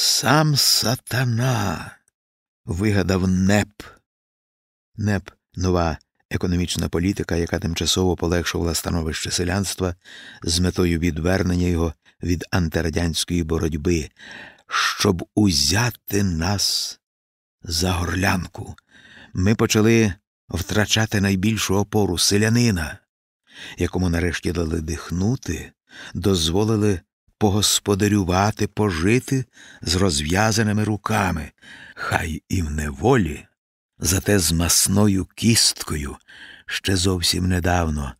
Сам сатана вигадав НЕП. НЕП нова економічна політика, яка тимчасово полегшувала становище селянства з метою відвернення його від антирадянської боротьби, щоб узяти нас за горлянку. Ми почали втрачати найбільшу опору селянина, якому нарешті дали дихнути, дозволили погосподарювати, пожити з розв'язаними руками, хай і в неволі, зате з масною кісткою ще зовсім недавно.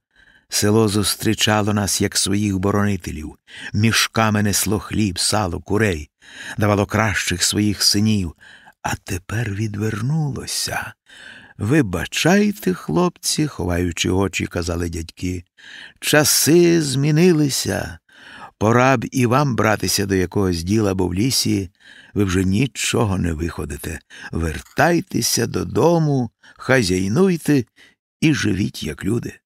Село зустрічало нас як своїх боронителів, мішками несло хліб, сало, курей, давало кращих своїх синів, а тепер відвернулося. Вибачайте, хлопці, ховаючи очі, казали дядьки, часи змінилися. Пора б і вам братися до якогось діла, бо в лісі ви вже нічого не виходите. Вертайтеся додому, хазяйнуйте і живіть, як люди.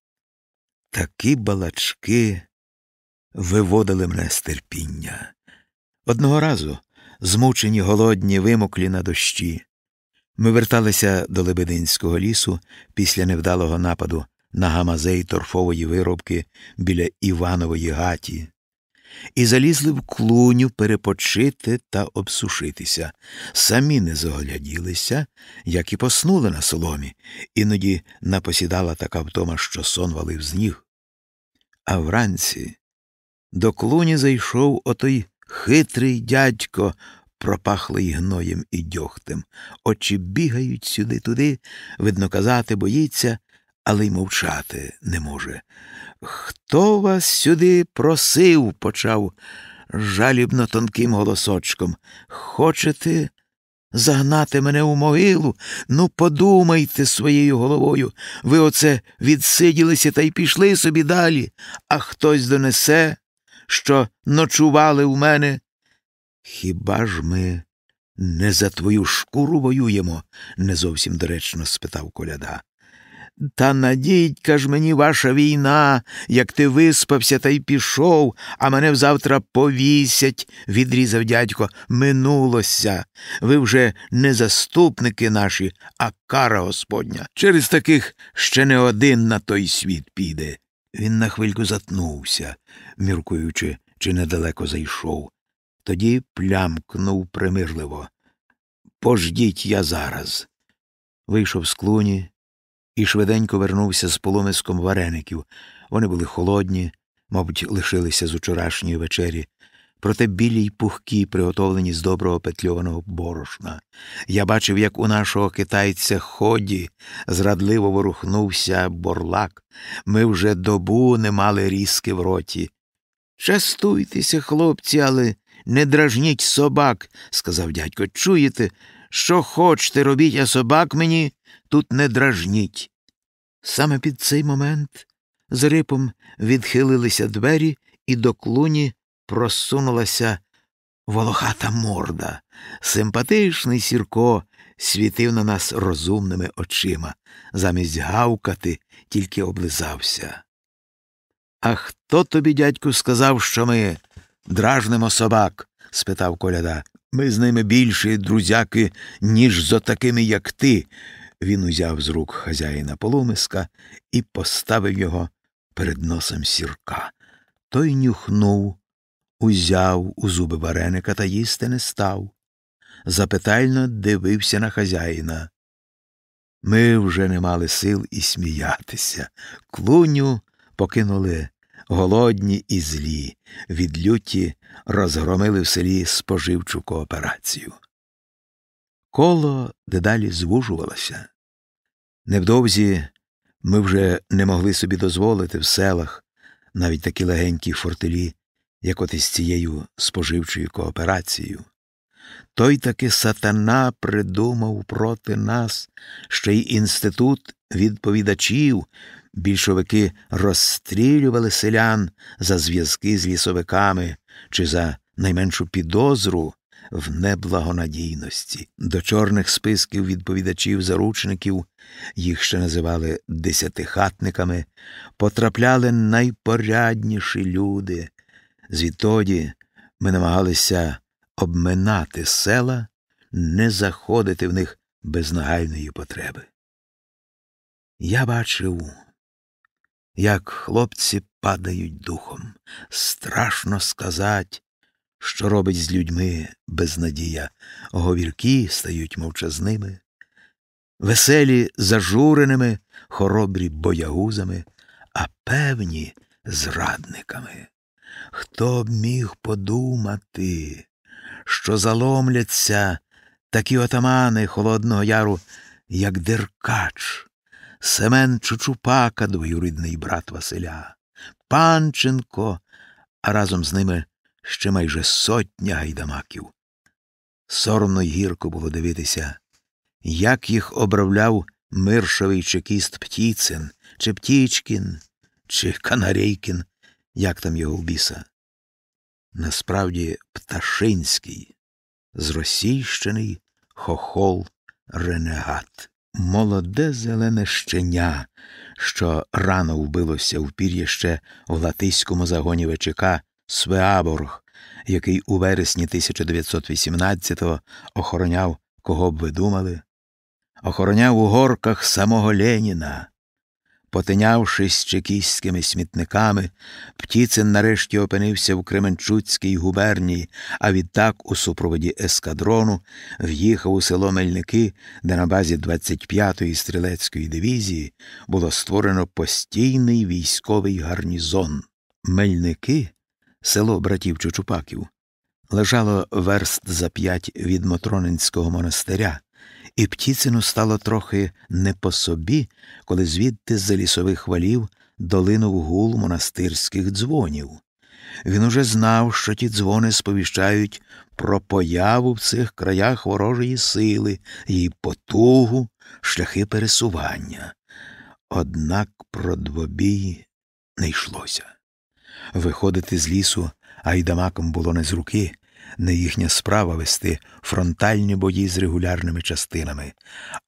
Такі балачки виводили мене з терпіння. Одного разу, змучені, голодні, вимоклі на дощі, ми верталися до Лебединського лісу після невдалого нападу на гамазей торфової виробки біля Іванової гаті і залізли в клуню перепочити та обсушитися. Самі не загляділися, як і поснули на соломі, іноді напосідала така втома, що сон валив з ніг. А вранці до клуні зайшов отой хитрий дядько, пропахлий гноєм і дьогтем. Очі бігають сюди туди, видно, казати боїться, але й мовчати не може. Хто вас сюди просив? почав жалібно тонким голосочком. Хочете загнати мене у могилу? Ну, подумайте своєю головою. Ви оце відсиділися та й пішли собі далі, а хтось донесе, що ночували у мене. Хіба ж ми не за твою шкуру воюємо? не зовсім доречно спитав коляда. Та надійка ж мені ваша війна, як ти виспався та й пішов, а мене взавтра повісять, відрізав дядько. Минулося. Ви вже не заступники наші, а кара Господня. Через таких ще не один на той світ піде. Він на хвильку затнувся, міркуючи, чи недалеко зайшов. Тоді плямкнув примирливо. Пождіть я зараз. Вийшов з клуні і швиденько вернувся з полумиском вареників. Вони були холодні, мабуть, лишилися з учорашньої вечері, проте білі й пухкі, приготовлені з доброго петльованого борошна. Я бачив, як у нашого китайця ході зрадливо ворухнувся борлак. Ми вже добу не мали різки в роті. Частуйтеся, хлопці, але не дражніть собак, сказав дядько. Чуєте, що хочете робіть, а собак мені тут не дражніть. Саме під цей момент з рипом відхилилися двері, і до клуні просунулася волохата морда. Симпатичний сірко світив на нас розумними очима. Замість гавкати тільки облизався. А хто тобі, дядьку, сказав, що ми дражнемо собак? спитав коляда. Ми з ними більші друзяки, ніж з отакими, як ти. Він узяв з рук хазяїна полумиска і поставив його перед носом сірка. Той нюхнув, узяв у зуби вареника та їсти не став. Запитально дивився на хазяїна. Ми вже не мали сил і сміятися. Клуню покинули голодні і злі, від люті розгромили в селі споживчу кооперацію. Коло дедалі звужувалося. Невдовзі ми вже не могли собі дозволити в селах навіть такі легенькі фортелі, як от із цією споживчою кооперацією. Той таки сатана придумав проти нас ще й інститут відповідачів, більшовики розстрілювали селян за зв'язки з лісовиками чи за найменшу підозру в неблагонадійності. До чорних списків відповідачів заручників, їх ще називали десятихатниками, потрапляли найпорядніші люди. Звідтоді ми намагалися обминати села, не заходити в них без нагальної потреби. Я бачив, як хлопці падають духом. Страшно сказать, що робить з людьми безнадія. Говірки стають мовчазними, веселі зажуреними, хоробрі боягузами, а певні зрадниками. Хто б міг подумати, що заломляться такі отамани Холодного Яру, як Деркач, Семен Чучупака, двоюрідний брат Василя, Панченко, а разом з ними ще майже сотня гайдамаків. Соромно й гірко було дивитися, як їх обравляв миршовий чекіст Птіцин, чи Птічкін, чи Канарейкін, як там його біса. Насправді Пташинський, зросійщений хохол ренегат. Молоде зелене щеня, що рано вбилося в пір'я ще в латиському загоні ВЧК Свеаборг, який у вересні 1918-го охороняв, кого б ви думали, охороняв у горках самого Леніна. Потинявшись чекістськими смітниками, Птіцин нарешті опинився в Кременчуцькій губернії, а відтак у супроводі ескадрону в'їхав у село Мельники, де на базі 25-ї стрілецької дивізії було створено постійний військовий гарнізон. Мельники, село братів Чучупаків, лежало верст за п'ять від Мотронинського монастиря і Птіцину стало трохи не по собі, коли звідти з-за лісових валів долинув гул монастирських дзвонів. Він уже знав, що ті дзвони сповіщають про появу в цих краях ворожої сили, її потугу, шляхи пересування. Однак про двобій не йшлося. Виходити з лісу айдамаком було не з руки, не їхня справа вести фронтальні бої з регулярними частинами,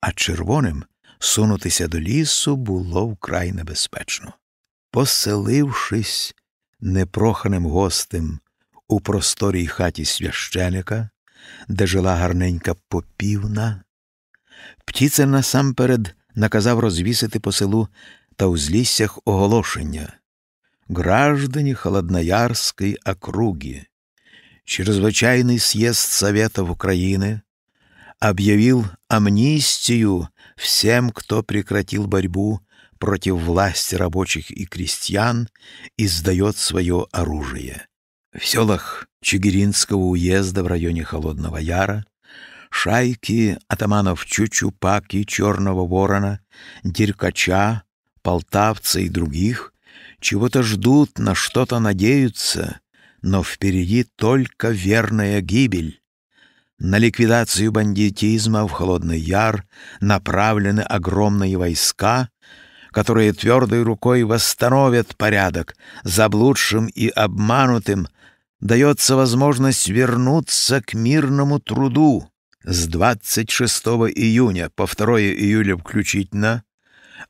а червоним сунутися до лісу було вкрай небезпечно. Поселившись непроханим гостем у просторій хаті священика, де жила гарненька попівна, Птіця насамперед наказав розвісити по селу та узліссях оголошення граждане Холодноярской округи, Чрезвычайный съезд Советов Украины объявил амнистию всем, кто прекратил борьбу против власти рабочих и крестьян и сдает свое оружие. В селах Чигиринского уезда в районе Холодного Яра шайки атаманов Чучупаки, Черного Ворона, Деркача, Полтавца и других чего-то ждут, на что-то надеются, но впереди только верная гибель. На ликвидацию бандитизма в Холодный Яр направлены огромные войска, которые твердой рукой восстановят порядок, заблудшим и обманутым дается возможность вернуться к мирному труду. С 26 июня по 2 июля включительно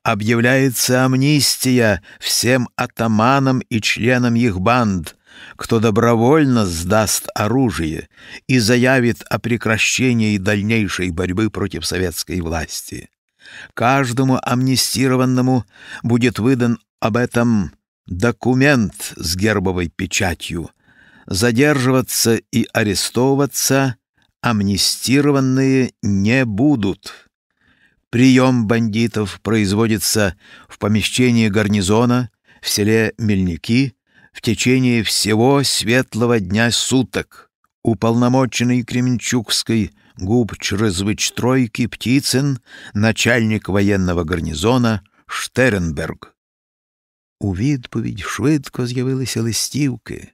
объявляется амнистия всем атаманам и членам их банд, кто добровольно сдаст оружие и заявит о прекращении дальнейшей борьбы против советской власти. Каждому амнистированному будет выдан об этом документ с гербовой печатью. Задерживаться и арестовываться амнистированные не будут. Прием бандитов производится в помещении гарнизона в селе Мельники в течение всего светлого дня суток. Уполномоченный Кременчугской губ чрезвычтройки Птицын, начальник воєнного гарнізона Штеренберг. У відповідь швидко з'явилися листівки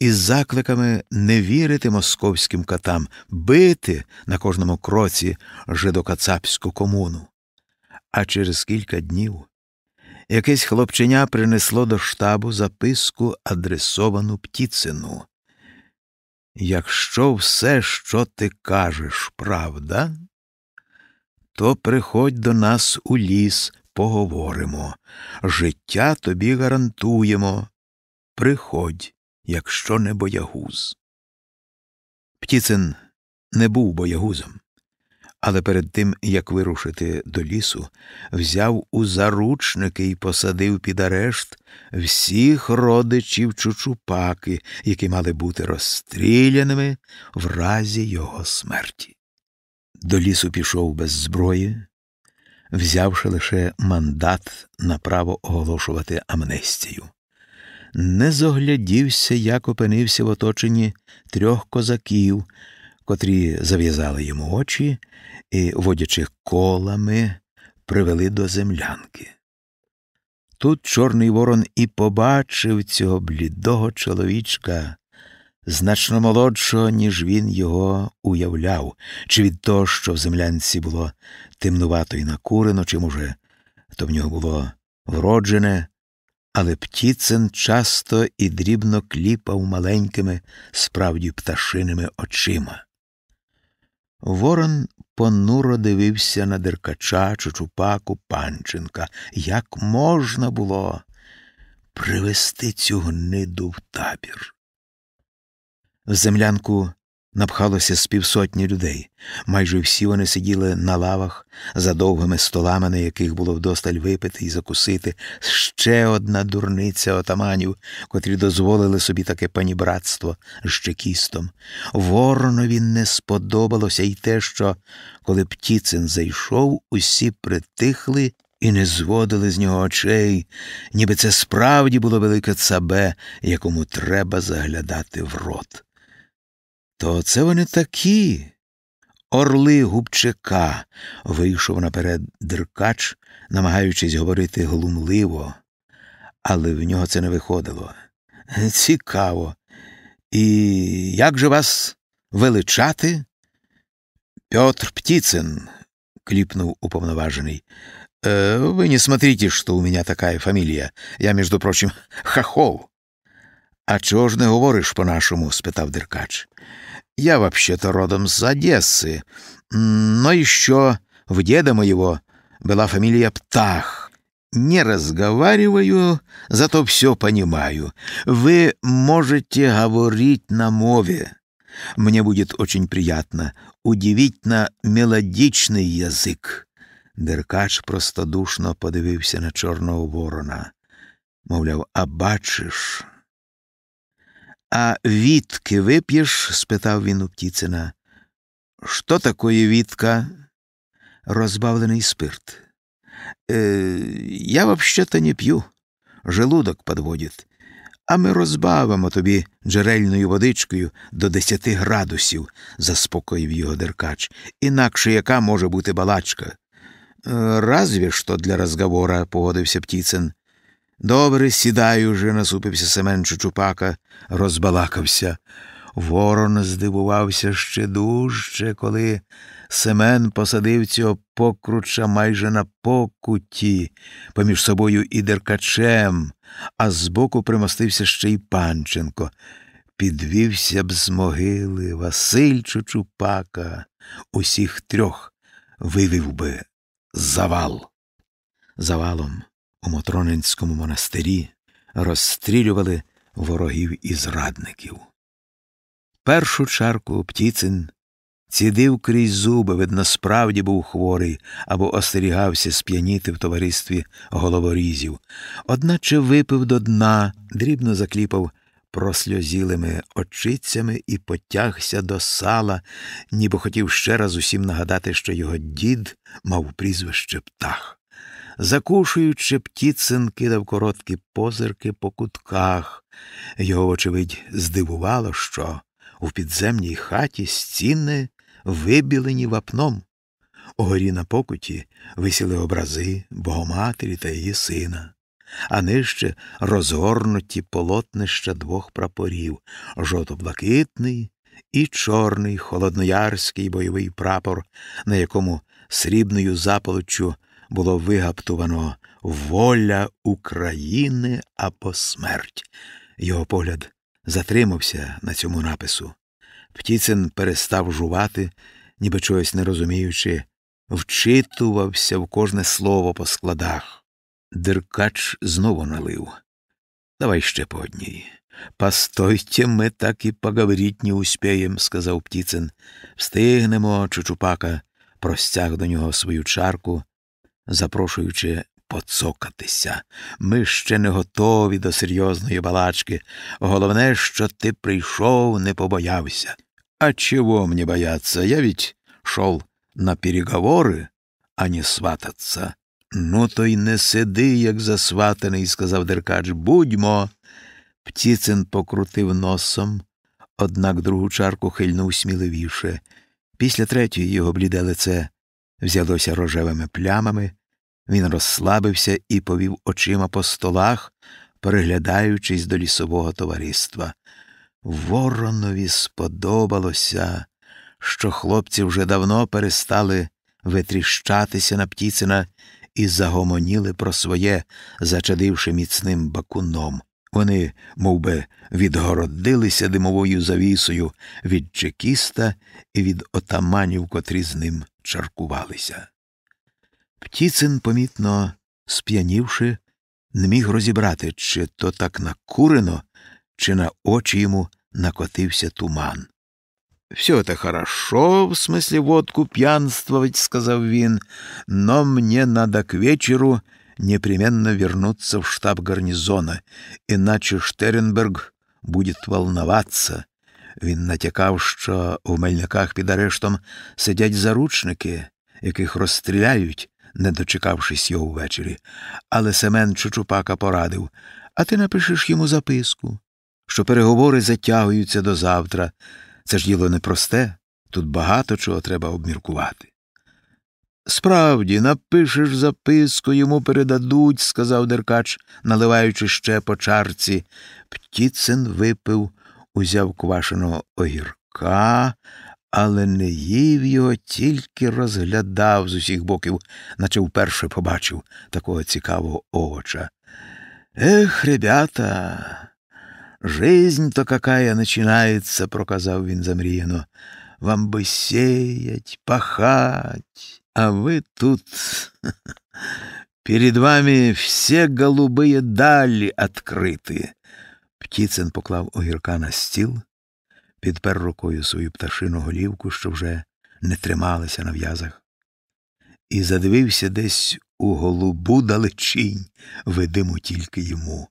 із закликами не вірити московським катам, бити на кожному кроці жидокацапську комуну. А через кілька днів якесь хлопченя принесло до штабу записку, адресовану Птіцину. Якщо все, що ти кажеш, правда, то приходь до нас у ліс, поговоримо. Життя тобі гарантуємо. Приходь, якщо не боягуз. Птіцин не був боягузом, але перед тим, як вирушити до лісу, взяв у заручники і посадив під арешт всіх родичів Чучупаки, які мали бути розстріляними в разі його смерті. До лісу пішов без зброї, взявши лише мандат на право оголошувати амнестію. Не зоглядівся, як опинився в оточенні трьох козаків, котрі зав'язали йому очі і, водячи колами, привели до землянки. Тут Чорний Ворон і побачив цього блідого чоловічка, значно молодшого, ніж він його уявляв, чи від того, що в землянці було темнувато і накурено, чи, може, то в нього було вроджене, але Птіцин часто і дрібно кліпав маленькими, справді пташиними очима. Ворон понуро дивився на деркача, Чучупаку, Панченка. Як можна було привести цю гниду в табір? В землянку напхалося з півсотні людей. Майже всі вони сиділи на лавах за довгими столами, на яких було вдосталь випити і закусити. Ще одна дурниця отаманів, котрі дозволили собі таке панібратство з чекістом. Воронові не сподобалося й те, що, коли Птіцин зайшов, усі притихли. І не зводили з нього очей, ніби це справді було велике цабе, якому треба заглядати в рот. То це вони такі. Орли Губчика вийшов наперед деркач, намагаючись говорити глумливо, але в нього це не виходило. Цікаво. І як же вас величати? Петр Птицын, кліпнув уповноважений. «Э, вы не смотрите, что у меня такая фамилия. Я, между прочим, Хохол. А чого ж не говориш по-нашому? спитав деркач. Я вообще-то родом с Одессы, но еще в деда моего была фамилия Птах. Не разговариваю, зато все понимаю. Вы можете говорить на мове. Мне будет очень приятно, удивительно мелодичний язик. Деркач простодушно подивився на Чорного Ворона. Мовляв, а бачиш? А вітки вип'єш? спитав він у Птіцина. Що такое вітка? Розбавлений спирт. Э, я вообще-то не п'ю. Желудок подводить. А ми розбавимо тобі джерельною водичкою до десяти градусів, заспокоїв його деркач. Інакше яка може бути балачка? Разве що для розговора, погодився Птіцин. Добре, сідай уже, насупився Семен Чучупака, розбалакався. Ворон здивувався ще дужче, коли Семен посадив цього покруча майже на покуті, поміж собою і деркачем, а збоку примостився ще й Панченко. Підвівся б з могили Василь Чучупака, усіх трьох вивів би завал. Завалом у Мотронинському монастирі розстрілювали ворогів і зрадників. Першу чарку Птіцин цідив крізь зуби, видно, справді був хворий або остерігався сп'яніти в товаристві головорізів, одначе випив до дна, дрібно закліпав просльозілими очицями і потягся до сала, ніби хотів ще раз усім нагадати, що його дід мав прізвище птах. Закушуючи, Птіцин кидав короткі позирки по кутках. Його, очевидь, здивувало, що у підземній хаті стіни вибілені вапном. Угорі на покуті висіли образи Богоматері та її сина, а нижче розгорнуті полотнища двох прапорів жовто-блакитний і чорний холодноярський бойовий прапор, на якому срібною заполоччю було вигаптувано воля України або смерть. Його погляд затримався на цьому напису. Птіцин перестав жувати, ніби чогось не розуміючи, вчитувався в кожне слово по складах. Деркач знову налив. Давай ще по одній. Постойте, ми так і поговорить не успієм, сказав Птіцин. Встигнемо, Чучупака простяг до нього свою чарку, запрошуючи поцокатися. Ми ще не готові до серйозної балачки. Головне, що ти прийшов, не побоявся. А чого мені бояться? Я ведь шел на переговори, а не свататься. Ну, то й не сиди, як засватаний, сказав Деркач. Будьмо. Птіцин покрутив носом, однак другу чарку хильнув сміливіше. Після третьої його бліде лице взялося рожевими плямами, він розслабився і повів очима по столах, переглядаючись до лісового товариства. Воронові сподобалося, що хлопці вже давно перестали витріщатися на Птіцина і загомоніли про своє, зачадивши міцним бакуном. Вони мов би, відгородилися димовою завісою від чекіста і від отаманів, котрі з ним чаркувалися. Птіцин, помітно сп'янівши, не міг розібрати, чи то так накурено, чи на очі йому накотився туман. Все это хорошо, в смысле водку пьянствовать, — сказал він, — но мне надо к вечеру непременно вернуться в штаб гарнизона, иначе Штеренберг будет волноваться. Він натякав, що в мельниках під арештом сидять заручники, яких розстріляють, не дочекавшись його ввечері. Але Семен Чучупака порадив а ти напишеш йому записку, що переговори затягуються до завтра. Це ж діло непросте, тут багато чого треба обміркувати. Справді, напишеш записку, йому передадуть, сказав Деркач, наливаючи ще по чарці. Птіцин випив, узяв квашеного огірка, але не їв його, тільки розглядав з усіх боків, наче вперше побачив такого цікавого овоча. Ех, ребята, жизнь-то какая начинается, проказав він замріяно. Вам би сеять, пахать, а ви тут... Перед вами все голубые дали открыты. Птіцин поклав огірка на стіл, підпер рукою свою пташину голівку, що вже не трималася на в'язах, і задивився десь у голубу далечінь, видиму тільки йому.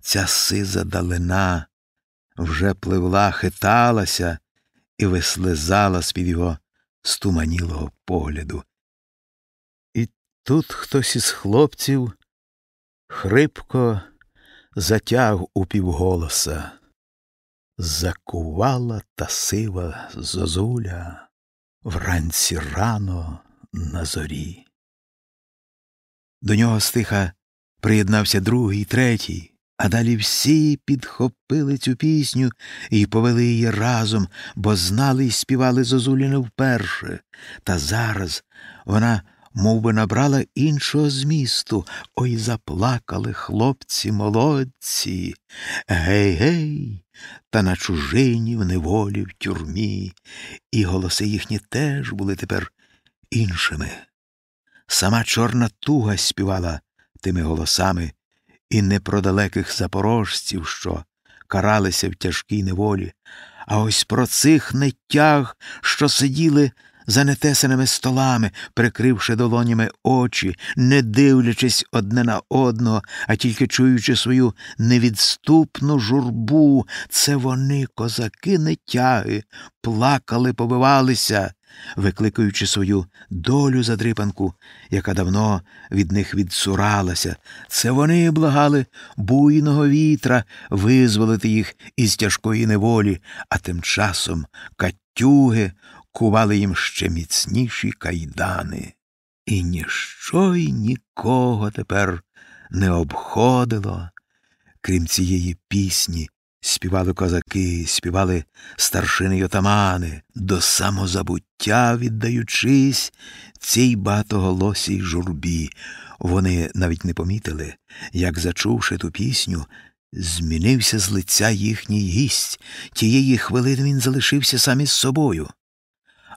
Ця сиза далина вже пливла, хиталася і вислизала з під його стуманілого погляду. Тут хтось із хлопців хрипко затяг упівголоса. Закувала та сива зозуля вранці рано на зорі. До нього стиха приєднався другий, третій, а далі всі підхопили цю пісню і повели її разом, бо знали й співали зозулі не вперше. Та зараз вона мов би, набрала іншого змісту. Ой заплакали хлопці молодці. Гей, гей, та на чужині в неволі в тюрмі, і голоси їхні теж були тепер іншими. Сама чорна туга співала тими голосами і не про далеких запорожців, що каралися в тяжкій неволі, а ось про цих нетяг, що сиділи занетесеними столами, прикривши долонями очі, не дивлячись одне на одного, а тільки чуючи свою невідступну журбу, це вони, козаки нетяги, плакали, побивалися, викликаючи свою долю задрипанку, яка давно від них відсуралася. Це вони благали буйного вітра визволити їх із тяжкої неволі, а тим часом катюги кували їм ще міцніші кайдани. І ніщо й нікого тепер не обходило, крім цієї пісні, співали козаки, співали старшини й отамани, до самозабуття віддаючись цій багатоголосій журбі. Вони навіть не помітили, як, зачувши ту пісню, змінився з лиця їхній гість. Тієї хвилини він залишився сам із собою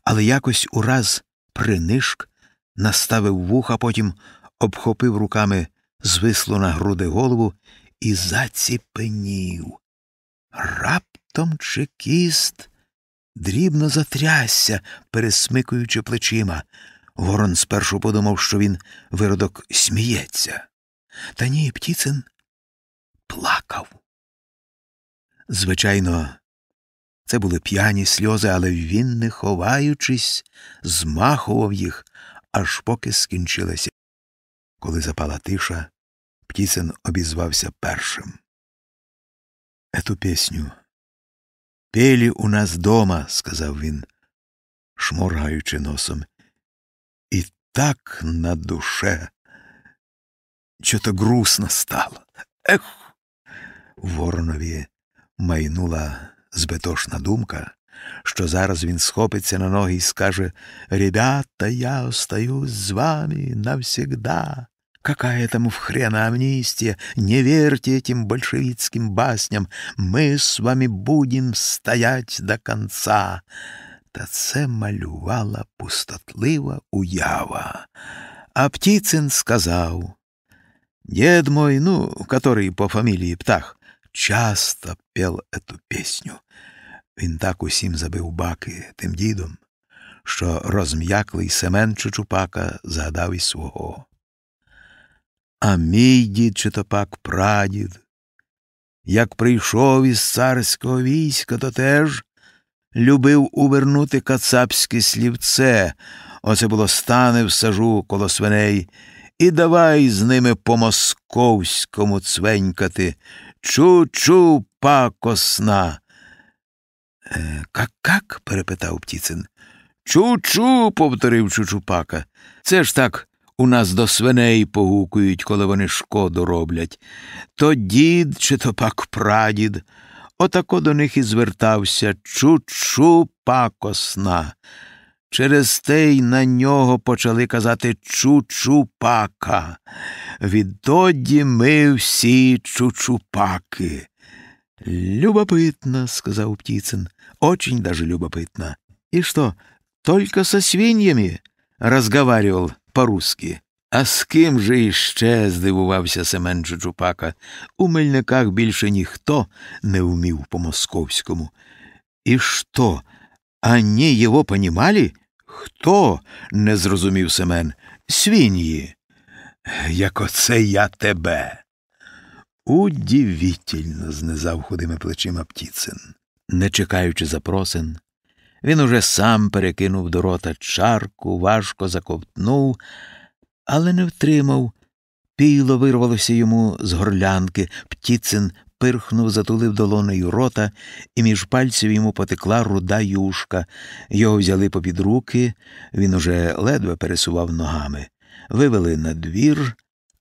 але якось ураз принишк, наставив вуха, потім обхопив руками звисло на груди голову і заціпенів. Раптом чекіст дрібно затрясся, пересмикуючи плечима. Ворон спершу подумав, що він виродок сміється. Та ні, Птіцин плакав. Звичайно, це були п'яні сльози, але він, не ховаючись, змахував їх, аж поки скінчилася. Коли запала тиша, Птіцин обізвався першим. Эту песню пели у нас дома, сказав він, шморгаючи носом. І так на душе, що то грустно стало. Ех. Воронові майнула збитошна думка, що зараз він схопиться на ноги і скаже «Ребята, я остаюсь з вами навсегда». Какая там в хрена амнистия? Не верьте этим большевицким басням. Мы с вами будем стоять до конца. Та це малювала пустотлива уява. А Птицин сказав, Дед мой, ну, который по фамилии Птах, часто пел эту песню. Він так усім забив баки тим дідом, що розм'яклий Семен Чучупака згадав і свого. А мій дід чи то пак прадід, як прийшов із царського війська, то теж любив увернути кацапське слівце, оце було стане в сажу коло свиней, і давай з ними по московському цвенькати. Чу-чу, пакосна. Е, как-как? перепитав Птіцин. Чу-чу, повторив Чучупака. Це ж так у нас до свиней погукують, коли вони шкоду роблять. То дід чи то пак прадід. Отако до них і звертався чу-чу пакосна. Через те й на нього почали казати чучупака. Відтоді ми всі чучупаки. Любопытно, сказав Птицын, очень даже любопытно. И что, только со свиньями разговаривал по-русски? А з ким же іще, здивувався Семен Чучупака. У мельниках більше ніхто не вмів по-московському. І що, они його понімали? Хто? не зрозумів Семен. Свиньї. Як оце я тебе. Удивительно, знизав худими плечима Птіцин. Не чекаючи запросин, він уже сам перекинув до рота чарку, важко заковтнув, але не втримав. Піло вирвалося йому з горлянки, Птіцин пирхнув, затулив долонею рота, і між пальців йому потекла руда юшка. Його взяли попід руки, він уже ледве пересував ногами. Вивели на двір,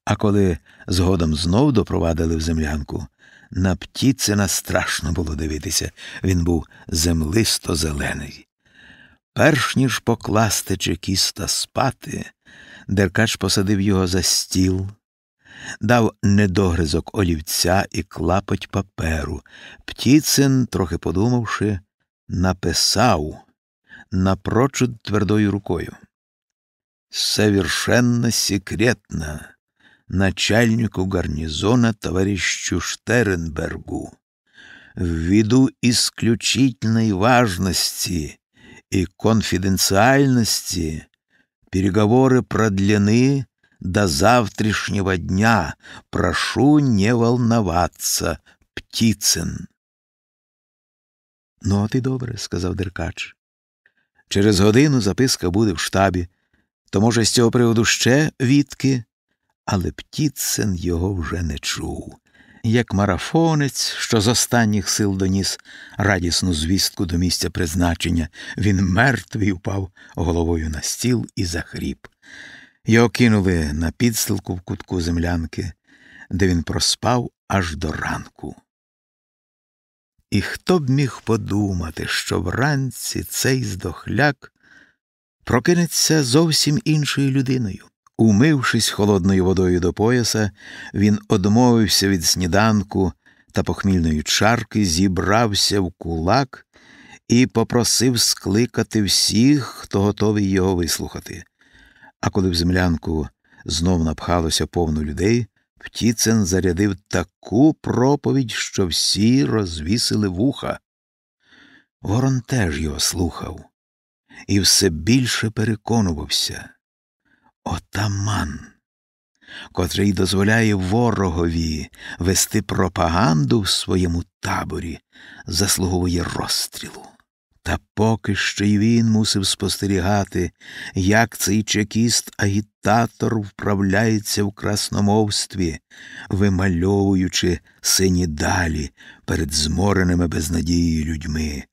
а коли згодом знов допровадили в землянку, на Птіцина страшно було дивитися. Він був землисто зелений. Перш ніж покласти чекіста спати, Деркач посадив його за стіл, дав недогризок олівця і клапоть паперу. Птіцин, трохи подумавши, написав напрочуд твердою рукою. Совершенно секретно начальнику гарнизона товарищу Штернбергу ввиду исключительной важности и конфиденциальности переговоры продлены до завтрашнего дня. Прошу не волноваться, Птицин. Ну, от і добре, сказав Деркач. Через годину записка буде в штабі. То, може, з цього приводу ще відки, але Птіцин його вже не чув. Як марафонець, що з останніх сил доніс радісну звістку до місця призначення, він мертвий упав головою на стіл і захріп. Його кинули на підстилку в кутку землянки, де він проспав аж до ранку. І хто б міг подумати, що вранці цей здохляк прокинеться зовсім іншою людиною. Умившись холодною водою до пояса, він одмовився від сніданку та похмільної чарки, зібрався в кулак і попросив скликати всіх, хто готовий його вислухати. А коли в землянку знов напхалося повно людей, Птіцин зарядив таку проповідь, що всі розвісили вуха. Ворон теж його слухав і все більше переконувався отаман, котрий дозволяє ворогові вести пропаганду в своєму таборі, заслуговує розстрілу. Та поки що й він мусив спостерігати, як цей чекіст-агітатор вправляється в красномовстві, вимальовуючи сині далі перед змореними безнадією людьми.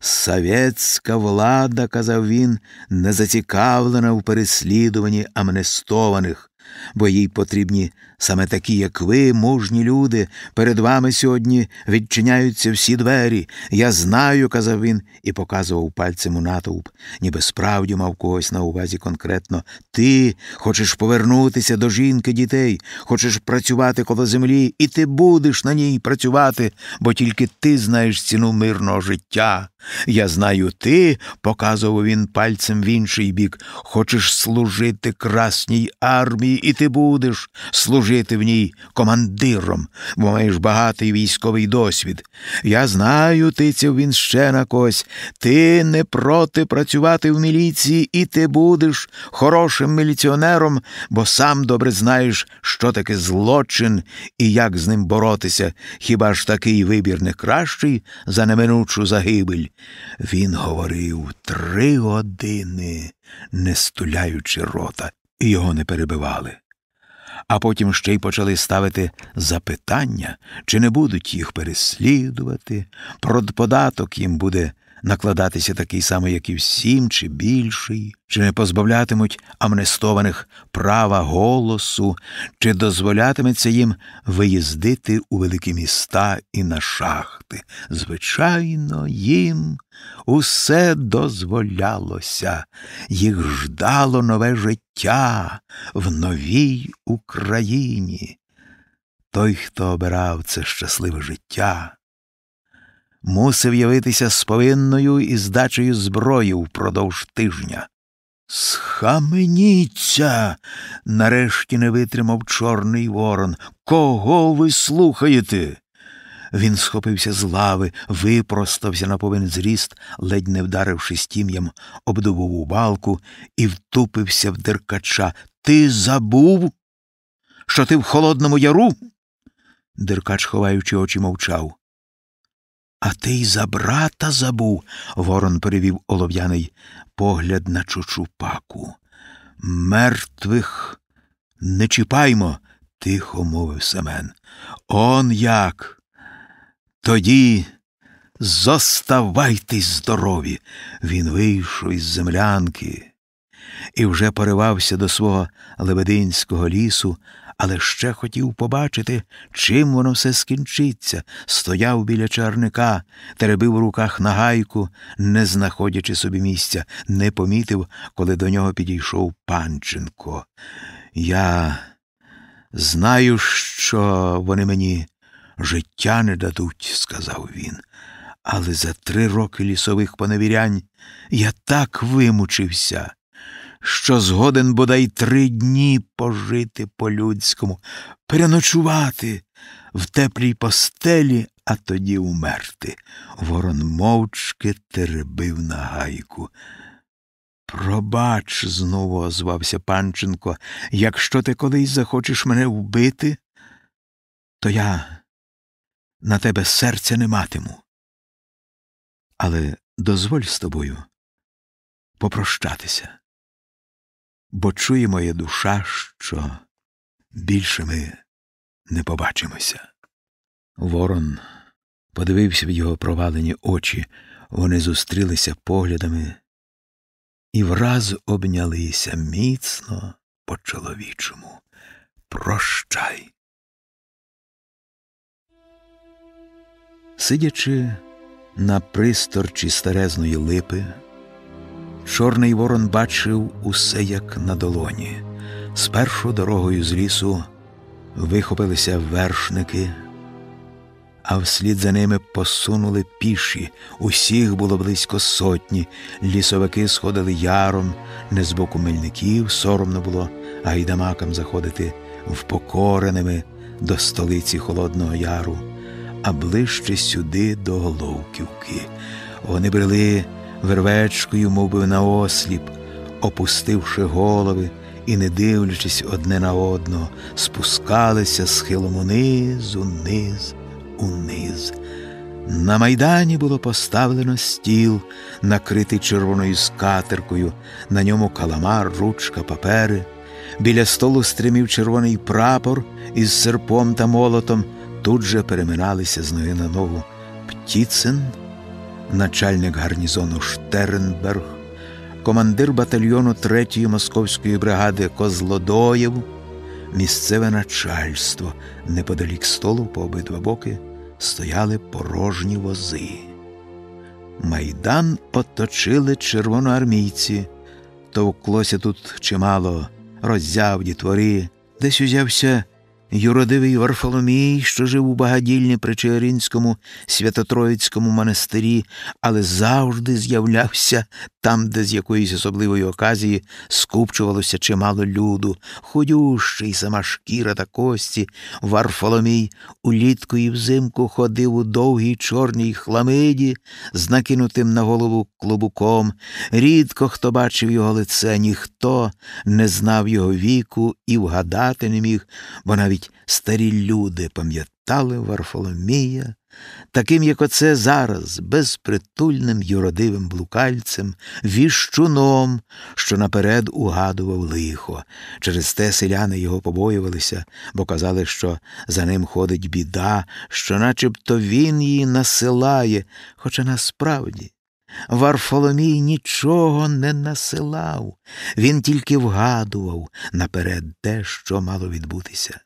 Совєтська влада, казав він, не зацікавлена в переслідуванні амнестованих, бо їй потрібні саме такі, як ви, мужні люди. Перед вами сьогодні відчиняються всі двері. Я знаю, казав він і показував пальцем у натовп, ніби справді мав когось на увазі конкретно. Ти хочеш повернутися до жінки дітей, хочеш працювати коло землі, і ти будеш на ній працювати, бо тільки ти знаєш ціну мирного життя. Я знаю, ти, показував він пальцем в інший бік, хочеш служити красній армії, і ти будеш служити в ній командиром, бо маєш багатий військовий досвід. Я знаю, тицяв він ще на когось, ти не проти працювати в міліції, і ти будеш хорошим міліціонером, бо сам добре знаєш, що таке злочин і як з ним боротися. Хіба ж такий вибір не кращий за неминучу загибель? Він говорив три години, не стуляючи рота, і його не перебивали. А потім ще й почали ставити запитання, чи не будуть їх переслідувати, продподаток їм буде накладатися такий самий, як і всім, чи більший, чи не позбавлятимуть амнестованих права голосу, чи дозволятиметься їм виїздити у великі міста і на шахти. Звичайно, їм усе дозволялося, їх ждало нове життя в новій Україні. Той, хто обирав це щасливе життя, мусив явитися з повинною і здачею зброї впродовж тижня. Схаменіться, нарешті не витримав Чорний Ворон. Кого ви слухаєте? Він схопився з лави, випростався на повен зріст, ледь не вдарившись тім'ям об дубову балку, і втупився в деркача. Ти забув, що ти в Холодному Яру? Деркач, ховаючи очі, мовчав. А ти й за брата забув, ворон перевів олов'яний погляд на чучупаку. Мертвих не чіпаймо, тихо мовив Семен. Он як. Тоді зоставайтесь здорові. Він вийшов із землянки і вже поривався до свого лебединського лісу, але ще хотів побачити, чим воно все скінчиться, стояв біля чарника, теребив у руках нагайку, не знаходячи собі місця, не помітив, коли до нього підійшов панченко. Я знаю, що вони мені життя не дадуть, сказав він. Але за три роки лісових поневірянь я так вимучився, що згоден бодай три дні пожити по-людському, переночувати в теплій постелі, а тоді умерти. Ворон мовчки теребив на гайку. Пробач, знову озвався панченко, якщо ти колись захочеш мене вбити, то я на тебе серця не матиму. Але дозволь з тобою попрощатися бо чує моя душа, що більше ми не побачимося. Ворон подивився в його провалені очі, вони зустрілися поглядами і враз обнялися міцно по чоловічому. Прощай. Сидячи на присторчі старезної липи, Чорний ворон бачив усе як на долоні. Спершу дорогою з лісу вихопилися вершники, а вслід за ними посунули піші. Усіх було близько сотні. Лісовики сходили яром, не з боку мельників, соромно було гайдамакам заходити впокореними, до столиці Холодного Яру, а ближче сюди до Головківки. Вони брели вервечкою, мов би, наосліп, опустивши голови і, не дивлячись одне на одного, спускалися схилом униз, униз, униз. На майдані було поставлено стіл, накритий червоною скатеркою, на ньому каламар, ручка, папери. Біля столу стримів червоний прапор із серпом та молотом. Тут же переминалися з ноги на ногу Птіцин, начальник гарнізону Штернберг, командир батальйону 3-ї московської бригади Козлодоєв, місцеве начальство неподалік столу по обидва боки стояли порожні вози. Майдан оточили червоноармійці, товклося тут чимало роззяв дітвори, десь узявся юродивий Варфоломій, що жив у багадільні при Чигиринському Святотроїцькому монастирі, але завжди з'являвся там, де з якоїсь особливої оказії скупчувалося чимало люду, ходющий сама шкіра та кості, Варфоломій улітку і взимку ходив у довгій чорній хламиді, з накинутим на голову клобуком. Рідко хто бачив його лице, ніхто не знав його віку і вгадати не міг, бо навіть старі люди пам'ятали Варфоломія таким, як оце зараз, безпритульним юродивим блукальцем, віщуном, що наперед угадував лихо. Через те селяни його побоювалися, бо казали, що за ним ходить біда, що начебто він її насилає, хоча насправді. Варфоломій нічого не насилав, він тільки вгадував наперед те, що мало відбутися.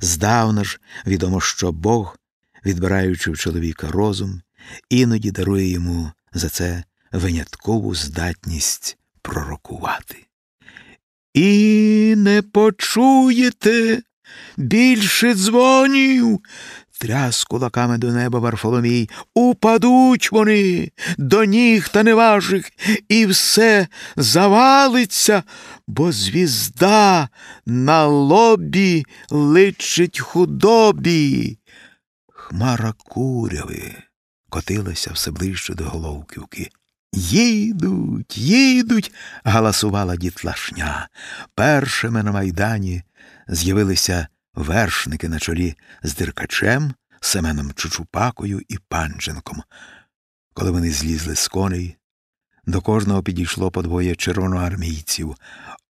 Здавна ж відомо, що Бог відбираючи в чоловіка розум, іноді дарує йому за це виняткову здатність пророкувати. І не почуєте більше дзвонів. Тряс кулаками до неба Варфоломій. Упадуть вони до ніг та неважих, і все завалиться, бо звізда на лобі личить худобі. Хмара куряви котилася все ближче до Головківки. Їдуть, їдуть. галасувала дітлашня. Першими на майдані з'явилися вершники на чолі з Диркачем, Семеном Чучупакою і Панченком. Коли вони злізли з коней, до кожного підійшло по двоє червоноармійців.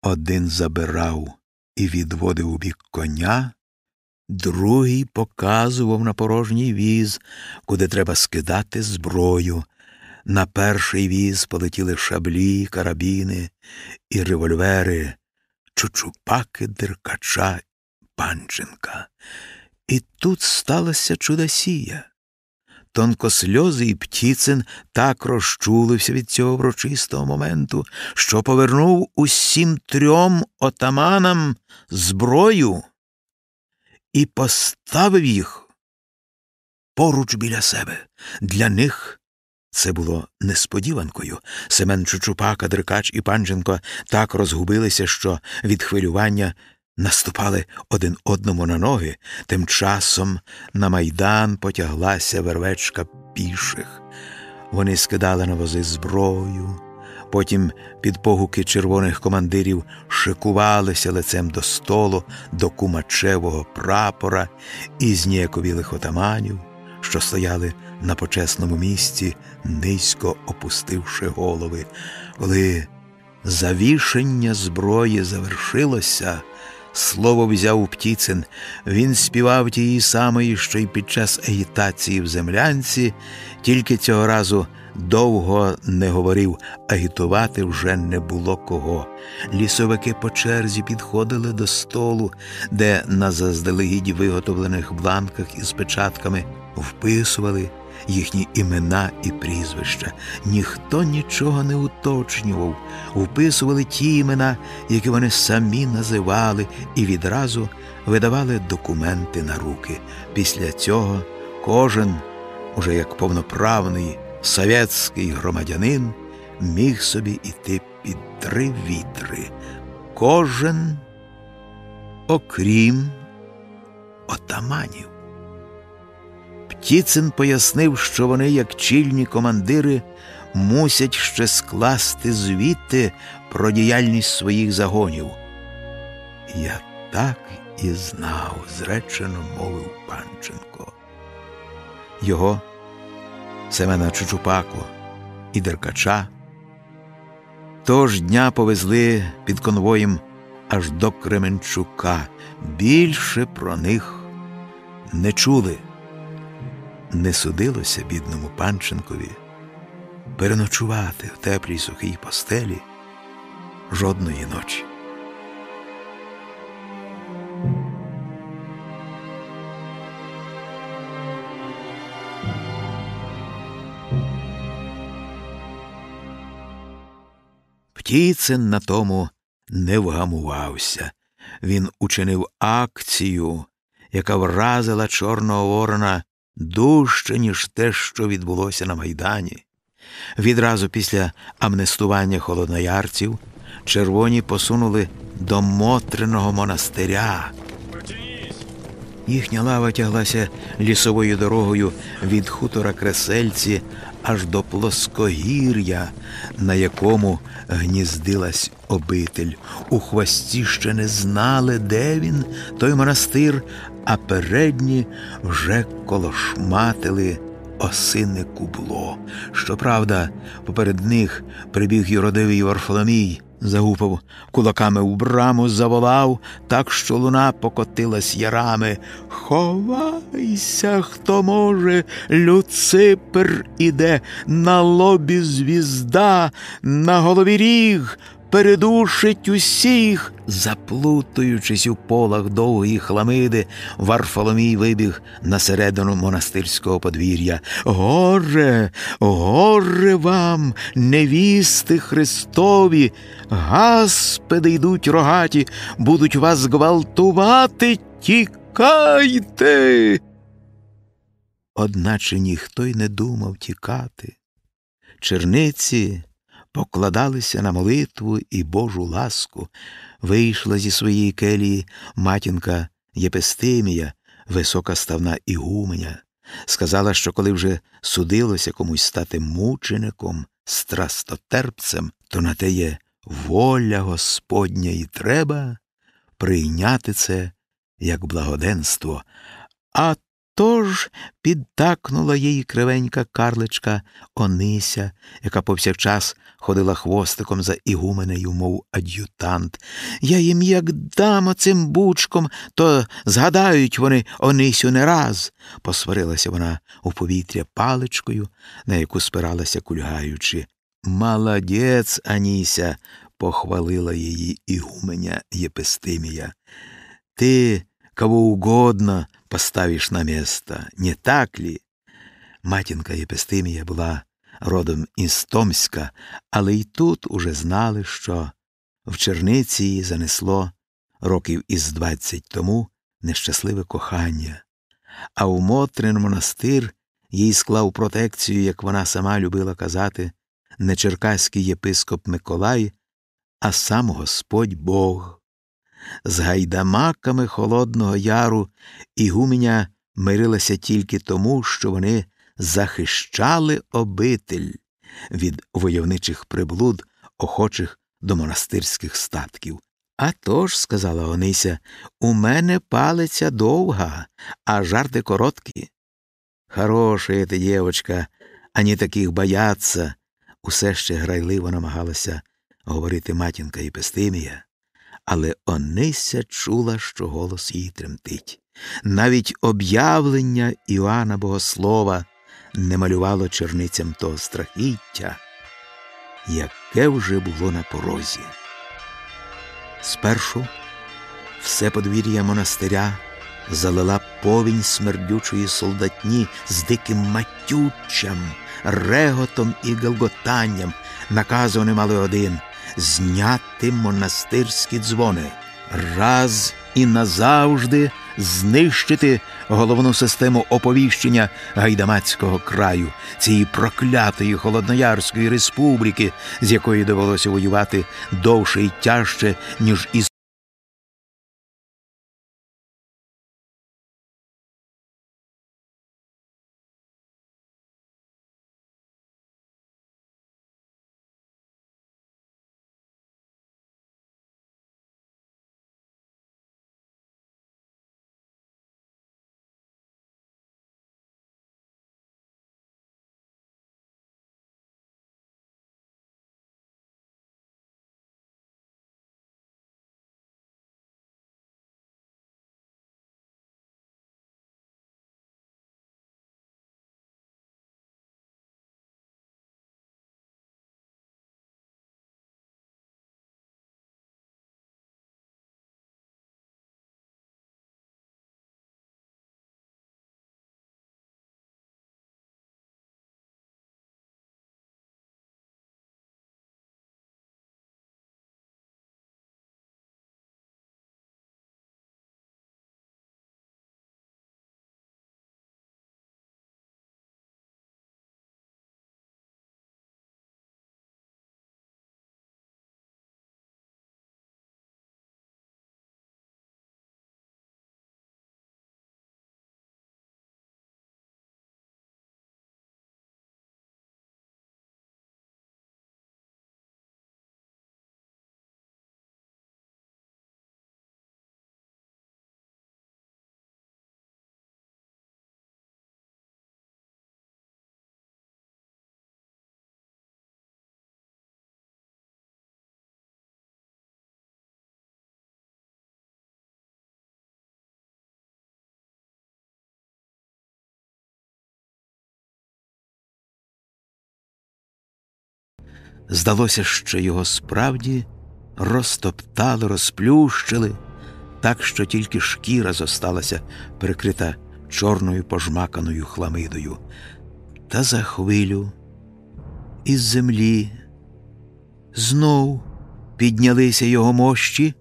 Один забирав і відводив у бік коня, Другий показував на порожній віз, куди треба скидати зброю. На перший віз полетіли шаблі, карабіни і револьвери, чучупаки деркача Панченка. І тут сталася чудосія. Тонкосльозий Птіцин так розчулився від цього врочистого моменту, що повернув усім трьом отаманам зброю і поставив їх поруч біля себе. Для них це було несподіванкою. Семен Чучупака, Деркач і Панченко так розгубилися, що від хвилювання наступали один одному на ноги. Тим часом на майдан потяглася вервечка піших. Вони скидали на вози зброю. Потім під погуки червоних командирів шикувалися лицем до столу, до кумачевого прапора і зніяковілих отаманів, що стояли на почесному місці, низько опустивши голови. Коли завішення зброї завершилося, слово взяв Птіцин. Він співав тієї самої, що й під час агітації в землянці, тільки цього разу довго не говорив, агітувати вже не було кого. Лісовики по черзі підходили до столу, де на заздалегідь виготовлених бланках із печатками вписували їхні імена і прізвища. Ніхто нічого не уточнював, вписували ті імена, які вони самі називали, і відразу видавали документи на руки. Після цього кожен, уже як повноправний совєтський громадянин, міг собі іти під три вітри. Кожен, окрім отаманів. Птіцин пояснив, що вони, як чільні командири, мусять ще скласти звіти про діяльність своїх загонів. Я так і знав, зречено мовив панченко. Його, Семена Чучупаку і Деркача того ж дня повезли під конвоєм аж до Кременчука. Більше про них не чули. Не судилося бідному панченкові переночувати в теплій сухій постелі жодної ночі. Птіцин на тому не вгамувався. Він учинив акцію, яка вразила Чорного Ворона дужче, ніж те, що відбулося на Майдані. Відразу після амнестування холодноярців червоні посунули до Мотриного монастиря. Їхня лава тяглася лісовою дорогою від хутора кресельці аж до плоскогір'я, на якому гніздилась обитель. У хвості ще не знали, де він, той монастир, а передні вже колошматили осине кубло. Щоправда, поперед них прибіг юродивий Варфоломій, загупав кулаками в браму, заволав, так що луна покотилась ярами. Ховайся, хто може, Люципер іде, на лобі звізда, на голові ріг передушить усіх. Заплутуючись у полах довгої хламиди, Варфоломій вибіг на середину монастирського подвір'я. Горе, горе вам, невісти Христові, гаспеди йдуть рогаті, будуть вас гвалтувати, тікайте. Одначе ніхто й не думав тікати. Черниці покладалися на молитву і Божу ласку, вийшла зі своєї келії матінка Єпестимія, висока ставна ігуменя, сказала, що коли вже судилося комусь стати мучеником, страстотерпцем, то на те є воля Господня і треба прийняти це як благоденство. А Тож підтакнула їй кривенька карличка Онися, яка повсякчас ходила хвостиком за ігуменею, мов ад'ютант. Я їм як дам оцим бучком, то згадають вони Онисю не раз, посварилася вона у повітря паличкою, на яку спиралася кульгаючи. Молодець, Аніся, похвалила її ігуменя Єпистимія. Ти кого угодно поставишь на место, не так ли? Матінка Єпистимія була родом із Томська, але й тут уже знали, що в черниці її занесло років із двадцять тому нещасливе кохання, а у Мотрин монастир їй склав протекцію, як вона сама любила казати, не черкаський єпископ Миколай, а сам Господь Бог. З гайдамаками Холодного Яру Ігуменя мирилася тільки тому, що вони захищали обитель від войовничих приблуд, охочих до монастирських статків. «А тож», – сказала Онися, у мене палиця довга, а жарти короткі. Хороша ти, дівочка, ані таких бояться, усе ще грайливо намагалася говорити матінка Єпистимія але Онися чула, що голос її тремтить. Навіть об'явлення Іоанна Богослова не малювало черницям того страхіття, яке вже було на порозі. Спершу все подвір'я монастиря залила повінь смердючої солдатні з диким матючам, реготом і галготанням. Наказу не мали один зняти монастирські дзвони, раз і назавжди знищити головну систему оповіщення гайдамацького краю, цієї проклятої холодноярської республіки, з якої довелося воювати довше і тяжче, ніж із Здалося, що його справді розтоптали, розплющили, так що тільки шкіра зосталася прикрита чорною пожмаканою хламидою. Та за хвилю із землі знов піднялися його мощі,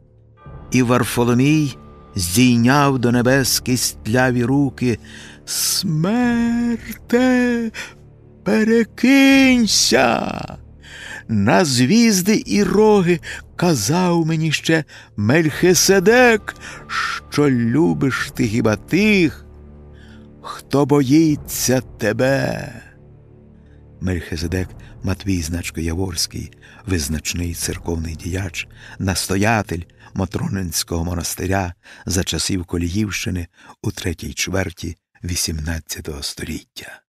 і Варфоломій здійняв до небес кістляві руки. Смерте, перекинься. На звізди і роги казав мені ще Мельхиседек, що любиш ти хіба тих, хто боїться тебе. Мельхиседек Матвій Значко Яворський, визначний церковний діяч, настоятель Матронинського монастиря за часів Коліївщини у третій чверті XVIII століття.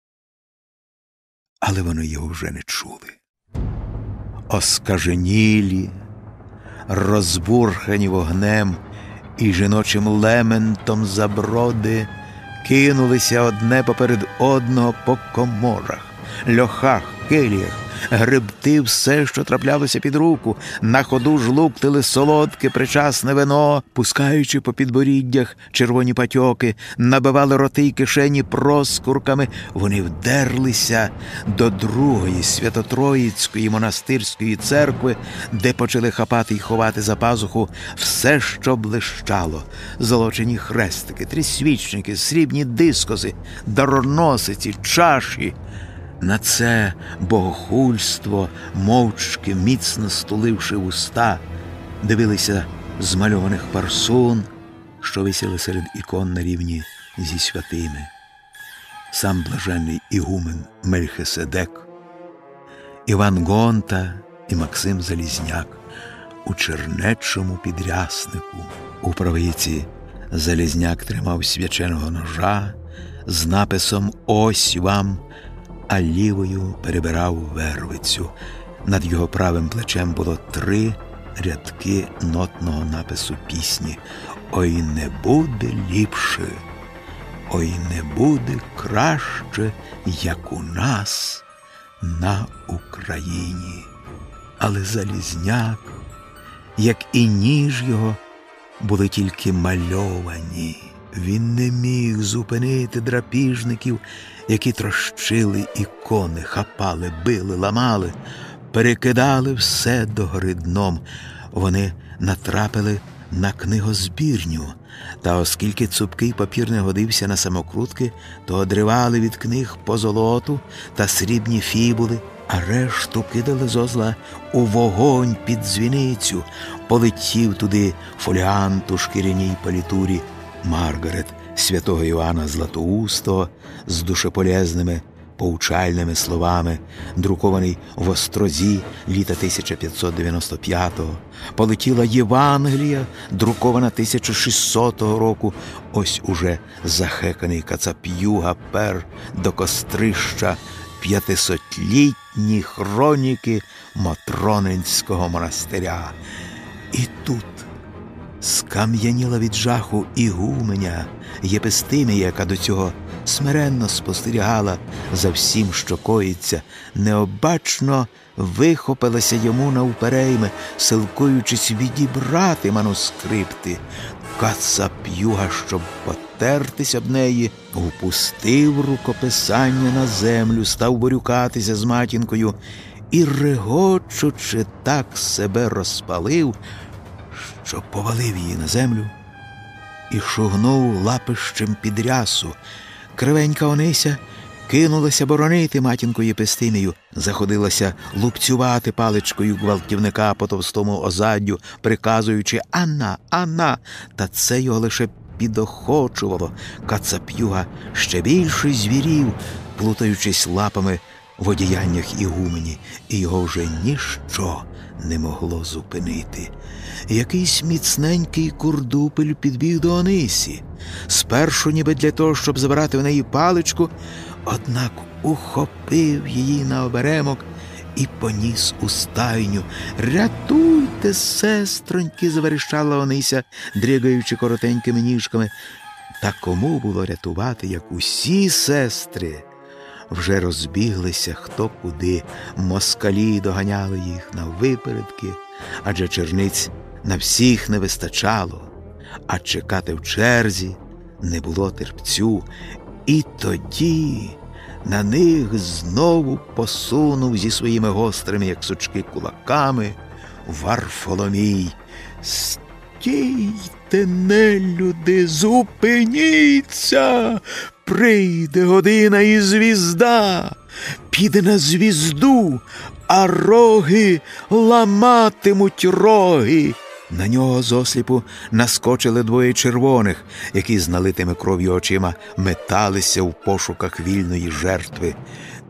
Але вони його вже не чули. Оскаженілі, розбурхані вогнем і жіночим лементом заброди кинулися одне поперед одного по коморах, льохах, келіях, грибти все, що траплялося під руку, на ходу жлуктили солодке причасне вино, пускаючи по підборіддях червоні патьоки, набивали роти й кишені проскурками, вони вдерлися до другої святотроїцької монастирської церкви, де почали хапати й ховати за пазуху все, що блищало, золочені хрестики, трісвічники, срібні дискоси, дароносиці, чаші. На це богохульство, мовчки, міцно стуливши уста, дивилися змальованих парсун, що висіли серед ікон на рівні зі святими. Сам блаженний Ігумен Мельхиседек, Іван Гонта і Максим Залізняк у чернечому підряснику. У правиці Залізняк тримав свяченого ножа з написом Ось вам а лівою перебирав вервицю. Над його правим плечем було три рядки нотного напису пісні. Ой не буде ліпше, ой не буде краще, як у нас на Україні. Але Залізняк, як і ніж його, були тільки мальовані. Він не міг зупинити драпіжників, які трощили ікони, хапали, били, ламали, перекидали все до гори дном. Вони натрапили на книгозбірню, та оскільки цупкий папір не годився на самокрутки, то одривали від книг позолоту та срібні фібули, а решту кидали зозла у вогонь під дзвіницю, полетів туди фоліант у шкіряній палітурі. Маргарет святого Івана Златоустого з душеполезними поучальними словами, друкований в Острозі літа 1595-го, полетіла Євангелія, друкована 1600 року, ось уже захеканий Кацап'юга пер до кострища п'ятисотлітні хроніки Матронинського монастиря. І тут скам'яніла від жаху ігуменя Єпистимія, яка до цього смиренно спостерігала за всім, що коїться, необачно вихопилася йому навперейми, силкуючись відібрати манускрипти. Кацап'юга, щоб потертися б неї, впустив рукописання на землю, став борюкатися з матінкою і, регочучи, так себе розпалив, що повалив її на землю і шугнув лапищем під рясу. Кривенька Онися кинулася боронити матінку Єпистимію, заходилася лупцювати паличкою гвалтівника по товстому озаддю, приказуючи Анна, Анна, та це його лише підохочувало. Кацап'юга ще більше звірів, плутаючись лапами в одіяннях ігумені, і його вже ніщо не могло зупинити. Якийсь міцненький курдупель підбіг до Онисі, спершу, ніби для того, щоб забрати в неї паличку, однак ухопив її на оберемок і поніс у стайню. Рятуйте, сестроньки, заверещала Онися, дригаючи коротенькими ніжками. Та кому було рятувати, як усі сестри? Вже розбіглися хто куди, москалі доганяли їх на випередки, адже черниць на всіх не вистачало, а чекати в черзі не було терпцю. І тоді на них знову посунув зі своїми гострими, як сучки, кулаками Варфоломій. Стійте, нелюди, зупиніться, прийде година і звізда, піде на звізду, а роги ламатимуть роги. На нього зосліпу наскочили двоє червоних, які з налитими кров'ю очима металися в пошуках вільної жертви.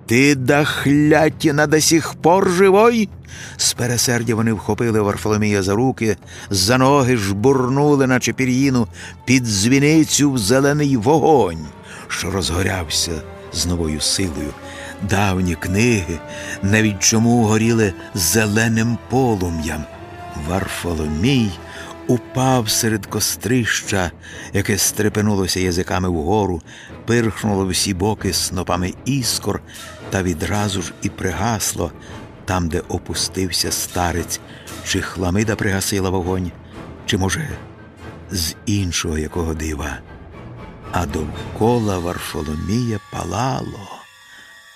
Ти дахлятіна до сих пор живой? З пересердя вони вхопили Варфоломія за руки, за ноги жбурнули, наче пір'їну, під дзвіницю в зелений вогонь, що розгорявся з новою силою. Давні книги навіть чому горіли зеленим полум'ям. Варфоломій упав серед кострища, яке стрепенулося язиками вгору, пирхнуло всі боки снопами іскор, та відразу ж і пригасло там, де опустився старець, чи хламида пригасила вогонь, чи, може, з іншого якого дива. А довкола Варфоломія палало,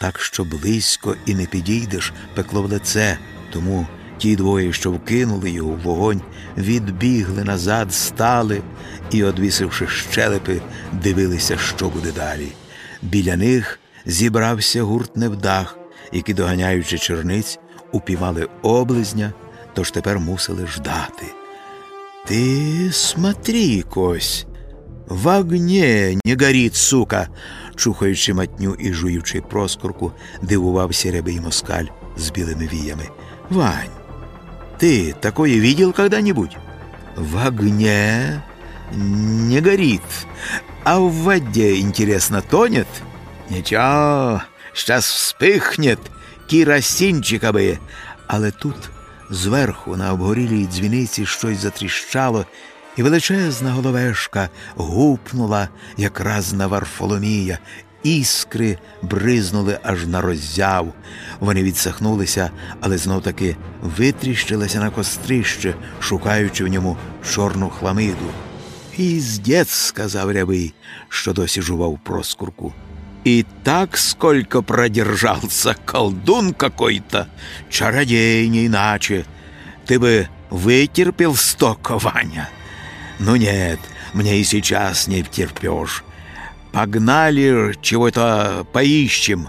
так що близько і не підійдеш, пекло в лице, тому. Ті двоє, що вкинули його в вогонь, відбігли назад, стали і, одвісивши щелепи, дивилися, що буде далі. Біля них зібрався гурт невдах, які, доганяючи черниць, упіймали облизня, тож тепер мусили ждати. Ти смотри, кось, в огне не горить, сука, чухаючи матню і жуючи проскурку, дивувався рябий москаль з білими віями. Вань, Ты такое видел когда-нибудь? В огне не горит, а в воде, интересно, тонет? Ничего, сейчас вспыхнет, керосинчика би. Але тут зверху на обгорілій дзвіниці щось затріщало, і величезна головешка гупнула якраз на Варфоломія, Іскри бризнули аж на роззяв. Вони відсахнулися, але знов таки витріщилися на кострище, шукаючи в ньому чорну хламиду. «Іздець», – сказав рябий, що досі жував проскурку. «И так сколько продержался колдун какой-то, чародей не иначе. Ты бы вытерпел столько, Ваня? Ну нет, мне и сейчас не втерпешь. Погнали, чего-то поищем.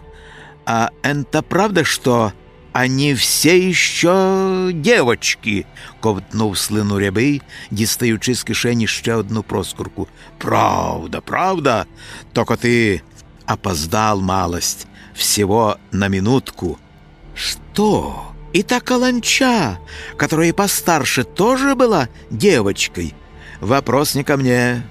А это правда, что они все еще девочки? ковтнув слину рябий, дістаючи з кишені ще одну проскурку. Правда, правда, только ты опоздал малость, всего на минутку. Что? И та каланча, которая постарше, тоже была девочкой? Вопрос не ко мне.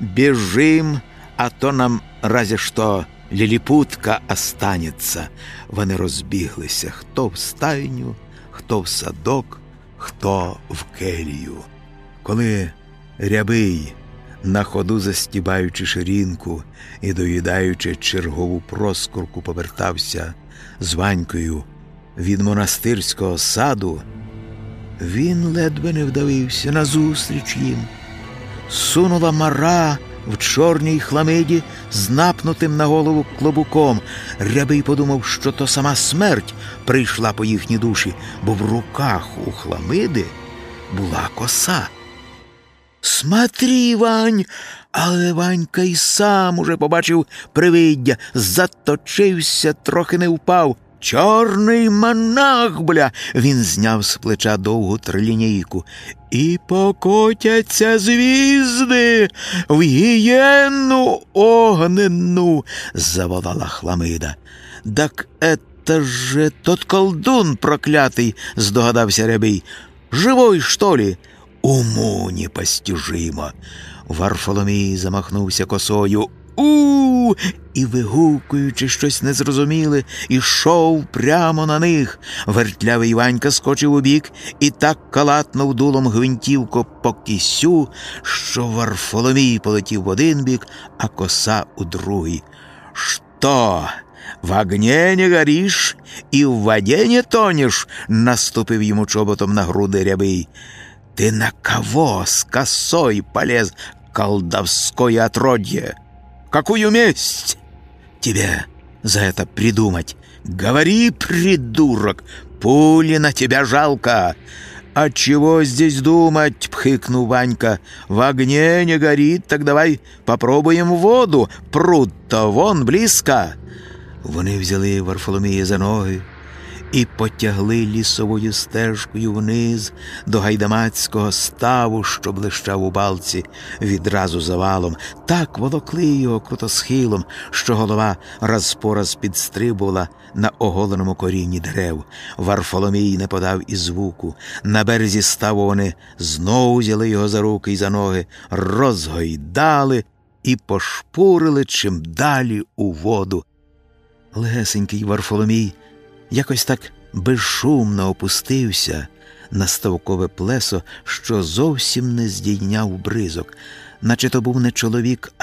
Бежим, а то нам разве що ліліпутка останеться. Вони розбіглися хто в стайню, хто в садок, хто в келію. Коли рябий, на ходу застібаючи ширинку і доїдаючи чергову проскурку, повертався з ванькою від монастирського саду, він ледве не вдавився назустріч їм. Сунула мара в чорній хламиді з напнутим на голову клобуком. Рябий подумав, що то сама смерть прийшла по їхній душі, бо в руках у хламиди була коса. Смотри, Вань, але Ванька й сам уже побачив привиддя, заточився, трохи не впав. Чорний монах, бля. Він зняв з плеча довгу трилінійку. І покотяться звізди в гієнну огненну, заволала хламида. Так это же тот колдун проклятий, здогадався рябий. Живой, що ли? Уму непостижимо. Варфоломій замахнувся косою у і, вигукуючи щось незрозуміле, ішов прямо на них. Вертлявий Ванька скочив у бік і так калатнув дулом гвинтівку по кисю, що Варфоломій полетів в один бік, а коса у другий. «Що? В огне не гориш і в воді не тонеш, наступив йому чоботом на груди рябий. Ты на кого с косой полез, колдовское отродье? Какую месть тебе за это придумать? Говори, придурок, пули на тебя жалко. «А чего здесь думать?» — пхыкнул Ванька. «В огне не горит, так давай попробуем воду. Пруд-то вон близко». Вони взяли Варфоломія за ноги і потягли лісовою стежкою вниз до гайдамацького ставу, що блищав у балці відразу завалом. Так волокли його крутосхилом, що голова раз по раз підстрибувала на оголеному корінні дерев. Варфоломій не подав і звуку. На березі ставу вони знову взяли його за руки й за ноги, розгойдали і пошпурили чим далі у воду. Легесенький Варфоломій якось так безшумно опустився на ставкове плесо, що зовсім не здійняв бризок, наче то був не чоловік,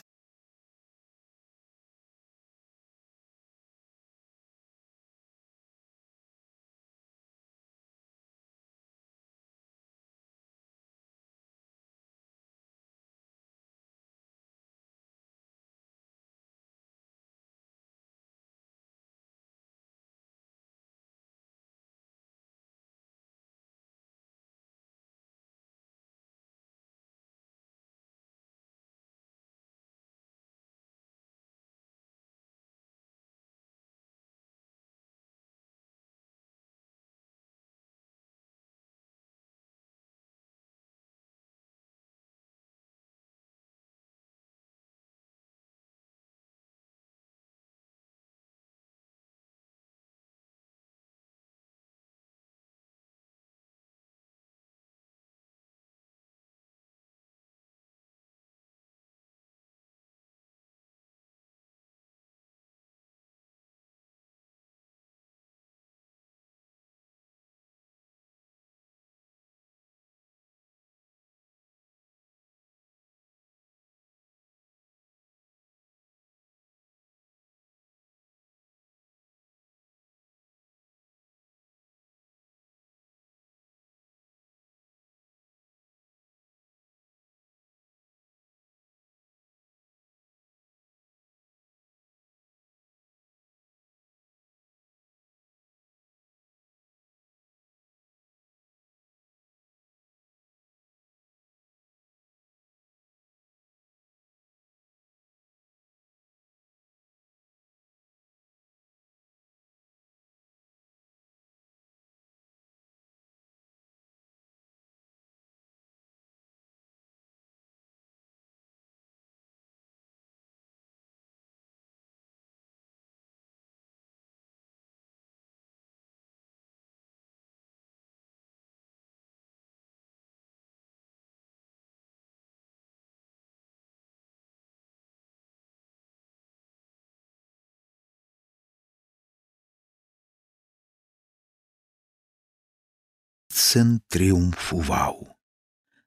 Цин тріумфував.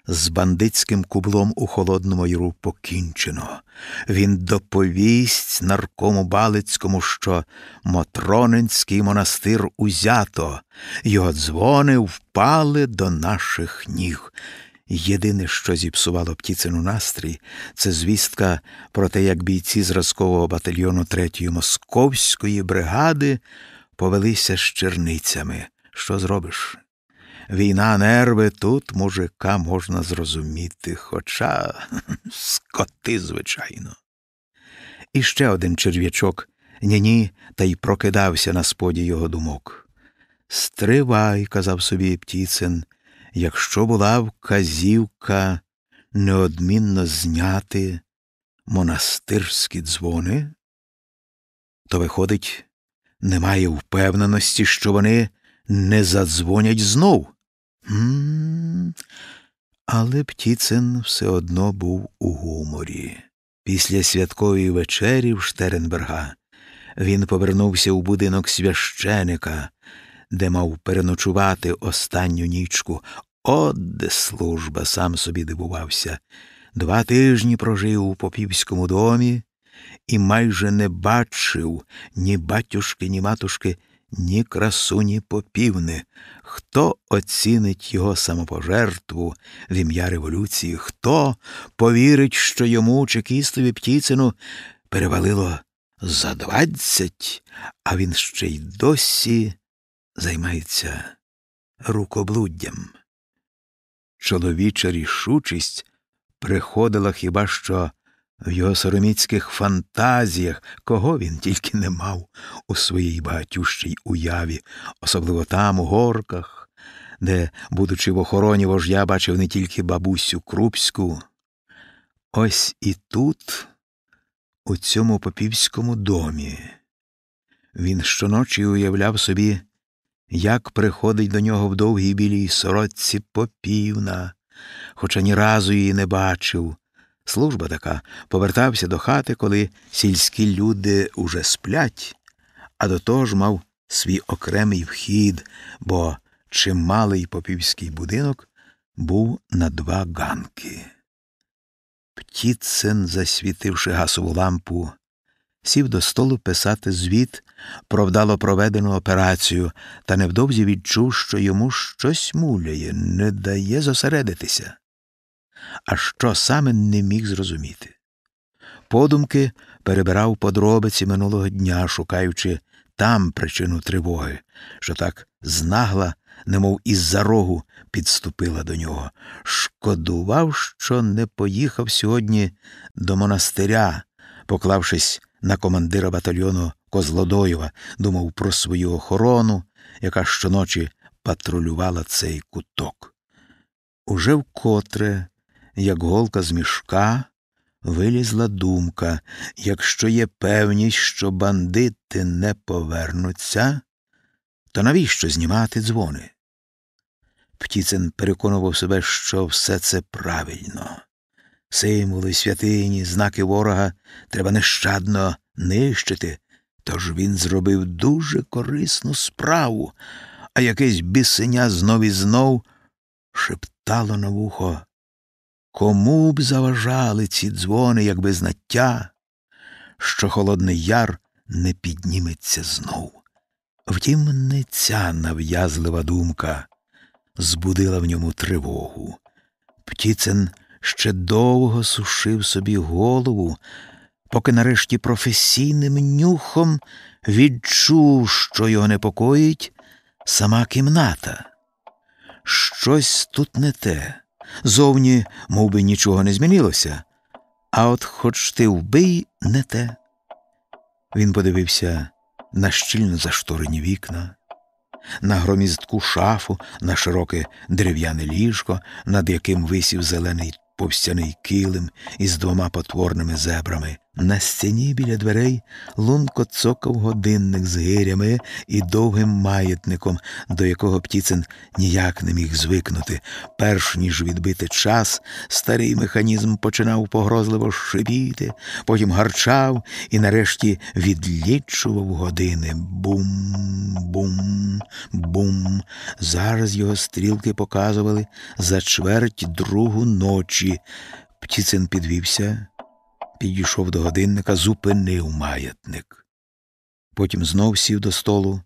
З бандитським кублом у холодному яру покінчено. Він доповість наркому Балицькому, що Мотронинський монастир узято, його дзвони впали до наших ніг. Єдине, що зіпсувало птіцину настрій, це звістка про те, як бійці зразкового батальйону третьої московської бригади повелися з черницями. Що зробиш? Війна нерви тут мужика можна зрозуміти, хоча скоти, звичайно. І ще один черв'ячок ні-ні, та й прокидався на споді його думок. Стривай, казав собі Птіцин, якщо була вказівка неодмінно зняти монастирські дзвони, то, виходить, немає впевненості, що вони не задзвонять знов. М Але Птіцин все одно був у гуморі. Після святкової вечері в Штеренберга він повернувся у будинок священика, де мав переночувати останню нічку. От де служба, сам собі дивувався. Два тижні прожив у попівському домі, і майже не бачив ні батюшки, ні матушки, ні красуні попівни. Хто оцінить його самопожертву в ім'я революції? Хто повірить, що йому, Чекістові Птіцину, перевалило за двадцять, а він ще й досі займається рукоблуддям? Чоловіча рішучість приходила хіба що в його сороміцьких фантазіях, кого він тільки не мав у своїй багатющій уяві, особливо там, у горках, де, будучи в охороні вождя, бачив не тільки бабусю Крупську. Ось і тут, у цьому попівському домі, він щоночі уявляв собі, як приходить до нього в довгій білій сорочці попівна, хоча ні разу її не бачив. Служба така повертався до хати, коли сільські люди уже сплять, а до того ж мав свій окремий вхід, бо чималий попівський будинок був на два ганки. Птіцин, засвітивши гасову лампу, сів до столу писати звіт про вдало проведену операцію, та невдовзі відчув, що йому щось муляє, не дає зосередитися. А що саме не міг зрозуміти. Подумки перебирав подробиці минулого дня, шукаючи там причину тривоги, що так знагла, немов із за рогу підступила до нього. Шкодував, що не поїхав сьогодні до монастиря, поклавшись на командира батальйону Козлодоєва, думав про свою охорону, яка щоночі патрулювала цей куток. Уже вкотре, як голка з мішка, вилізла думка якщо є певність, що бандити не повернуться, то навіщо знімати дзвони? Птіцин переконував себе, що все це правильно. Символи, святині, знаки ворога треба нещадно нищити, тож він зробив дуже корисну справу, а якесь бісеня знов і знов шептало на вухо. Кому б заважали ці дзвони, якби знаття, що Холодний Яр не підніметься знов. Втім, не ця нав'язлива думка збудила в ньому тривогу. Птіцин ще довго сушив собі голову, поки нарешті професійним нюхом відчув, що його непокоїть сама кімната. Щось тут не те. Зовні, мов би, нічого не змінилося, а от хоч ти вбий, не те. Він подивився на щільно зашторені вікна, на громіздку шафу, на широке дерев'яне ліжко, над яким висів зелений повстяний килим із двома потворними зебрами. На стіні біля дверей лунко цокав годинник з гирями і довгим маятником, до якого Птіцин ніяк не міг звикнути. Перш ніж відбити час, старий механізм починав погрозливо шипіти, потім гарчав і нарешті відлічував години. Бум, бум, бум. Зараз його стрілки показували за чверть другу ночі. Птіцин підвівся підійшов до годинника, зупинив маятник. Потім знов сів до столу,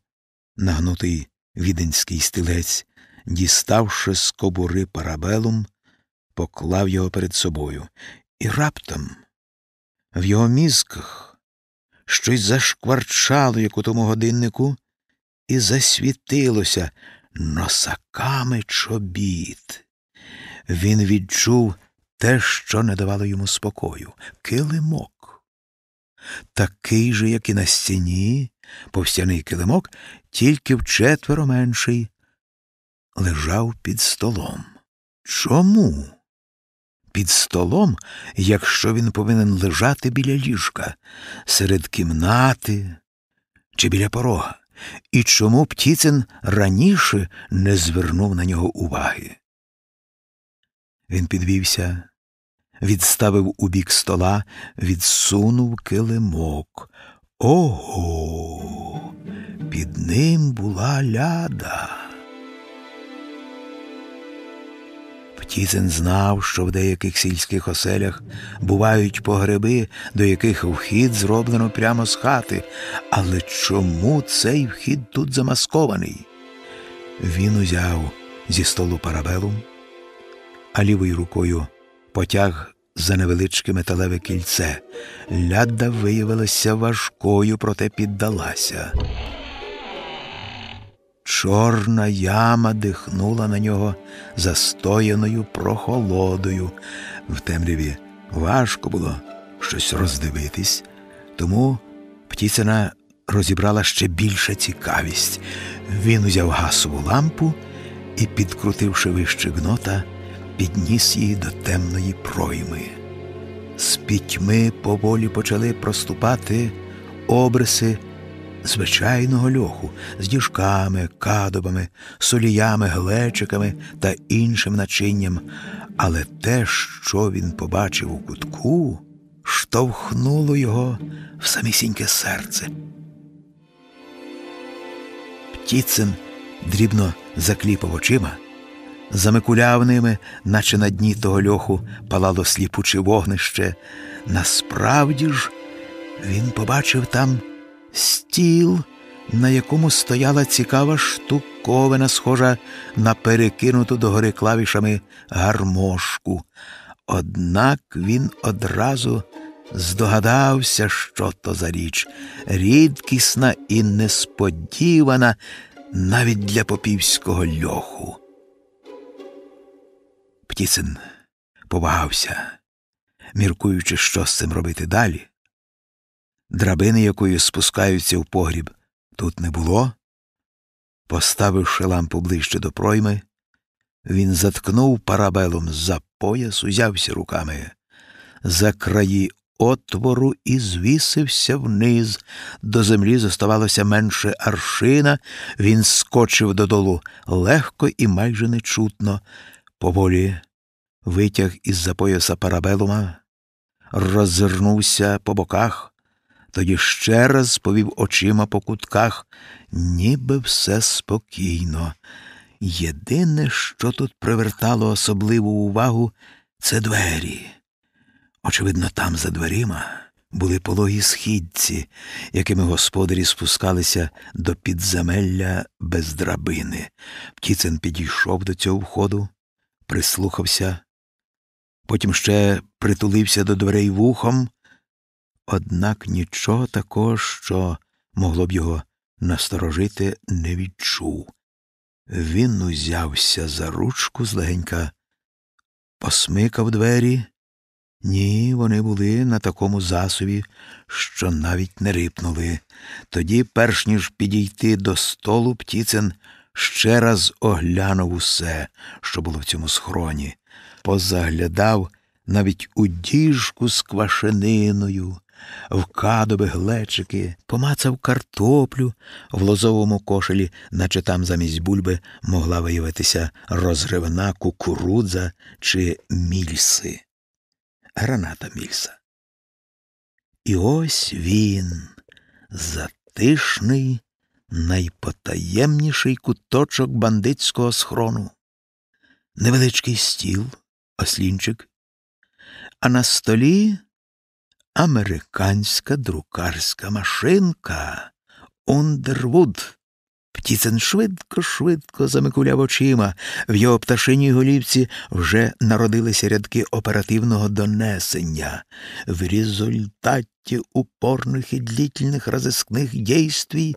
нагнутий віденський стілець, діставши з кобури парабелум, поклав його перед собою, і раптом в його мізках щось зашкварчало, як у тому годиннику, і засвітилося носаками чобіт. Він відчув те, що не давало йому спокою килимок. Такий же, як і на стіні, повстяний килимок, тільки вчетверо менший, лежав під столом. Чому? Під столом, якщо він повинен лежати біля ліжка, серед кімнати чи біля порога, і чому Птіцин раніше не звернув на нього уваги? Він підвівся, відставив у бік стола, відсунув килимок. Ого, під ним була ляда. Птіцин знав, що в деяких сільських оселях бувають погреби, до яких вхід зроблено прямо з хати. Але чому цей вхід тут замаскований? Він узяв зі столу парабелум, а лівою рукою потяг за невеличке металеве кільце. Ляда виявилася важкою, проте піддалася. Чорна яма дихнула на нього застояною прохолодою. В темряві важко було щось роздивитись, тому Птіцина розібрала ще більша цікавість. Він узяв гасову лампу і, підкрутивши вище гнота, підніс її до темної пройми. З пітьми поволі почали проступати обриси звичайного льоху з діжками, кадобами, соліями, глечиками та іншим начинням, але те, що він побачив у кутку, штовхнуло його в самісіньке серце. Птіцин дрібно закліпав очима, замикуляв ними, наче на дні того льоху палало сліпуче вогнище. Насправді ж він побачив там стіл, на якому стояла цікава штуковина, схожа на перекинуту догори клавішами гармошку. Однак він одразу здогадався, що то за річ, рідкісна і несподівана навіть для попівського льоху. Птіцин повагався, міркуючи, що з цим робити далі. Драбини, якою спускаються в погріб, тут не було. Поставивши лампу ближче до пройми, він заткнув парабелом за пояс, узявся руками за краї отвору і звісився вниз. До землі зоставалося менше аршина, він скочив додолу легко і майже нечутно, поволі витяг із за пояса парабелума, роззирнувся по боках тоді ще раз повів очима по кутках, ніби все спокійно. Єдине, що тут привертало особливу увагу, це двері. Очевидно, там за дверима були пологі східці, якими господарі спускалися до підземелля без драбини. Птіцин підійшов до цього входу, прислухався, потім ще притулився до дверей вухом однак нічого такого, що могло б його насторожити, не відчув. Він узявся за ручку злегенька, посмикав двері. Ні, вони були на такому засобі, що навіть не рипнули. Тоді, перш ніж підійти до столу, Птіцин ще раз оглянув усе, що було в цьому схроні, позаглядав навіть у діжку з квашениною, в кадові глечики, помацав картоплю в лозовому кошелі, наче там замість бульби могла виявитися розривна кукурудза чи мільси, граната мільса. І ось він, затишний, найпотаємніший куточок бандитського схрону, невеличкий стіл, ослінчик, а на столі американська друкарська машинка Ундервуд. Птіцин швидко, швидко замикуляв очима. В його пташиній голівці вже народилися рядки оперативного донесення. В результаті упорных и длительных разыскных действий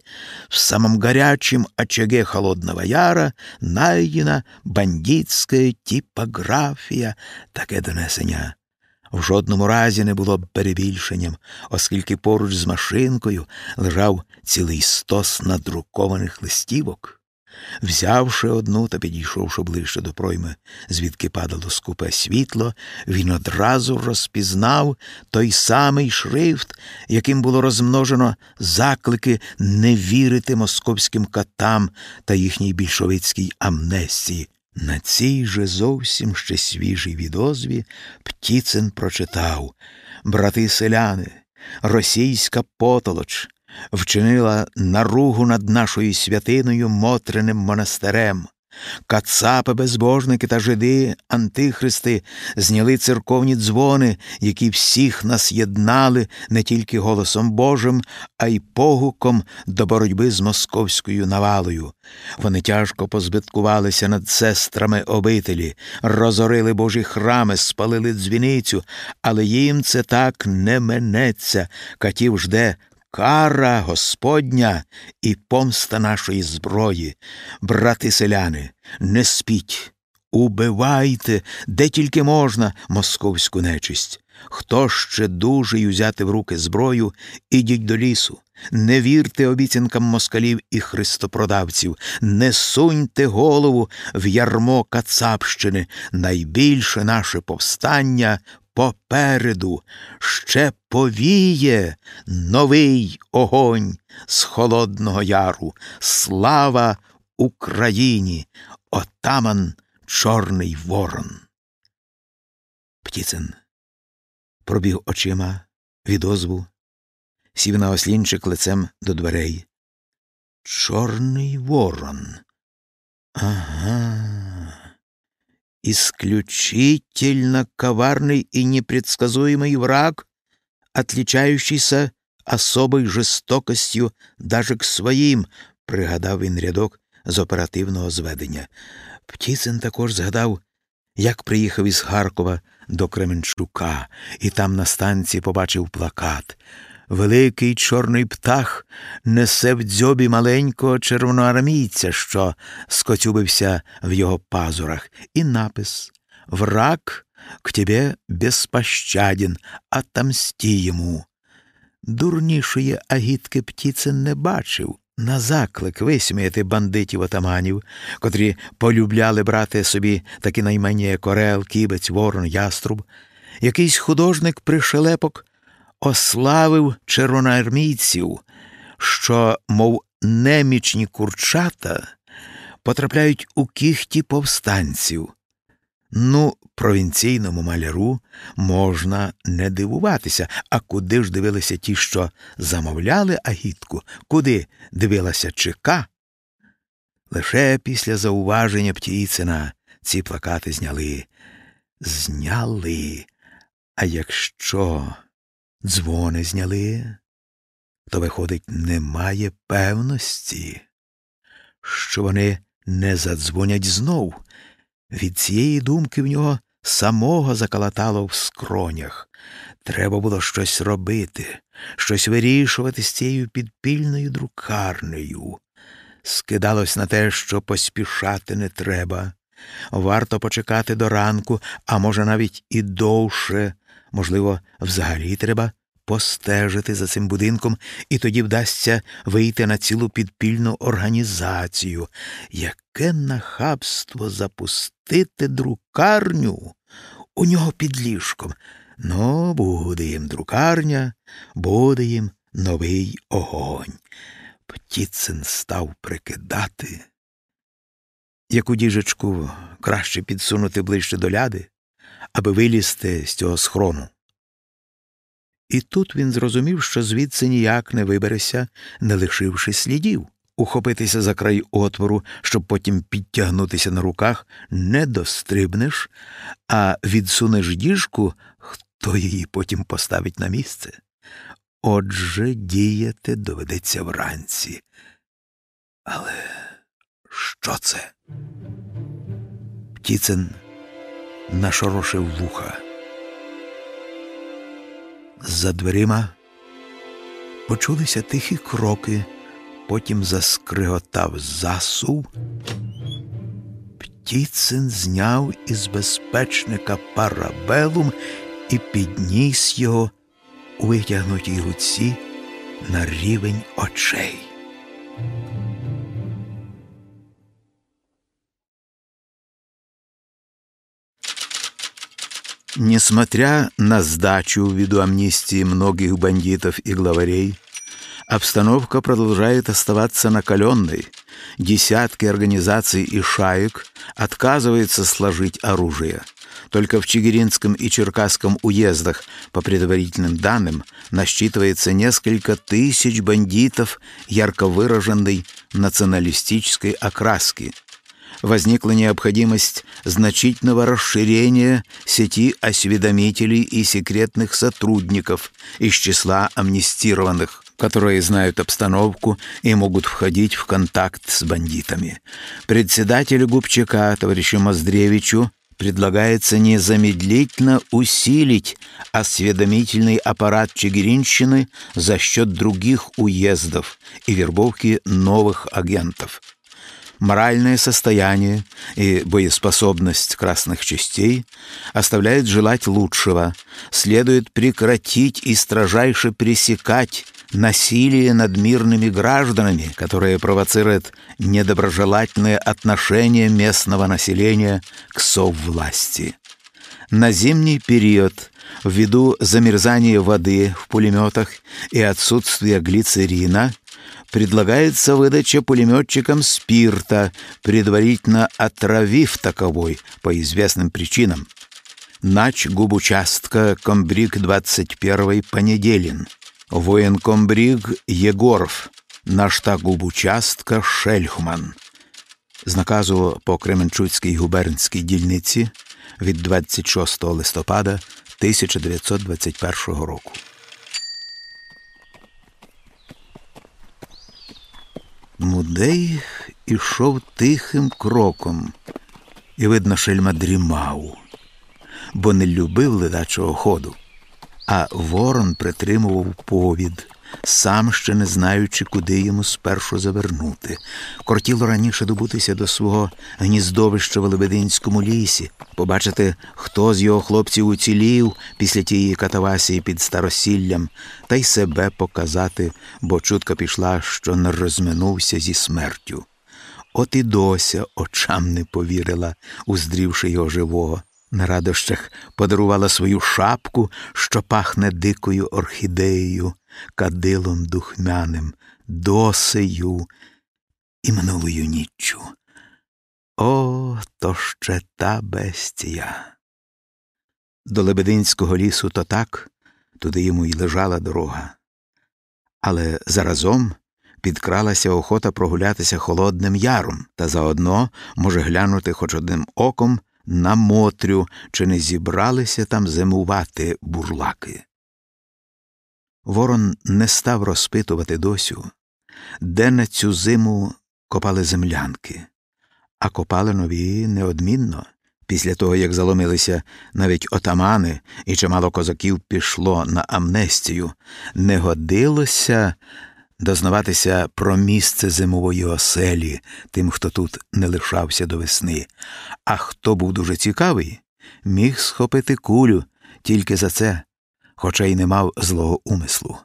в самом горячем очаге Холодного Яра найдена бандитська типографія. Таке донесення в жодному разі не було б перебільшенням, оскільки поруч з машинкою лежав цілий стос надрукованих листівок. Взявши одну та підійшовши ближче до пройми, звідки падало скупе світло, він одразу розпізнав той самий шрифт, яким було розмножено заклики не вірити московським катам та їхній більшовицькій амнестії, на цій же зовсім ще свіжій відозві Птіцин прочитав Брати селяни, російська потолоч вчинила наругу над нашою святиною Мотриним монастирем. Кацапи, безбожники та жиди, антихристи зняли церковні дзвони, які всіх нас єднали не тільки голосом Божим, а й погуком до боротьби з московською навалою. Вони тяжко позбиткувалися над сестрами обителі, розорили Божі храми, спалили дзвіницю, але їм це так не минеться. Катів жде кара Господня і помста нашої зброї. Брати селяни, не спіть, убивайте, де тільки можна, московську нечисть. Хто ще дужий узяти в руки зброю, ідіть до лісу. Не вірте обіцянкам москалів і христопродавців, не суньте голову в ярмо Кацапщини, найбільше наше повстання попереду ще повіє новий огонь з Холодного Яру. Слава Україні! Отаман Чорний Ворон. Птіцин пробіг очима від озву, сів на ослінчик лицем до дверей. Чорний ворон. Ага исключительно коварный и непредсказуемый враг, отличающийся особой жорстокостю даже к своїм, пригадав він рядок з оперативного зведення. Птіцин також згадав, як приїхав із Харкова до Кременчука, і там на станції побачив плакат. Великий чорний птах несе в дзьобі маленького червоноармійця, що скоцюбився в його пазурах, і напис Враг к тебе безпощаден, отомсти йому. Дурнішої агітки Птіцин не бачив. На заклик висміяти бандитів отаманів, котрі полюбляли брати собі такі наймені, як Орел, Кібець, Ворон, Яструб, якийсь художник пришелепок ославив червоноармійців, що, мов немічні курчата, потрапляють у кіхті повстанців. Ну, провінційному маляру можна не дивуватися, а куди ж дивилися ті, що замовляли агітку, куди дивилася ЧК? Лише після зауваження Птіцина ці плакати зняли. Зняли. А якщо дзвони зняли, то, виходить, немає певності, що вони не задзвонять знов. Від цієї думки в нього самого закалатало в скронях. Треба було щось робити, щось вирішувати з цією підпільною друкарнею. Скидалось на те, що поспішати не треба. Варто почекати до ранку, а може, навіть і довше, Можливо, взагалі треба постежити за цим будинком, і тоді вдасться вийти на цілу підпільну організацію. Яке нахабство запустити друкарню у нього під ліжком. Ну, буде їм друкарня, буде їм новий огонь. Птіцин став прикидати. Яку діжечку краще підсунути ближче до ляди, аби вилізти з цього схрону. І тут він зрозумів, що звідси ніяк не вибереся, не лишивши слідів. Ухопитися за край отвору, щоб потім підтягнутися на руках, не дострибнеш, а відсунеш діжку, хто її потім поставить на місце. Отже, діяти доведеться вранці. Але що це? Птіцин нашорошив вуха. За дверима почулися тихі кроки, потім заскриготав засув. Птіцин зняв із безпечника парабелум і підніс його у витягнутій руці на рівень очей. Несмотря на сдачу ввиду амнистии многих бандитов и главарей, обстановка продолжает оставаться накаленной. Десятки организаций и шаек отказываются сложить оружие. Только в Чигиринском и Черкасском уездах, по предварительным данным, насчитывается несколько тысяч бандитов ярко выраженной националистической окраски – возникла необходимость значительного расширения сети осведомителей и секретных сотрудников из числа амнистированных, которые знают обстановку и могут входить в контакт с бандитами. Председателю Губчака, товарищу Моздревичу, предлагается незамедлительно усилить осведомительный аппарат Чигиринщины за счет других уездов и вербовки новых агентов. Моральное состояние и боеспособность красных частей оставляют желать лучшего. Следует прекратить и строжайше пресекать насилие над мирными гражданами, которое провоцирует недоброжелательные отношения местного населения к соввласти. На зимний период, ввиду замерзания воды в пулеметах и отсутствия глицерина, предлагается выдача пулеметчикам спирта, предварительно отравив таковой по известным причинам. Нач губучастка комбриг 21 понеделин – воєнкомбріг Єгоров, на штаб-участка Шельхман. З наказу по Кременчуцькій губернській дільниці від 26 листопада 1921 року. Мудей ішов тихим кроком, і, видно, шельма дрімав, бо не любив ледачого ходу а ворон притримував повід, сам ще не знаючи, куди йому спершу завернути. Кортіло раніше добутися до свого гніздовища в Лебединському лісі, побачити, хто з його хлопців уцілів після тієї катавасії під старосіллям, та й себе показати, бо чутка пішла, що не розминувся зі смертю. От і дося очам не повірила, уздрівши його живого на радощах подарувала свою шапку, що пахне дикою орхідеєю, кадилом духмяним, досею і минулою ніччю. О, то ще та бестія. До Лебединського лісу то так, туди йому й лежала дорога. Але заразом підкралася охота прогулятися Холодним яром та заодно може глянути хоч одним оком на Мотрю, чи не зібралися там зимувати бурлаки. Ворон не став розпитувати досю, де на цю зиму копали землянки, а копали нові неодмінно. Після того, як заломилися навіть отамани, і чимало козаків пішло на амнестію, не годилося дознаватися про місце зимової оселі тим, хто тут не лишався до весни, а хто був дуже цікавий, міг схопити кулю тільки за це, хоча й не мав злого умислу.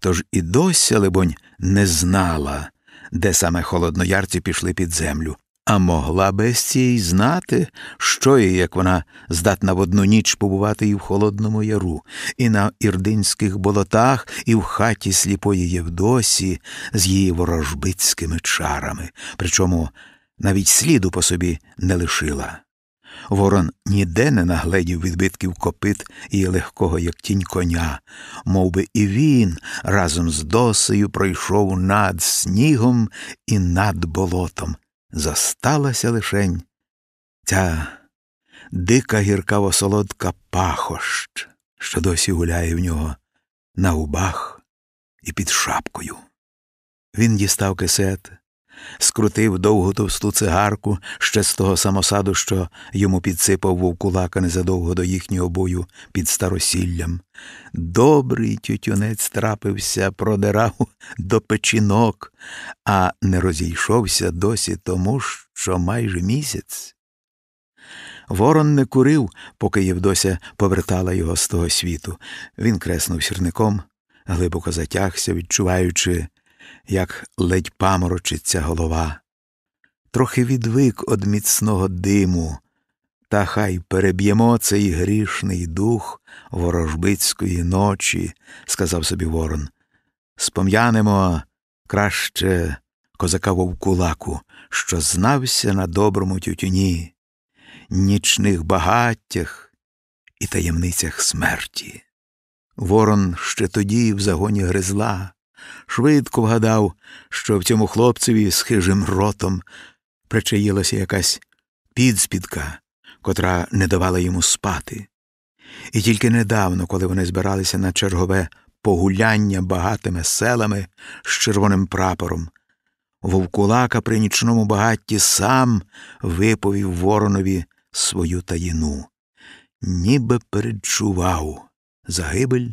Тож і досі, либонь, не знала, де саме холодноярці пішли під землю, а могла бестія й знати, що і як вона здатна в одну ніч побувати і в Холодному Яру, і на ірдинських болотах, і в хаті сліпої Євдосі з її ворожбицькими чарами, причому навіть сліду по собі не лишила. Ворон ніде не нагледів відбитків копит і легкого, як тінь коня, мов би і він разом з досею пройшов над снігом і над болотом, зосталася лишень ця дика гіркаво солодка пахощ, що досі гуляє в нього на губах і під шапкою. Він дістав кисет, скрутив довгу товсту цигарку ще з того самосаду, що йому підсипав вовкулака незадовго до їхнього бою під старосіллям. Добрий тютюнець трапився, продирав до печінок, а не розійшовся досі тому, що майже місяць. Ворон не курив, поки Євдося повертала його з того світу. Він креснув сірником, глибоко затягся, відчуваючи як ледь паморочиться голова, трохи відвик од міцного диму, та хай переб'ємо цей грішний дух ворожбицької ночі, сказав собі Ворон. Спом'янемо краще козака вовкулаку, що знався на доброму тютюні, нічних багаттях і таємницях смерті. Ворон ще тоді в загоні гризла, швидко вгадав, що в цьому хлопцеві з хижим ротом причаїлася якась підспідка, котра не давала йому спати. І тільки недавно, коли вони збиралися на чергове погуляння багатими селами з червоним прапором, вовкулака при нічному багатті сам виповів воронові свою таїну, ніби передчував загибель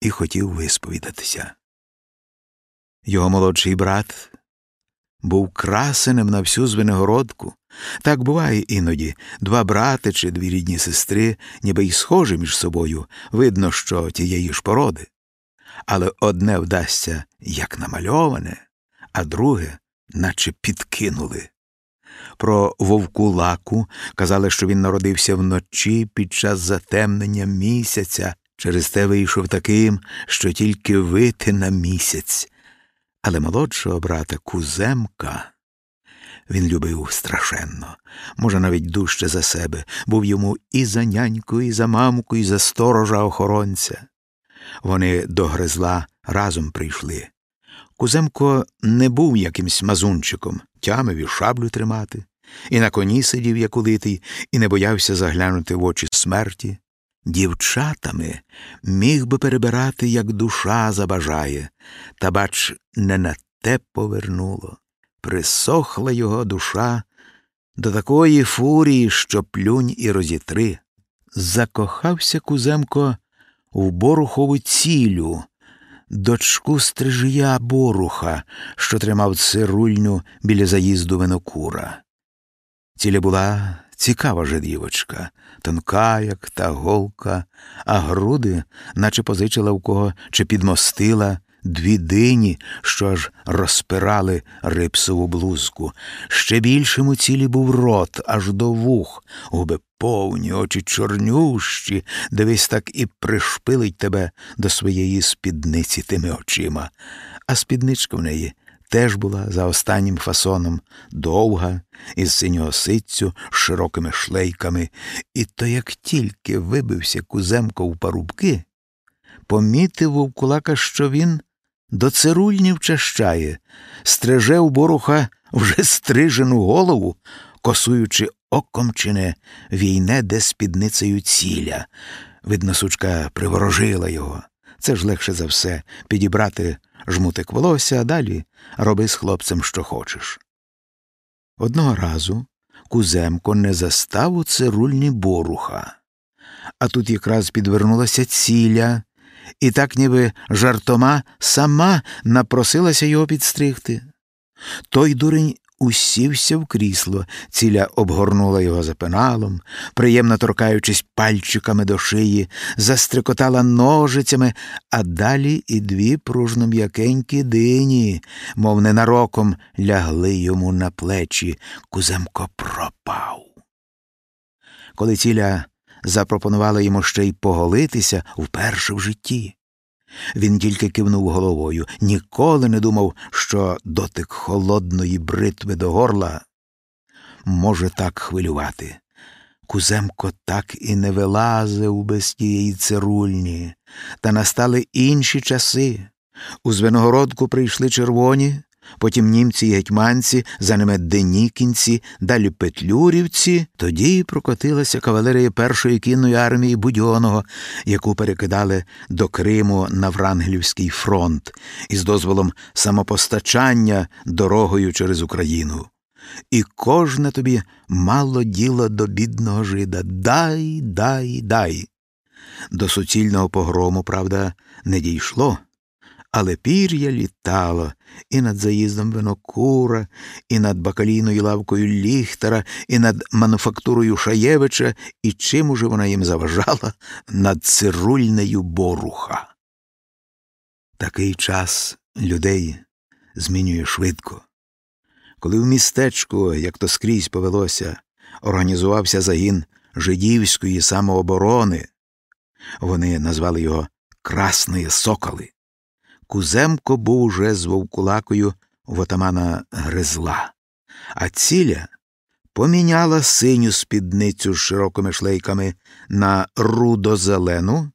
і хотів висповідатися. Його молодший брат був красенем на всю Звенигородку. Так буває іноді два брати чи дві рідні сестри, ніби й схожі між собою, видно, що тієї ж породи. Але одне вдасться як намальоване, а друге, наче підкинули. Про вовкулаку казали, що він народився вночі під час затемнення місяця, через те вийшов таким, що тільки вити на місяць. Але молодшого брата Куземка він любив страшенно, може, навіть дужче за себе, був йому і за няньку, і за мамку, і за сторожа охоронця. Вони до гризла разом прийшли. Куземко не був якимсь мазунчиком, тямив і шаблю тримати, і на коні сидів, як улитий, і не боявся заглянути в очі смерті. Дівчатами міг би перебирати, як душа забажає, та, бач, не на те повернуло. Присохла його душа до такої фурії, що плюнь і розітри. Закохався Куземко в Борухову цілю, дочку стрижія Боруха, що тримав цирульню біля заїзду винокура. Ціля була цікава же дівочка, тонка, як та голка, а груди, наче позичила в кого чи підмостила дві дині, що аж розпирали рипсову блузку. Ще більшим у цілі був рот, аж до вух, губи повні, очі чорнющі, дивись так і пришпилить тебе до своєї спідниці тими очима, а спідничка в неї. Теж була за останнім фасоном довга, із синього ситцю з широкими шлейками, і то як тільки вибився куземко в парубки, помітив вовкулака, що він до цирульні вчащає, стреже у боруха вже стрижену голову, косуючи оком чи не війне, де спідницею ціля. Видно, сучка приворожила його. Це ж легше за все підібрати жмутик волосся, а далі роби з хлопцем, що хочеш. Одного разу Куземко не застав у цирульні боруха, а тут якраз підвернулася ціля, і так ніби жартома сама напросилася його підстригти. Той дурень усівся в крісло, ціля обгорнула його за пеналом, приємно торкаючись пальчиками до шиї, застрикотала ножицями, а далі і дві пружно м'якенькі дині, мов ненароком, лягли йому на плечі. Куземко пропав. Коли ціля запропонувала йому ще й поголитися вперше в житті. Він тільки кивнув головою, ніколи не думав, що дотик холодної бритви до горла може так хвилювати. Куземко так і не вилазив без тієї цирульні, та настали інші часи. У Звеногородку прийшли червоні, потім німці й гетьманці, за ними денікінці, далі петлюрівці, тоді прокотилася кавалерія першої кінної армії Будьоного, яку перекидали до Криму на Врангелівський фронт із дозволом самопостачання дорогою через Україну. І кожне тобі мало діло до бідного жида дай, дай, дай. До суцільного погрому, правда, не дійшло але пір'я літало і над заїздом винокура, і над бакалійною лавкою Ліхтера, і над мануфактурою Шаєвича, і чим уже вона їм заважала над цирульнею боруха. Такий час людей змінює швидко. Коли в містечку, як то скрізь повелося, організувався загін жидівської самооборони, вони назвали його Красні Соколи. Куземко був уже з вовкулакою в отамана Гризла, а ціля поміняла синю спідницю з широкими шлейками на рудо-зелену,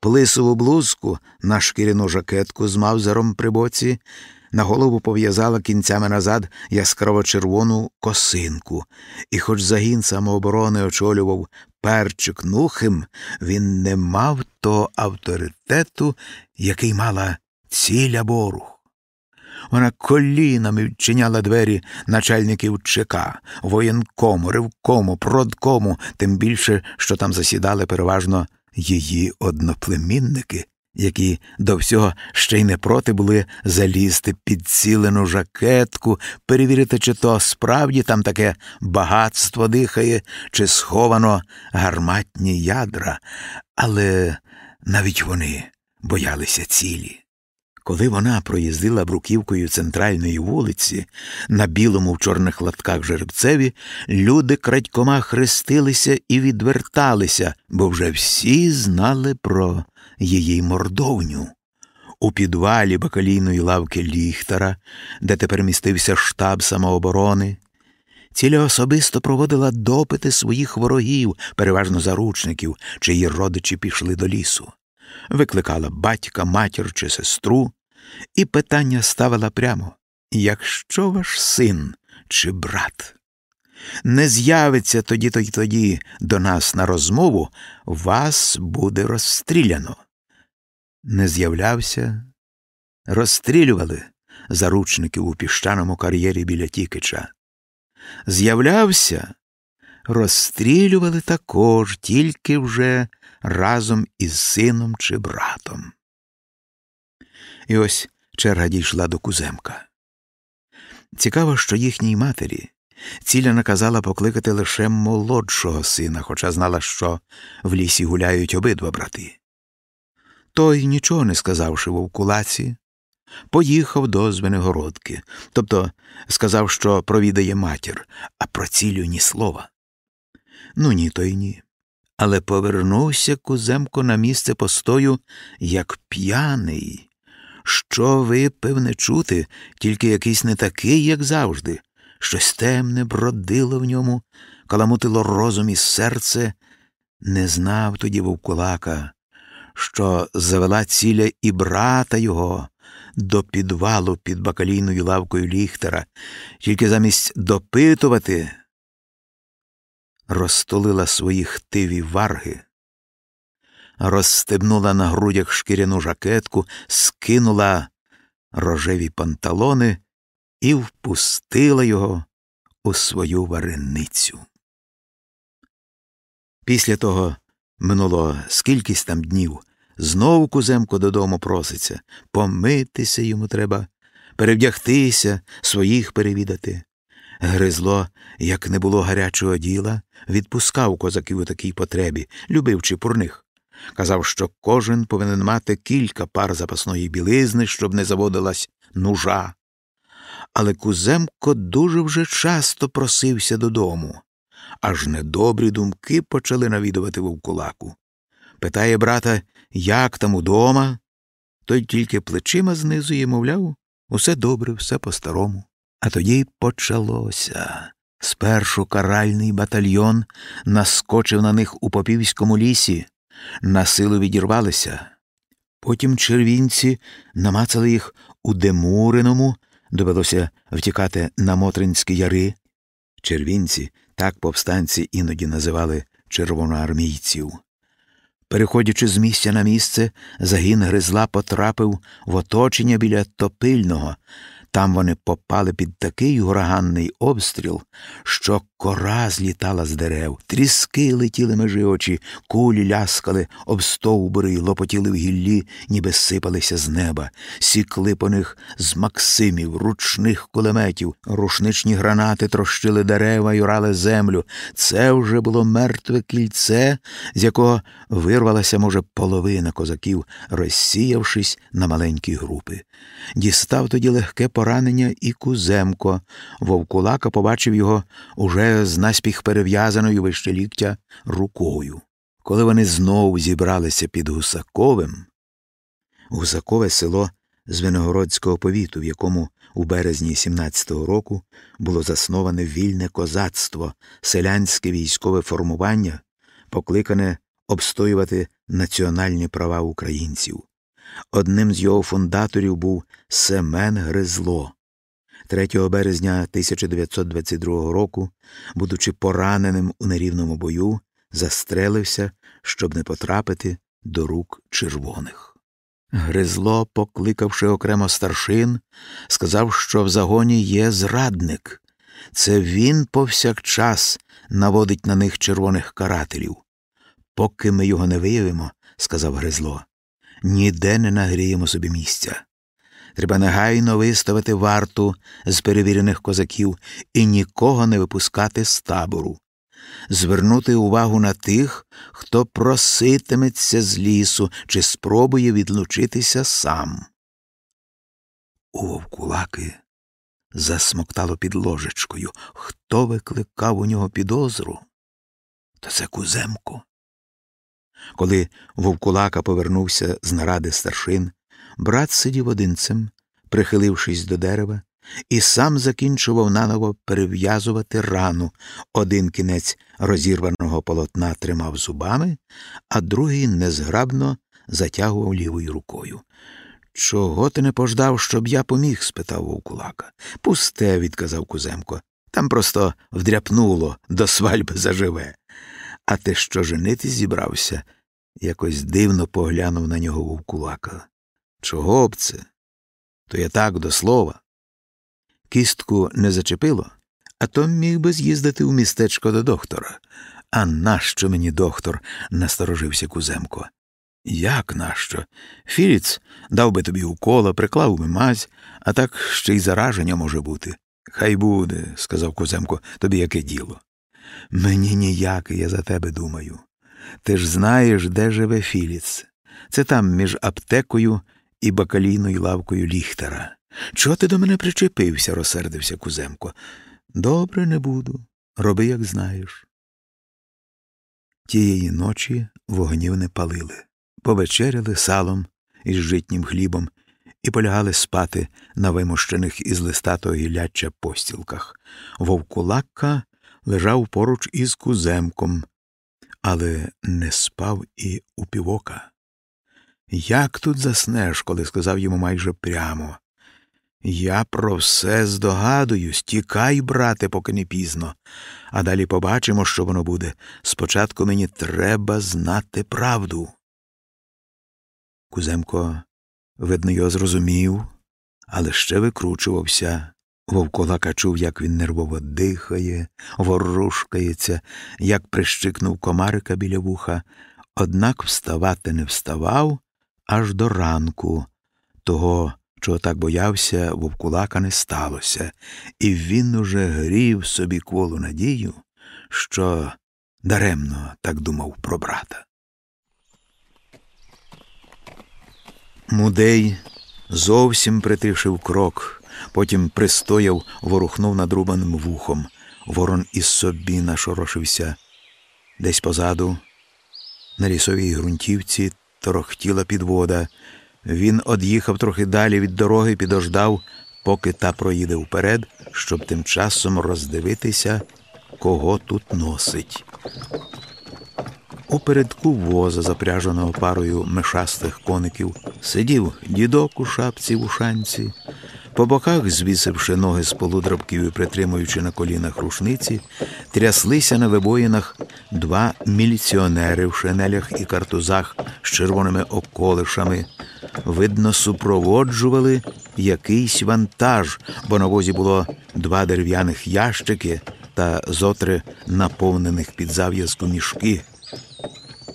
плисову блузку на шкіряну жакетку з мавзером при боці, На голову пов'язала кінцями назад яскраво червону косинку, і, хоч загін самооборони очолював перчик нухим, він не мав того авторитету, який мала ціля борух. Вона колінами відчиняла двері начальників ЧК, воєнкому, ревкому, продкому, тим більше, що там засідали переважно її одноплемінники, які до всього ще й не проти були залізти під цілену жакетку, перевірити, чи то справді там таке багатство дихає, чи сховано гарматні ядра, але навіть вони боялися цілі. Коли вона проїздила бруківкою центральної вулиці, на білому в чорних латках жеребцеві, люди крадькома хрестилися і відверталися, бо вже всі знали про її мордовню. У підвалі бакалійної лавки Ліхтара, де тепер містився штаб самооборони, ціля особисто проводила допити своїх ворогів, переважно заручників, чиї родичі пішли до лісу. Викликала батька, матір чи сестру, і питання ставила прямо якщо ваш син чи брат не з'явиться тоді то й тоді до нас на розмову, вас буде розстріляно. Не з'являвся, розстрілювали заручників у піщаному кар'єрі біля Тікича. З'являвся, розстрілювали також тільки вже разом із сином чи братом. І ось черга дійшла до Куземка. Цікаво, що їхній матері ціля наказала покликати лише молодшого сина, хоча знала, що в лісі гуляють обидва брати. Той, нічого не сказавши вовкулаці, поїхав до Звенигородки, тобто сказав, що провідає матір, а про цілю ні слова. Ну, ні, то й ні. Але повернувся Куземко на місце постою, як п'яний. Що ви, певне, чути, тільки якийсь не такий, як завжди, щось темне бродило в ньому, каламутило розум і серце, не знав тоді вовкулака, що завела ціля і брата його до підвалу під бакалійною лавкою ліхтера, тільки замість допитувати розтолила свої хтиві варги розстебнула на грудях шкіряну жакетку, скинула рожеві панталони і впустила його у свою вареницю. Після того минуло скількись там днів. Знову Куземко додому проситься, помитися йому треба, перевдягтися, своїх перевідати. Гризло, як не було гарячого діла, відпускав козаків у такій потребі, любив чепурних. Казав, що кожен повинен мати кілька пар запасної білизни, щоб не заводилась нужа. Але Куземко дуже вже часто просився додому, аж недобрі думки почали навідувати вовкулаку. Питає брата, як там удома? Той тільки плечима знизує, мовляв, усе добре, все по-старому. А тоді почалося. Спершу каральний батальйон наскочив на них у попівському лісі на силу відірвалися. Потім червінці намацали їх у Демуриному, довелося втікати на Мотринські яри. Червінці так повстанці іноді називали червоноармійців. Переходячи з місця на місце, загін гризла потрапив в оточення біля топильного, там вони попали під такий ураганний обстріл, що кора злітала з дерев, тріски летіли межі очі, кулі ляскали об стовбури й лопотіли в гіллі, ніби сипалися з неба, сікли по них з максимів, ручних кулеметів, рушничні гранати трощили дерева й урали землю. Це вже було мертве кільце, з якого вирвалася, може, половина козаків, розсіявшись на маленькі групи. Дістав тоді легке поранення і Куземко. Вовкулака побачив його уже з наспіх перев'язаною вище ліктя рукою. Коли вони знову зібралися під Гусаковим, Гусакове село Звенигородського повіту, в якому у березні 17-го року було засноване вільне козацтво, селянське військове формування, покликане обстоювати національні права українців. Одним з його фундаторів був Семен Гризло. 3 березня 1922 року, будучи пораненим у нерівному бою, застрелився, щоб не потрапити до рук червоних. Гризло, покликавши окремо старшин, сказав, що в загоні є зрадник. Це він повсякчас наводить на них червоних карателів. Поки ми його не виявимо, сказав Гризло, ніде не нагріємо собі місця. Треба негайно виставити варту з перевірених козаків і нікого не випускати з табору, звернути увагу на тих, хто проситиметься з лісу чи спробує відлучитися сам. У вовкулаки засмоктало під ложечкою. Хто викликав у нього підозру? То це Куземко. Коли вовкулака повернувся з наради старшин, брат сидів одинцем, прихилившись до дерева, і сам закінчував наново перев'язувати рану. Один кінець розірваного полотна тримав зубами, а другий незграбно затягував лівою рукою. Чого ти не пождав, щоб я поміг? спитав вовкулака. Пусте, відказав Куземко. Там просто вдряпнуло, до свальби заживе. А ти що женитись зібрався? Якось дивно поглянув на нього вовкулака. Чого б це? То я так до слова. Кістку не зачепило, а то міг би з'їздити у містечко до доктора. А нащо мені доктор? насторожився Куземко. Як нащо? Філіц дав би тобі укола, приклав би мазь, а так ще й зараження може бути. Хай буде, сказав Куземко, тобі яке діло. Мені ніяке, я за тебе думаю. Ти ж знаєш, де живе Філіц. Це там між аптекою і бакалійною лавкою ліхтера. Чого ти до мене причепився? розсердився Куземко. Добре не буду. Роби, як знаєш. Тієї ночі вогнів не палили, повечеряли салом із житнім хлібом і полягали спати на вимощених із листатого гіляча постілках. Вовкулакка лежав поруч із куземком, але не спав і у півока. Як тут заснеш, коли сказав йому майже прямо. Я про все здогадуюсь, тікай, брате, поки не пізно, а далі побачимо, що воно буде. Спочатку мені треба знати правду. Куземко, видно, його зрозумів, але ще викручувався. Вовколака чув, як він нервово дихає, ворушкається, як прищикнув комарика біля вуха, однак вставати не вставав аж до ранку. Того, чого так боявся, вовкулака не сталося, і він уже грів собі кволу надію, що даремно так думав про брата. Мудей зовсім притишив крок, потім пристояв, ворухнув надрубаним вухом. Ворон із собі нашорошився. Десь позаду, на лісовій ґрунтівці, торохтіла підвода. Він од'їхав трохи далі від дороги, підождав, поки та проїде вперед, щоб тим часом роздивитися, кого тут носить. У передку воза, запряженого парою мешастих коників, сидів дідок у шапці в ушанці, по боках, звісивши ноги з полудрабків і притримуючи на колінах рушниці, тряслися на вибоїнах два міліціонери в шинелях і картузах з червоними околишами. Видно, супроводжували якийсь вантаж, бо на возі було два дерев'яних ящики та зотри наповнених під зав'язку мішки.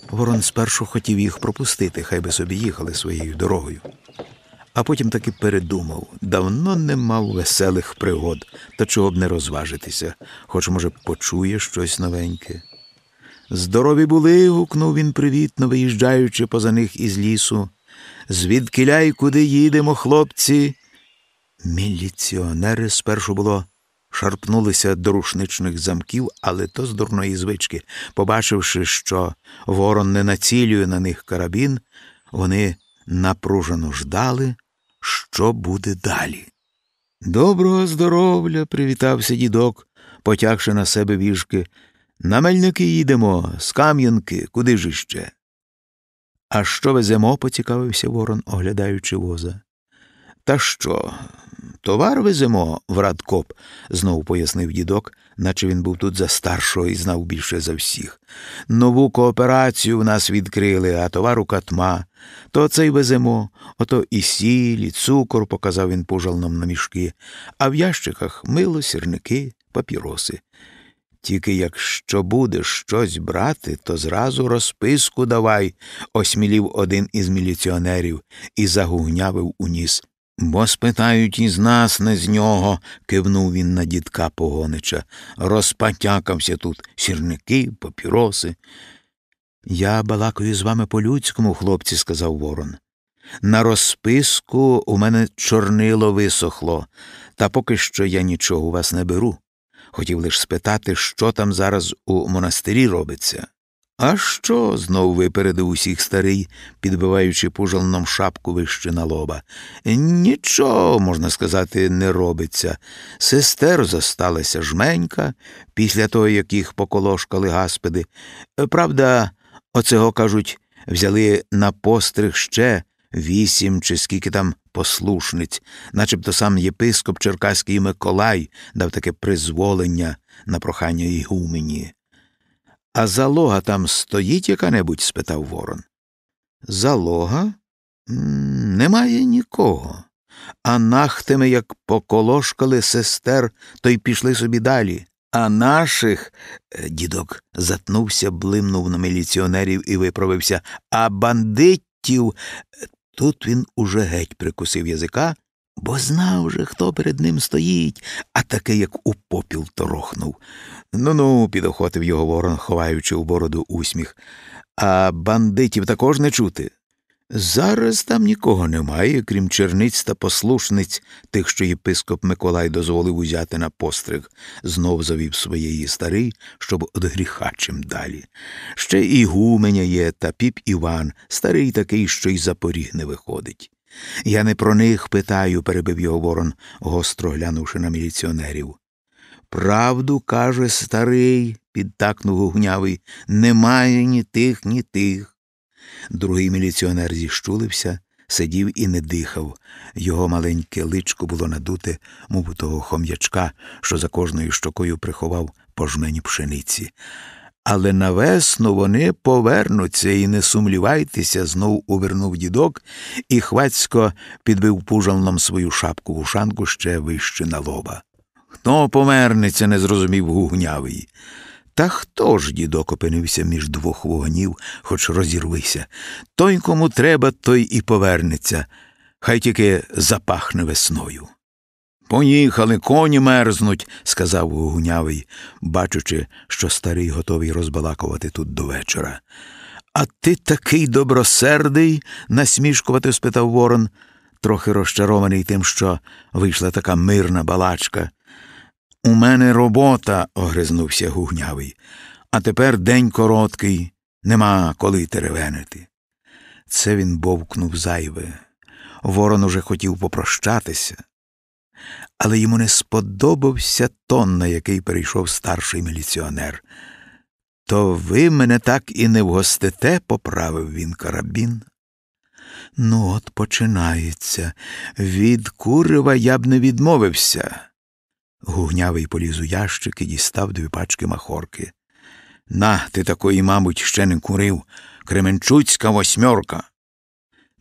Ворон спершу хотів їх пропустити, хай би собі їхали своєю дорогою. А потім таки передумав давно не мав веселих пригод, та чого б не розважитися, хоч, може, почує щось новеньке. Здорові були. гукнув він привітно, виїжджаючи поза них із лісу. Звідкиля й куди їдемо, хлопці? Міліціонери спершу було шарпнулися до рушничних замків, але то з дурної звички. Побачивши, що ворон не націлює на них карабін, вони напружено ждали, що буде далі. Доброго здоров'я, привітався дідок, потягши на себе віжки. На мельники їдемо, з Кам'янки, куди ж іще? А що веземо? поцікавився ворон, оглядаючи воза. Та що? Товар веземо в радкоп, знову пояснив дідок, наче він був тут за старшого і знав більше за всіх. Нову кооперацію в нас відкрили, а товару катма. То це й веземо, ото і сіль, і цукор, показав він пожалном на мішки, а в ящиках мило, сірники, папіроси. Тільки якщо будеш щось брати, то зразу розписку давай, осмілів один із міліціонерів і загугнявив у ніс. Бо спитають із нас, не з нього, кивнув він на дідка Погонича. Розпатякався тут сірники, папіроси. Я балакаю з вами по-людському, хлопці, сказав Ворон. На розписку у мене чорнило висохло, та поки що я нічого у вас не беру. Хотів лиш спитати, що там зараз у монастирі робиться. А що? знов випередив усіх старий, підбиваючи пужалном шапку вище на лоба. Нічого, можна сказати, не робиться. Сестер зосталася жменька після того, як їх поколошкали гаспеди. Правда, оцього, кажуть, взяли на постриг ще вісім чи скільки там послушниць, начебто сам єпископ Черкаський Миколай дав таке призволення на прохання Ігумені. А залога там стоїть яка небудь? спитав Ворон. Залога? Немає нікого. А нахтими, як поколошкали сестер, то й пішли собі далі. А наших. Е, дідок затнувся, блимнув на міліціонерів і виправився. А бандитів. Тут він уже геть прикусив язика, бо знав же, хто перед ним стоїть, а таке, як у попіл торохнув. Ну ну, підохотив його ворон, ховаючи у бороду усміх. А бандитів також не чути. Зараз там нікого немає, крім черниць та послушниць, тих, що єпископ Миколай дозволив узяти на постриг, знов завів своєї старий, щоб од далі. Ще і гуменя є, та піп Іван, старий такий, що й за поріг не виходить. Я не про них питаю, перебив його ворон, гостро глянувши на міліціонерів. Правду каже старий, підтакнув гугнявий, немає ні тих, ні тих. Другий міліціонер зіщулився, сидів і не дихав. Його маленьке личко було надуте, мов того хом'ячка, що за кожною щокою приховав пожмені пшениці. Але на весну вони повернуться і не сумлівайтеся, знов увернув дідок і хвацько підбив пужалном свою шапку вушанку ще вище на лоба. Хто повернеться, не зрозумів гугнявий. Та хто ж, дідок, опинився між двох вогнів, хоч розірвися. Той, кому треба, той і повернеться, хай тільки запахне весною. Поїхали, коні мерзнуть, сказав гугнявий, бачучи, що старий готовий розбалакувати тут до вечора. А ти такий добросердий? насмішкувати спитав Ворон, трохи розчарований тим, що вийшла така мирна балачка. У мене робота, огризнувся гугнявий, а тепер день короткий, нема коли теревенити. Це він бовкнув зайве. Ворон уже хотів попрощатися, але йому не сподобався тон, на який перейшов старший міліціонер. То ви мене так і не вгостите, поправив він карабін. Ну, от починається. Від курива я б не відмовився. Гугнявий поліз у ящик і дістав дві пачки махорки. На, ти такої, мабуть, ще не курив. Кременчуцька восьмерка.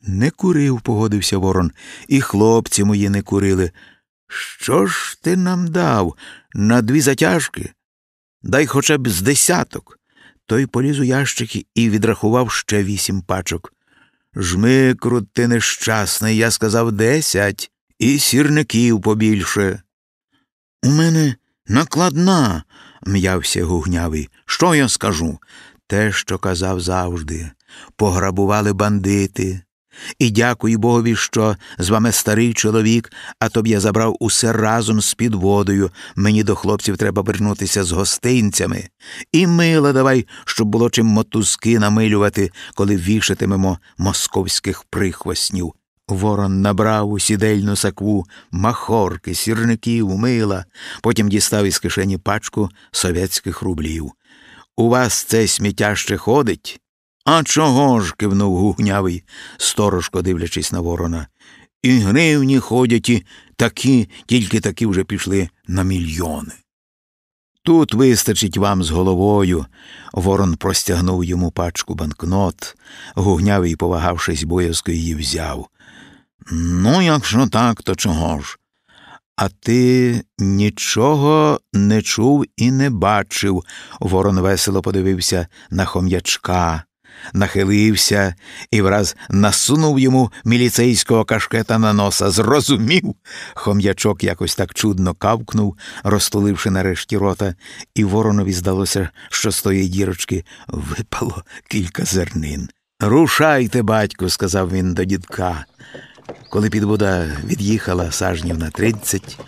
Не курив, погодився Ворон, і хлопці мої не курили. Що ж ти нам дав? На дві затяжки? Дай хоча б з десяток. Той поліз у ящики і відрахував ще вісім пачок. Жми, крути нещасний, я сказав десять, і сірників побільше. У мене накладна, м'явся гугнявий. Що я скажу? Те, що казав завжди. Пограбували бандити. І дякую Богові, що з вами старий чоловік, а тобі я забрав усе разом з підводою. Мені до хлопців треба вернутися з гостинцями. І мила давай, щоб було чим мотузки намилювати, коли вішатимемо московських прихвостнів. Ворон набрав у сідельну сакву махорки, сірників, мила, потім дістав із кишені пачку совєтських рублів. У вас це сміття ще ходить? А чого ж? кивнув гугнявий, сторожко дивлячись на ворона. І гривні ходять і такі, тільки такі вже пішли на мільйони. Тут вистачить вам з головою. Ворон простягнув йому пачку банкнот, гугнявий, повагавшись, боязко її взяв. Ну, якщо так, то чого ж? А ти нічого не чув і не бачив. Ворон весело подивився на хом'ячка, нахилився і враз насунув йому міліцейського кашкета на носа. Зрозумів. Хом'ячок якось так чудно кавкнув, розтуливши нарешті рота, і воронові здалося, що з тої дірочки випало кілька зернин. Рушайте, батько, сказав він до дідка. Коли підвода від'їхала сажнів на тридцять,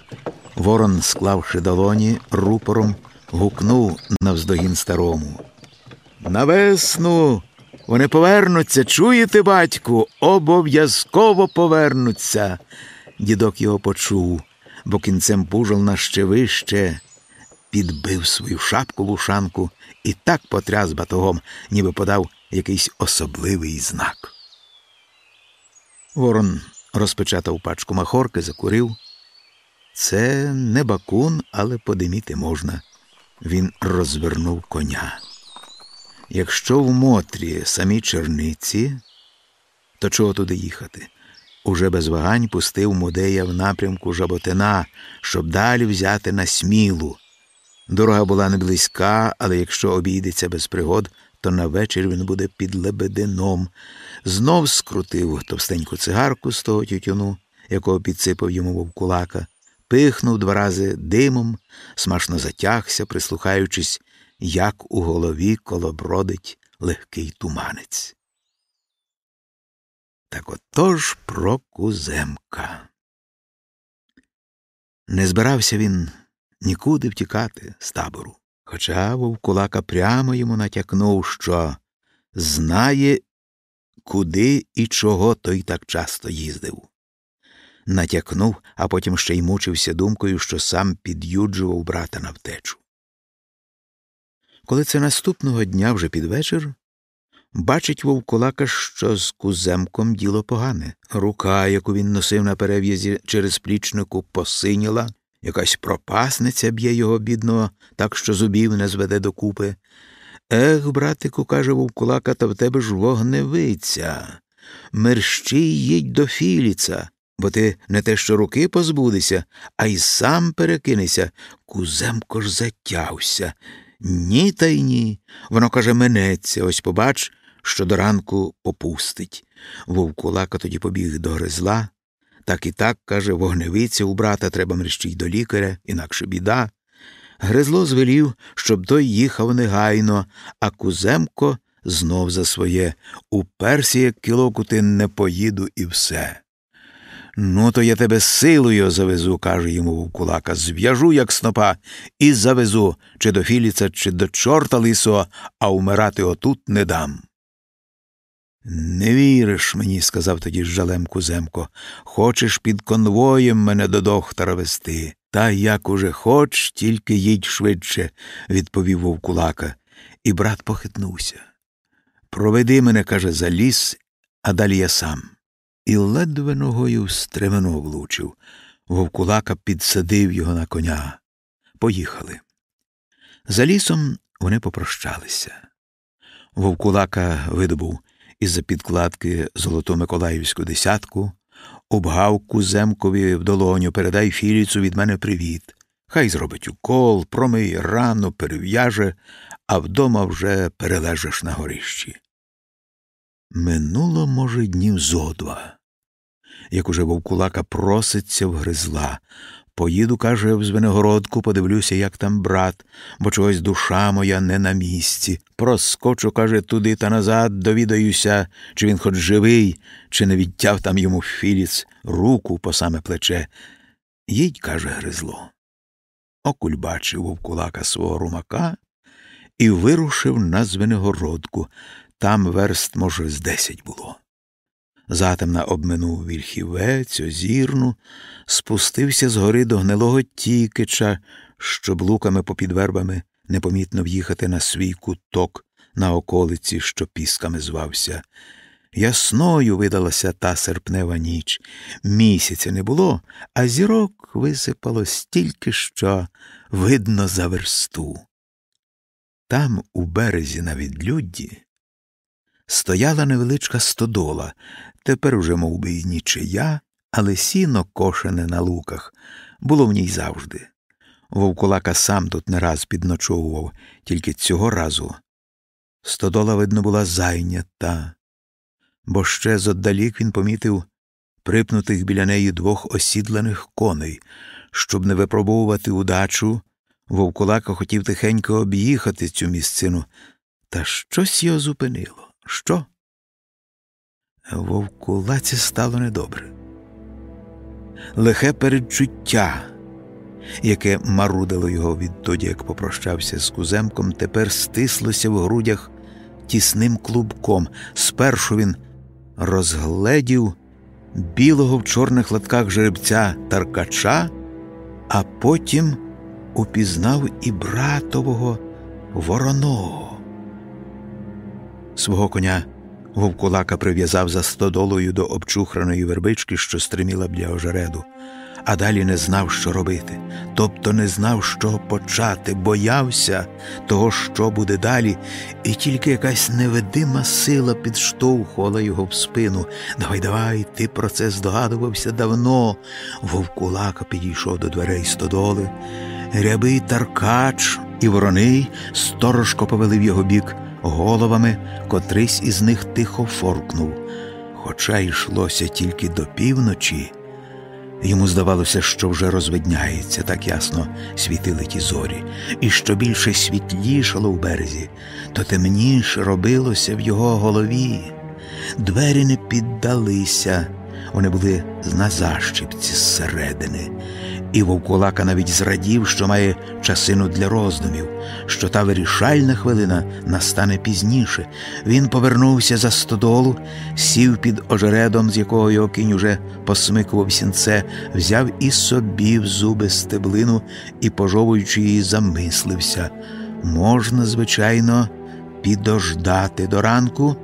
ворон, склавши долоні, рупором гукнув навздогін старому. На весну вони повернуться, чуєте, батьку? Обов'язково повернуться. Дідок його почув, бо кінцем пужолна ще вище підбив свою шапку вушанку і так потряс батогом, ніби подав якийсь особливий знак. Ворон розпечатав пачку махорки, закурив. Це не бакун, але подиміти можна. Він розвернув коня. Якщо в Мотрі самі черниці, то чого туди їхати? Уже без вагань пустив Мудея в напрямку Жаботина, щоб далі взяти на смілу. Дорога була не близька, але якщо обійдеться без пригод, то на вечір він буде під лебедином. Знов скрутив товстеньку цигарку з того тютюну, якого підсипав йому вовкулака, пихнув два рази димом, смашно затягся, прислухаючись, як у голові колобродить легкий туманець. Так отож про куземка. Не збирався він нікуди втікати з табору. Хоча вовкулака прямо йому натякнув, що знає, куди і чого той так часто їздив. Натякнув, а потім ще й мучився думкою, що сам під'юджував брата на втечу. Коли це наступного дня вже під вечір, бачить вовкулака, що з куземком діло погане. Рука, яку він носив на перев'язі через плічнику, посиніла. Якась пропасниця б'є його бідного, так що зубів не зведе докупи. Ех, братику, каже вовкулака, та в тебе ж вогневиця. Мерщій їдь до Філіца, бо ти не те що руки позбудешся, а й сам перекинешся. Куземко ж затявся. Ні, та й ні. Воно каже, минеться, ось побач, що до ранку попустить. Вовкулака тоді побіг до гризла, так і так, каже, вогневиця у брата треба мерщій до лікаря, інакше біда. Гризло звелів, щоб той їхав негайно, а Куземко знов за своє уперся, як кілокути не поїду, і все. Ну, то я тебе силою завезу, каже йому вовкулака, зв'яжу, як снопа, і завезу, чи до Філіца, чи до чорта лисого, а умирати отут не дам. Не віриш мені, сказав тоді з жалем Куземко. Хочеш під конвоєм мене до доктора вести. Та як уже хоч, тільки їдь швидше, відповів вовкулака, і брат похитнувся. Проведи мене, каже, за ліс, а далі я сам. І ледве ногою в стремено влучив. Вовкулака підсадив його на коня. Поїхали. За лісом вони попрощалися. Вовкулака видобув із-за підкладки золоту миколаївську десятку, обгав куземкові в долоню, передай Філіцу від мене привіт. Хай зробить укол, промиє рану, перев'яже, а вдома вже перележиш на горищі. Минуло, може, днів зо два. Як уже вовкулака проситься в гризла, Поїду, каже, в Звенигородку, подивлюся, як там брат, бо чогось душа моя не на місці. Проскочу, каже, туди та назад, довідаюся, чи він хоч живий, чи не відтяв там йому філіц руку по саме плече. Їдь, каже, гризло. Окуль бачив вовкулака свого румака і вирушив на Звенигородку. Там верст, може, з десять було. Затемна обминув вільхівець, озірну, спустився з гори до гнилого тікича, щоб луками попід вербами непомітно в'їхати на свій куток на околиці, що пісками звався. Ясною видалася та серпнева ніч. Місяця не було, а зірок висипало стільки, що видно за версту. Там, у березі на відлюдді, стояла невеличка стодола, тепер уже мов би, нічия, але сіно кошене на луках було в ній завжди. Вовкулака сам тут не раз підночовував, тільки цього разу. Стодола, видно, була зайнята, бо ще зодалік він помітив припнутих біля неї двох осідлених коней. Щоб не випробовувати удачу, вовкулака хотів тихенько об'їхати цю місцину, та щось його зупинило. Що? Вовкулаці стало недобре. Лихе передчуття, яке марудило його відтоді, як попрощався з куземком, тепер стислося в грудях тісним клубком. Спершу він розгледів білого в чорних латках жеребця Таркача, а потім упізнав і братового вороного. Свого коня вовкулака прив'язав за стодолою до обчухраної вербички, що стриміла бля ожереду а далі не знав, що робити, тобто не знав, що почати, боявся того, що буде далі, і тільки якась невидима сила підштовхувала його в спину. Давай, давай, ти про це здогадувався давно. Вовкулака підійшов до дверей стодоли. Рябий таркач і вороний сторожко повели в його бік головами, котрийсь із них тихо форкнув. Хоча йшлося тільки до півночі. Йому здавалося, що вже розвидняється, так ясно світили ті зорі, і що більше світлішало в березі, то темніше робилося в його голові. Двері не піддалися, вони були на защіпці зсередини, і вовкулака навіть зрадів, що має часину для роздумів, що та вирішальна хвилина настане пізніше. Він повернувся за стодолу, сів під ожередом, з якого його кінь уже посмикував сінце, взяв і собі в зуби стеблину і, пожовуючи її, замислився. Можна, звичайно, підождати до ранку,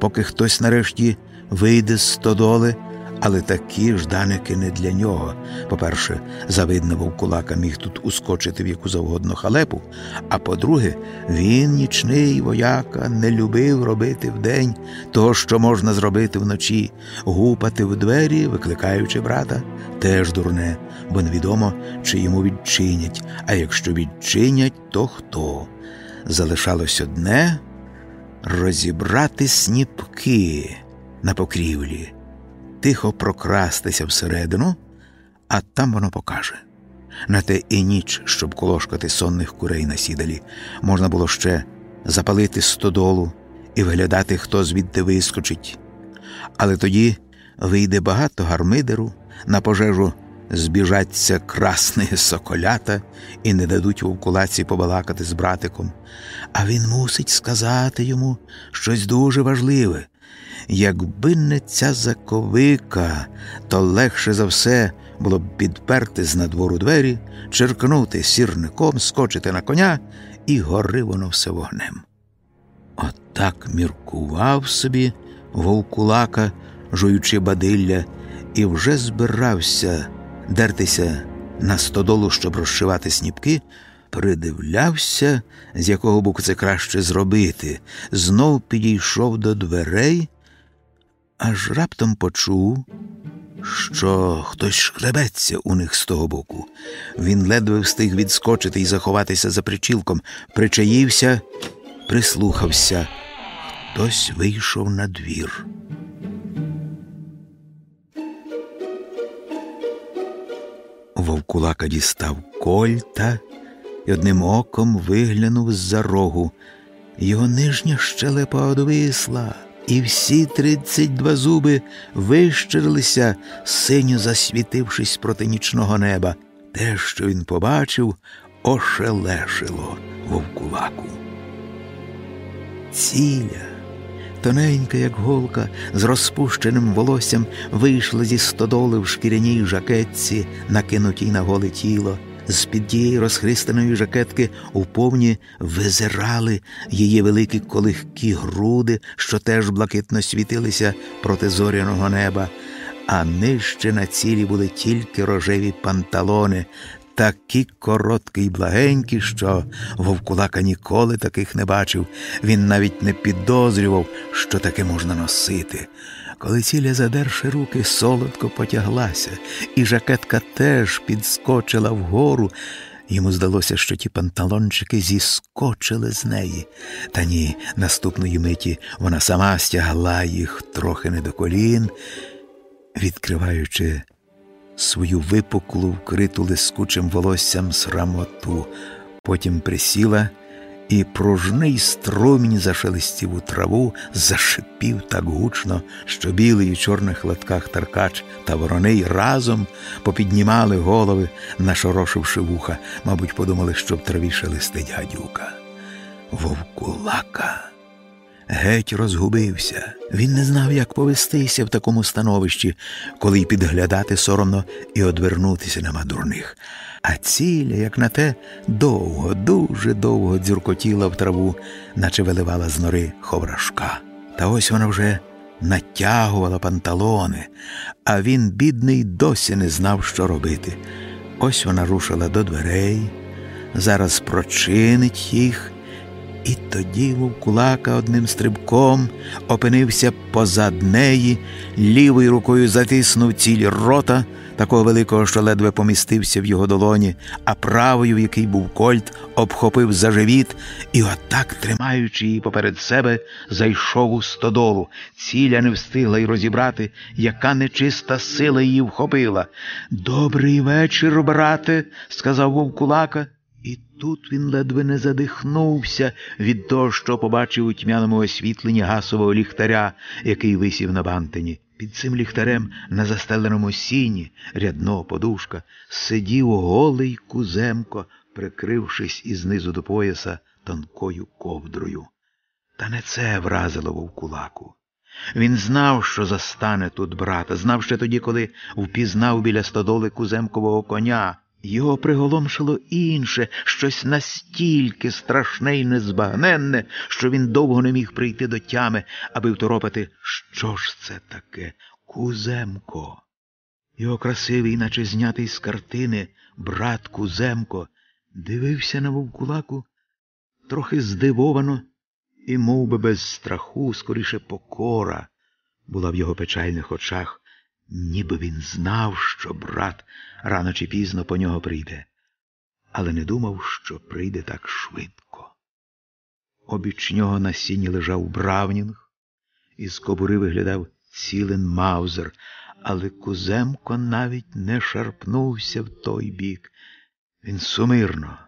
поки хтось нарешті вийде з стодоли. Але такі жданики не для нього. По-перше, завидно вовкулака міг тут ускочити в яку завгодно халепу. А по-друге, він, нічний вояка, не любив робити вдень того, що можна зробити вночі, гупати в двері, викликаючи брата, теж дурне, бо невідомо, чи йому відчинять. А якщо відчинять, то хто? Залишалось одне розібрати сніпки на покрівлі тихо прокрастися всередину, а там воно покаже. На те і ніч, щоб колошкати сонних курей на сідалі, можна було ще запалити стодолу і виглядати, хто звідти вискочить. Але тоді вийде багато гармидеру, на пожежу збіжаться красні соколята і не дадуть вовкулаці побалакати з братиком. А він мусить сказати йому щось дуже важливе, Якби не ця заковика, то легше за все було б підперти з надвору двері, черкнути сірником, скочити на коня і гори воно все вогнем. Отак міркував собі вовкулака, жуючи бадилля, і вже збирався дертися на стодолу, щоб розшивати сніпки, придивлявся, з якого боку це краще зробити, знов підійшов до дверей аж раптом почув, що хтось шкребеться у них з того боку. Він ледве встиг відскочити і заховатися за причілком, причаївся, прислухався. Хтось вийшов на двір. Вовкулака дістав кольта і одним оком виглянув з-за рогу. Його нижня щелепа одвисла і всі тридцять два зуби вищирилися, синьо засвітившись проти нічного неба. Те, що він побачив, ошелешило вовкулаку. Ціля, тоненька, як голка, з розпущеним волоссям вийшла зі стодоли в шкіряній жакетці, накинутій на голе тіло. З-під тієї розхристаної жакетки вповні визирали її великі колихкі груди, що теж блакитно світилися проти зоряного неба, а нижче на цілі були тільки рожеві панталони, такі короткі й благенькі, що вовкулака ніколи таких не бачив. Він навіть не підозрював, що таке можна носити. Коли ціля, задерши руки, солодко потяглася, і жакетка теж підскочила вгору. Йому здалося, що ті панталончики зіскочили з неї. Та ні, наступної миті вона сама стягла їх трохи не до колін, відкриваючи свою випуклу, вкриту лискучим волоссям срамоту, потім присіла і пружний струмінь зашелестів у траву, зашипів так гучно, що білий у чорних латках Таркач та вороний разом попіднімали голови, нашорошивши вуха, мабуть, подумали, що в траві шелестить гадюка. Вовкулака. Геть розгубився. Він не знав, як повестися в такому становищі, коли й підглядати соромно і одвернутися нема дурних. А ціля, як на те, довго, дуже довго дзюркотіла в траву, наче виливала з нори ховрашка. Та ось вона вже натягувала панталони, а він, бідний, досі не знав, що робити. Ось вона рушила до дверей, зараз прочинить їх. І тоді вовкулака одним стрибком опинився позад неї, лівою рукою затиснув ціль рота, такого великого, що ледве помістився в його долоні, а правою, в який був кольт, обхопив за живіт і, отак, тримаючи її поперед себе, зайшов у стодолу. Ціля не встигла й розібрати, яка нечиста сила її вхопила. Добрий вечір, брате, сказав вовкулака. І тут він ледве не задихнувся від того, що побачив у тьмяному освітленні гасового ліхтаря, який висів на бантині. Під цим ліхтарем на застеленому сіні рядного подушка сидів голий куземко, прикрившись ізнизу до пояса тонкою ковдрою. Та не це вразило вовкулаку. Він знав, що застане тут брата, знав ще тоді, коли впізнав біля стодоли куземкового коня. Його приголомшило інше, щось настільки страшне і незбагненне, що він довго не міг прийти до тями, аби второпати, що ж це таке Куземко. Його красивий, наче знятий з картини, брат Куземко, дивився на вовкулаку трохи здивовано і мов би, без страху, скоріше покора, була в його печальних очах ніби він знав, що брат рано чи пізно по нього прийде, але не думав, що прийде так швидко. Обіч нього на сіні лежав Бравнінг, із кобури виглядав цілен Маузер, але Куземко навіть не шарпнувся в той бік. Він сумирно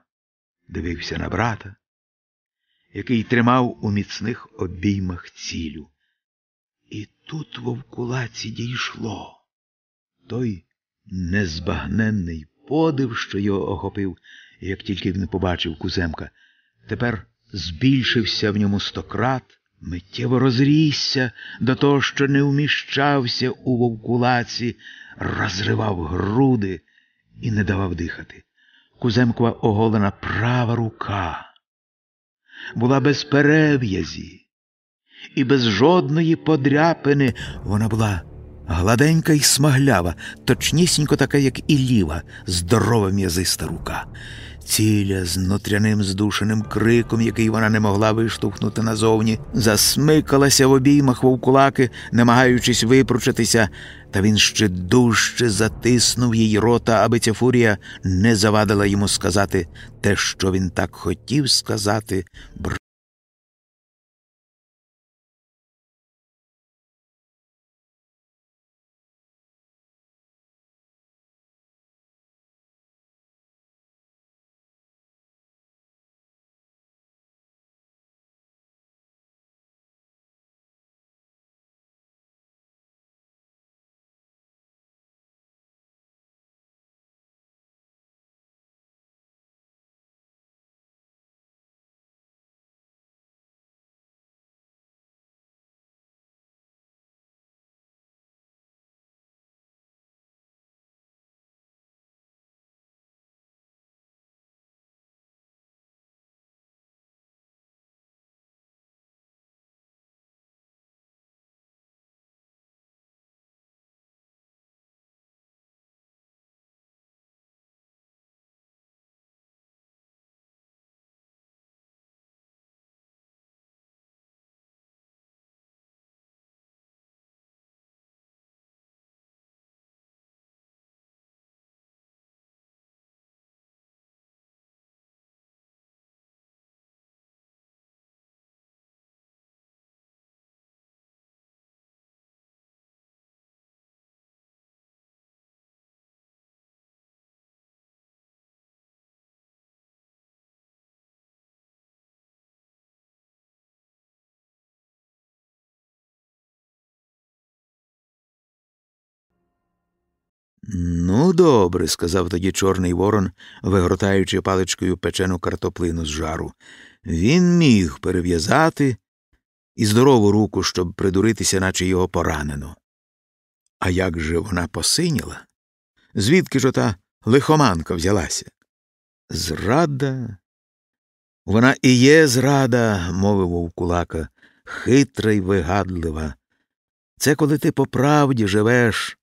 дивився на брата, який тримав у міцних обіймах цілю. І тут вовкулаці дійшло. Той незбагненний подив, що його охопив, як тільки він побачив Куземка, тепер збільшився в ньому стократ, миттєво розрісся до того, що не вміщався у вовкулаці, розривав груди і не давав дихати. Куземкова оголена права рука була без перев'язі і без жодної подряпини вона була гладенька і смаглява, точнісінько така, як і ліва, здорова м'язиста рука. Ціля з нутряним здушеним криком, який вона не могла виштовхнути назовні, засмикалася в обіймах вовкулаки, намагаючись випручатися, та він ще дужче затиснув її рота, аби ця фурія не завадила йому сказати те, що він так хотів сказати. Ну, добре, сказав тоді Чорний Ворон, вигортаючи паличкою печену картоплину з жару. Він міг перев'язати і здорову руку, щоб придуритися, наче його поранено. А як же вона посиніла? Звідки ж ота лихоманка взялася? Зрада. Вона і є зрада, мовив вовкулака, хитра й вигадлива. Це коли ти по правді живеш,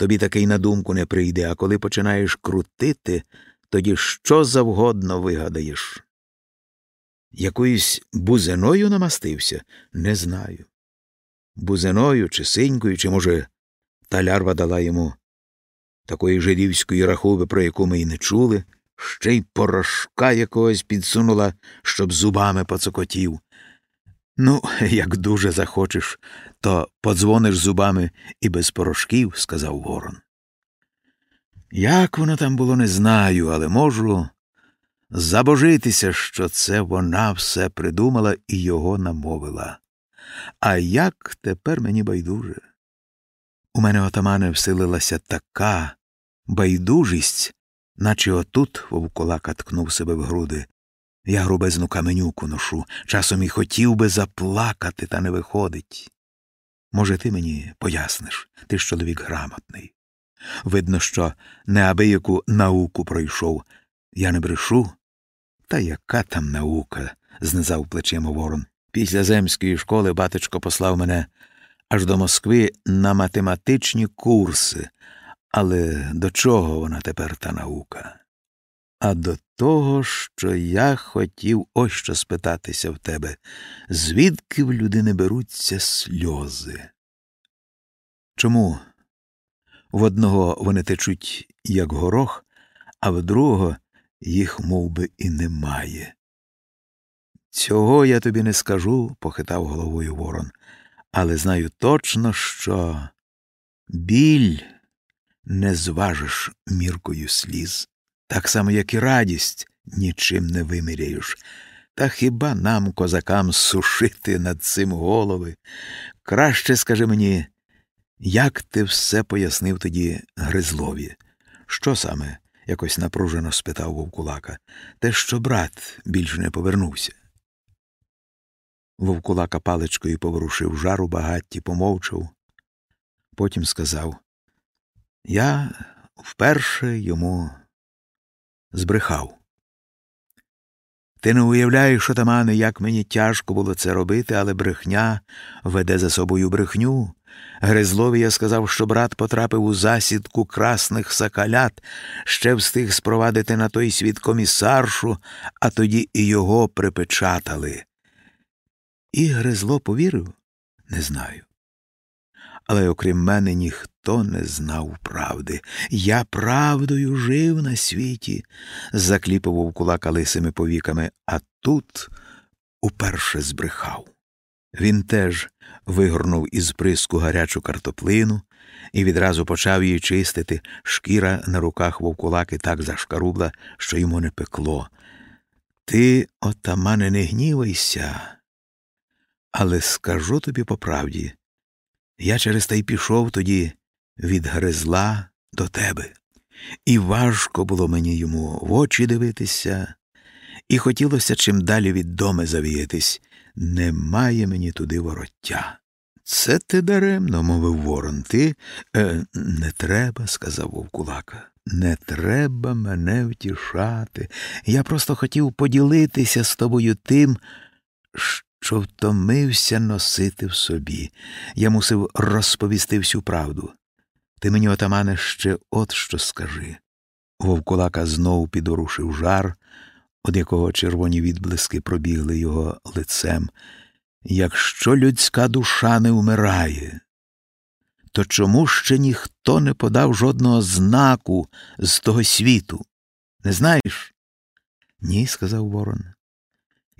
тобі таки й на думку не прийде, а коли починаєш крутити, тоді що завгодно вигадаєш. Якоюсь бузиною намастився? Не знаю. Бузиною, чи синькою, чи, може, та лярва дала йому такої жидівської рахови, про яку ми й не чули, ще й порошка якогось підсунула, щоб зубами поцокотів. Ну, як дуже захочеш, то подзвониш зубами і без порошків, сказав Ворон. Як воно там було, не знаю, але можу забожитися, що це вона все придумала і його намовила. А як тепер мені байдуже? У мене, отамане, вселилася така байдужість, наче отут вовкулака ткнув себе в груди. Я грубезну каменюку ношу, часом і хотів би заплакати, та не виходить. Може, ти мені поясниш, ти ж чоловік грамотний. Видно, що неабияку науку пройшов. Я не брешу. Та яка там наука? знизав плечима ворон. Після земської школи батечко послав мене аж до Москви на математичні курси. Але до чого вона тепер та наука? А до того, що я хотів ось що спитатися в тебе, звідки в людини беруться сльози? Чому в одного вони течуть, як горох, а в другого їх мов би, і немає? Цього я тобі не скажу, похитав головою Ворон, але знаю точно, що біль не зважиш міркою сліз, так само, як і радість, нічим не виміряєш. Та хіба нам, козакам, сушити над цим голови? Краще скажи мені, як ти все пояснив тоді Гризлові? Що саме? якось напружено спитав вовкулака. Те, що брат більш не повернувся. Вовкулака паличкою поворушив жару багатті, помовчав. Потім сказав Я вперше йому збрехав. Ти не уявляєш, отамане, як мені тяжко було це робити, але брехня веде за собою брехню. Гризлові я сказав, що брат потрапив у засідку красних сакалят, ще встиг спровадити на той світ комісаршу, а тоді і його припечатали. І Гризло повірив? Не знаю. Але окрім мене ніхто не знав правди. Я правдою жив на світі, закліпував кулака лисими повіками, а тут уперше збрехав. Він теж вигорнув із приску гарячу картоплину і відразу почав її чистити, шкіра на руках вовкулаки так зашкарубла, що йому не пекло. Ти, отамане, не гнівайся, але скажу тобі по правді, я через те й пішов тоді від гризла до тебе, і важко було мені йому в очі дивитися, і хотілося чим далі від доми завіятись. Немає мені туди вороття. Це ти даремно, мовив ворон. Ти е, не треба, сказав вовкулака. Не треба мене втішати. Я просто хотів поділитися з тобою тим, що втомився носити в собі. Я мусив розповісти всю правду. Ти мені, отамане, ще от що скажи. Вовкулака знову підорушив жар, од якого червоні відблиски пробігли його лицем. Якщо людська душа не вмирає, то чому ще ніхто не подав жодного знаку з того світу? Не знаєш? Ні, сказав Ворон.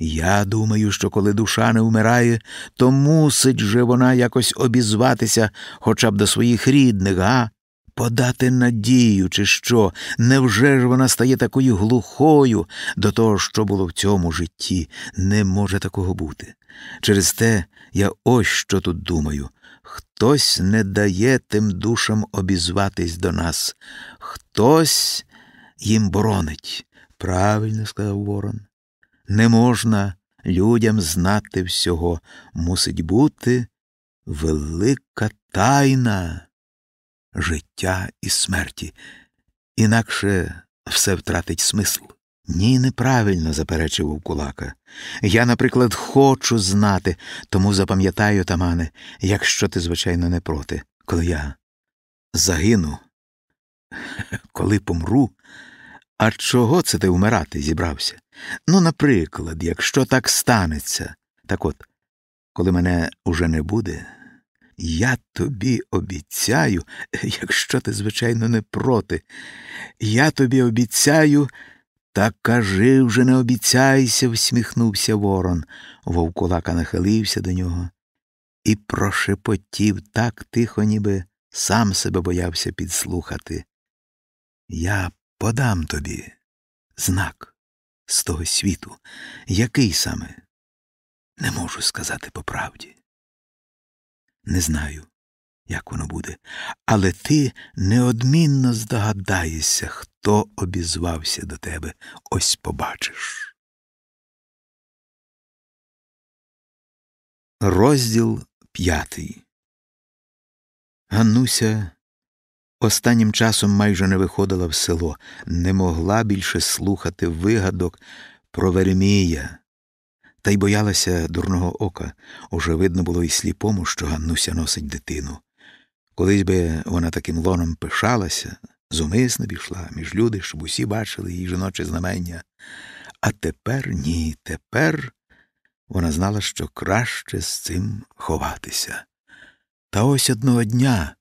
Я думаю, що коли душа не вмирає, то мусить же вона якось обізватися хоча б до своїх рідних, а? Подати надію, чи що, невже ж вона стає такою глухою до того, що було в цьому житті? Не може такого бути. Через те я ось що тут думаю. Хтось не дає тим душам обізватись до нас, хтось їм боронить. Правильно сказав Ворон. Не можна людям знати всього, мусить бути велика тайна життя і смерті, інакше все втратить смисл. Ні, неправильно, заперечив Вовкулака. Я, наприклад, хочу знати, тому запам'ятаю, тамане, якщо ти, звичайно, не проти, коли я загину, коли помру. А чого це ти вмирати зібрався? Ну, наприклад, якщо так станеться, так от, коли мене уже не буде, я тобі обіцяю, якщо ти, звичайно, не проти, я тобі обіцяю. Та кажи вже не обіцяйся, всміхнувся Ворон. Вовкулака нахилився до нього і прошепотів так тихо, ніби сам себе боявся підслухати. Я подам тобі знак з того світу, який саме? Не можу сказати по правді. Не знаю, як воно буде, але ти неодмінно здогадаєшся, хто обізвався до тебе, ось побачиш. Розділ п'ятий. Ганнуся останнім часом майже не виходила в село, не могла більше слухати вигадок про Веремія, та й боялася дурного ока. Уже видно було й сліпому, що Ганнуся носить дитину. Колись би вона таким лоном пишалася, зумисно пішла між люди, щоб усі бачили її жіноче знамення. А тепер ні, тепер вона знала, що краще з цим ховатися. Та ось одного дня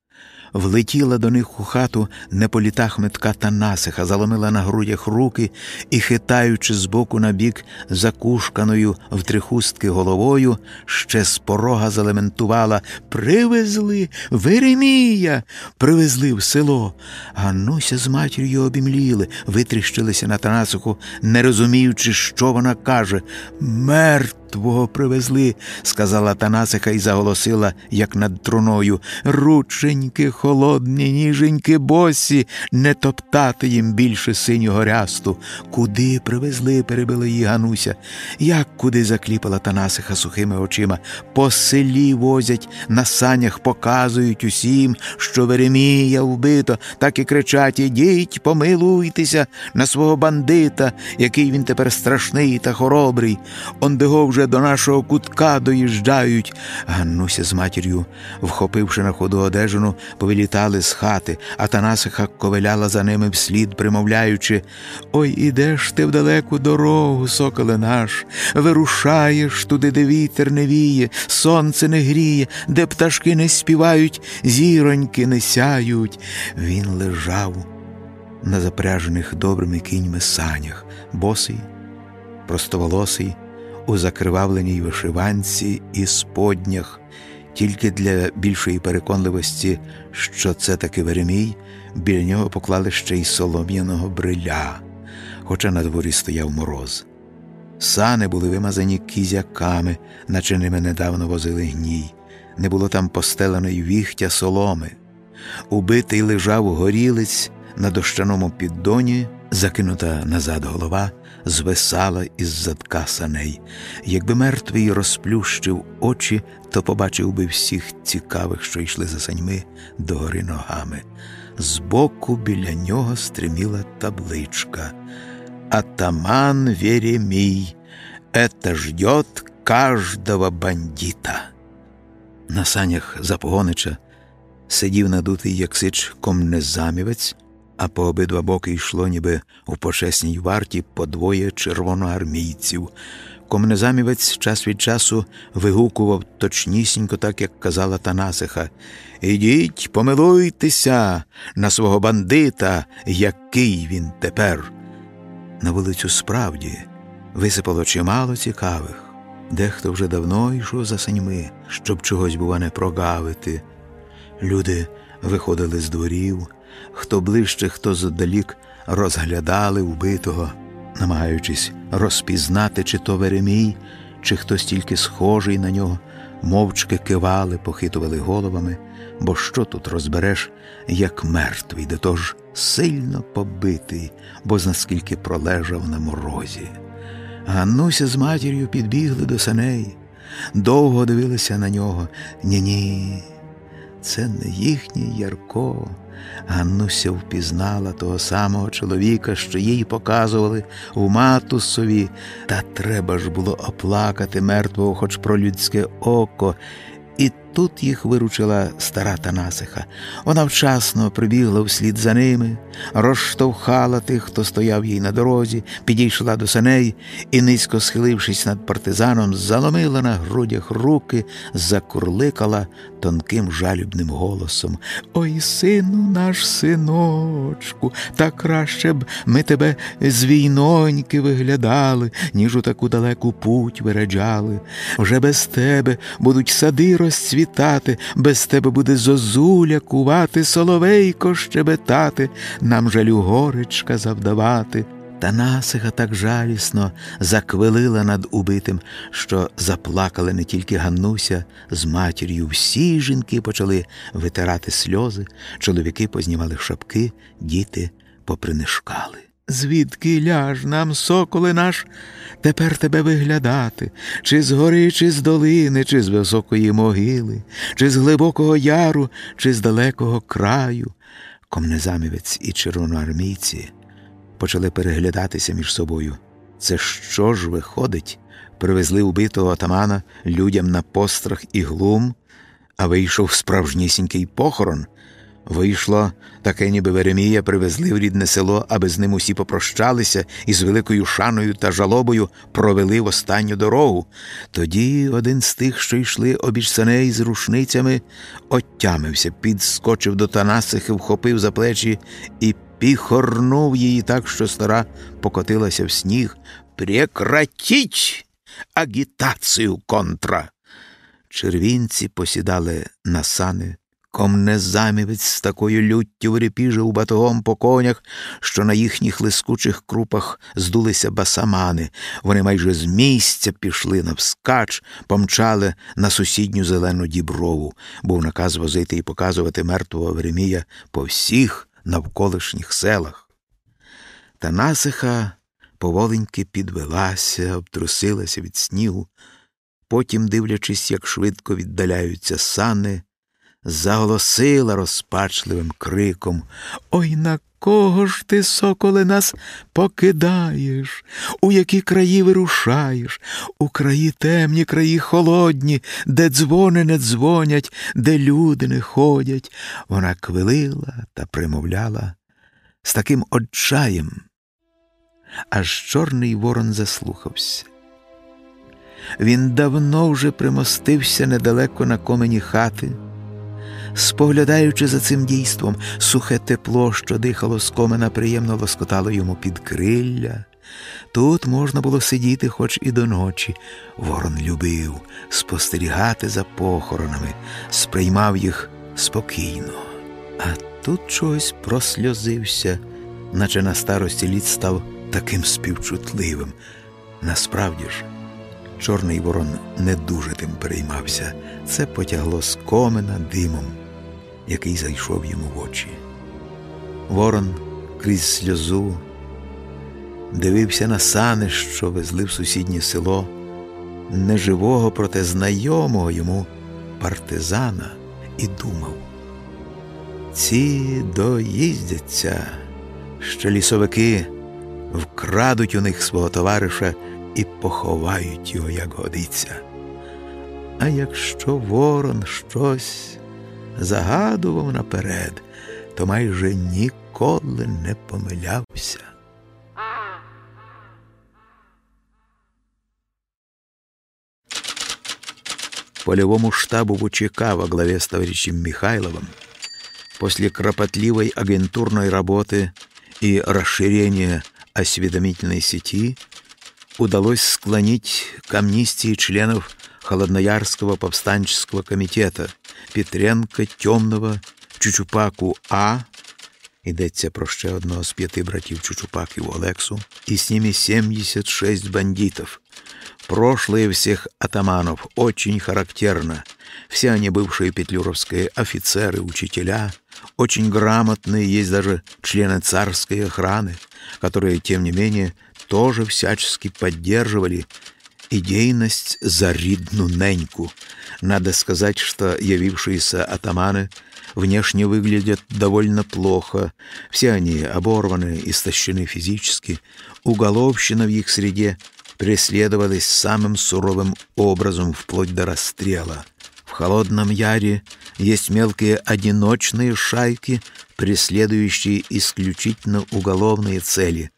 влетіла до них у хату не по літах метка та насиха, заломила на грудях руки і, хитаючи з боку на бік закушканою в трихустки головою, ще з порога залементувала Привезли Веремія, привезли в село. Ганнуся з матір'ю обімліли, витріщилися на Танасиху, не розуміючи, що вона каже. Мертвого привезли, сказала Танасиха і заголосила, як над труною. Рученьки холодні, ніженьки босі, не топтати їм більше синього рясту. Куди привезли, перебила її Гануся. Як куди закліпала Танасиха сухими очима. По селі возять, на санях показують усім, що Веремія вбито, так і кричать Ідіть, помилуйтеся на свого бандита, який він тепер страшний та хоробрий. Ондего вже до нашого кутка доїжджають. Ганнуся з матір'ю, вхопивши на ходу одежину, повилітали з хати, а Танасиха ковиляла за ними вслід, примовляючи Ой, ідеш ти в далеку дорогу, соколе наш, вирушаєш туди, де вітер не віє, сонце не гріє, де пташки не співають, зіроньки не сяють. Він лежав на запряжених добрими кіньми санях, босий, простоволосий, у закривавленій вишиванці і споднях, тільки для більшої переконливості, що це таки Веремій, біля нього поклали ще й солом'яного бриля, хоча на дворі стояв мороз. Сани були вимазані кізяками, наче ними недавно возили гній, не було там постеленої віхтя соломи. Убитий лежав горілиць на дощаному піддоні, закинута назад голова, звисала із задка саней. Якби мертвий розплющив очі, то побачив би всіх цікавих, що йшли за саньми догори ногами. Збоку біля нього стриміла табличка. Атаман Веремій, это ждет каждого бандита. На санях Запогонича сидів надутий, як сич комнезамівець, а по обидва боки йшло, ніби у почесній варті по двоє червоноармійців. Комнезамівець час від часу вигукував точнісінько, так як казала Танасиха. Ідіть, помилуйтеся на свого бандита, який він тепер. На вулицю справді висипало чимало цікавих. Дехто вже давно йшов за саньми, щоб чогось, бува, не прогавити. Люди виходили з дворів, хто ближче, хто задалік розглядали вбитого, намагаючись розпізнати, чи то Веремій, чи хтось тільки схожий на нього, мовчки кивали, похитували головами, бо що тут розбереш, як мертвий, де тож сильно побитий, бо наскільки пролежав на морозі. Ганнуся з матір'ю підбігли до саней, довго дивилися на нього. Ні-ні, це не їхній Ярко. Ганнуся впізнала того самого чоловіка, що їй показували у матусові, та треба ж було оплакати мертвого, хоч про людське око, і тут їх виручила стара Танасиха. Вона вчасно прибігла вслід за ними, розштовхала тих, хто стояв їй на дорозі, підійшла до саней і, низько схилившись над партизаном, заломила на грудях руки, закурликала тонким жалюбним голосом. Ой, сину наш синочку, та краще б ми тебе з війноньки виглядали, ніж у таку далеку путь вираджали. Вже без тебе будуть сади розцвітати, без тебе буде зозуля кувати, соловейко щебетати, нам жалю горечка завдавати. Та насиха так жалісно заквилила над убитим, що заплакали не тільки Ганнуся з матір'ю. Всі жінки почали витирати сльози, чоловіки познімали шапки, діти попринишкали. Звідки ляж нам, соколи наш, тепер тебе виглядати, чи з гори, чи з долини, чи з високої могили, чи з глибокого яру, чи з далекого краю. Комнезамівець і червоноармійці почали переглядатися між собою. Це що ж виходить? Привезли убитого отамана людям на пострах і глум, а вийшов справжнісінький похорон. Вийшло таке, ніби Веремія привезли в рідне село, аби з ним усі попрощалися і з великою шаною та жалобою провели в останню дорогу. Тоді один з тих, що йшли обіч саней з рушницями, оттямився, підскочив до Танасихи, вхопив за плечі і піхорнув її так, що стара покотилася в сніг. Прекратіть агітацію контра. Червінці посідали на сани. Комнезамівець з такою люттю виріпіжив батогом по конях, що на їхніх лискучих крупах здулися басамани. Вони майже з місця пішли навскач, помчали на сусідню зелену діброву, був наказ возити і показувати мертвого Веремія по всіх навколишніх селах. Та насиха поволеньки підвелася, обтрусилася від снігу, потім, дивлячись, як швидко віддаляються сани, заголосила розпачливим криком Ой на кого ж ти, соколе, нас покидаєш? У які краї вирушаєш? У краї темні, краї холодні, де дзвони не дзвонять, де люди не ходять. Вона квилила та примовляла з таким отчаєм. Аж Чорний Ворон заслухався. Він давно вже примостився недалеко на комені хати споглядаючи за цим дійством, сухе тепло, що дихало з комена, приємно лоскотало йому під крилля. Тут можна було сидіти хоч і до ночі. Ворон любив спостерігати за похоронами, сприймав їх спокійно. А тут чогось просльозився, наче на старості літ став таким співчутливим. Насправді ж. Чорний ворон не дуже тим переймався. Це потягло з комена димом, який зайшов йому в очі. Ворон крізь сльозу дивився на сани, що везли в сусіднє село, неживого, проте знайомого йому партизана, і думав. Ці доїздяться, що лісовики вкрадуть у них свого товариша і поховають його, як годиться. А якщо ворон щось загадував наперед, то майже ніколи не помилявся. Полевому штабу ВЧК во главе с товарищем Михайловым после кропотливой агентурной работы и расширения осведомительной сети удалось склонить к амнистии членов Холодноярского повстанческого комитета Петренко, Темного, Чучупаку А, Йдеться про ще одного з п'яти братів Чучупаків Олексу, и с ними 76 бандитов. Прошлое всех атаманов очень характерно. Все они бывшие петлюровские офицеры, учителя, очень грамотные, есть даже члены царской охраны, которые, тем не менее, тоже всячески поддерживали идейность за ридну неньку. Надо сказать, что явившиеся атаманы внешне выглядят довольно плохо. Все они оборваны, истощены физически. Уголовщина в их среде преследовалась самым суровым образом вплоть до расстрела. В Холодном Яре есть мелкие одиночные шайки, преследующие исключительно уголовные цели,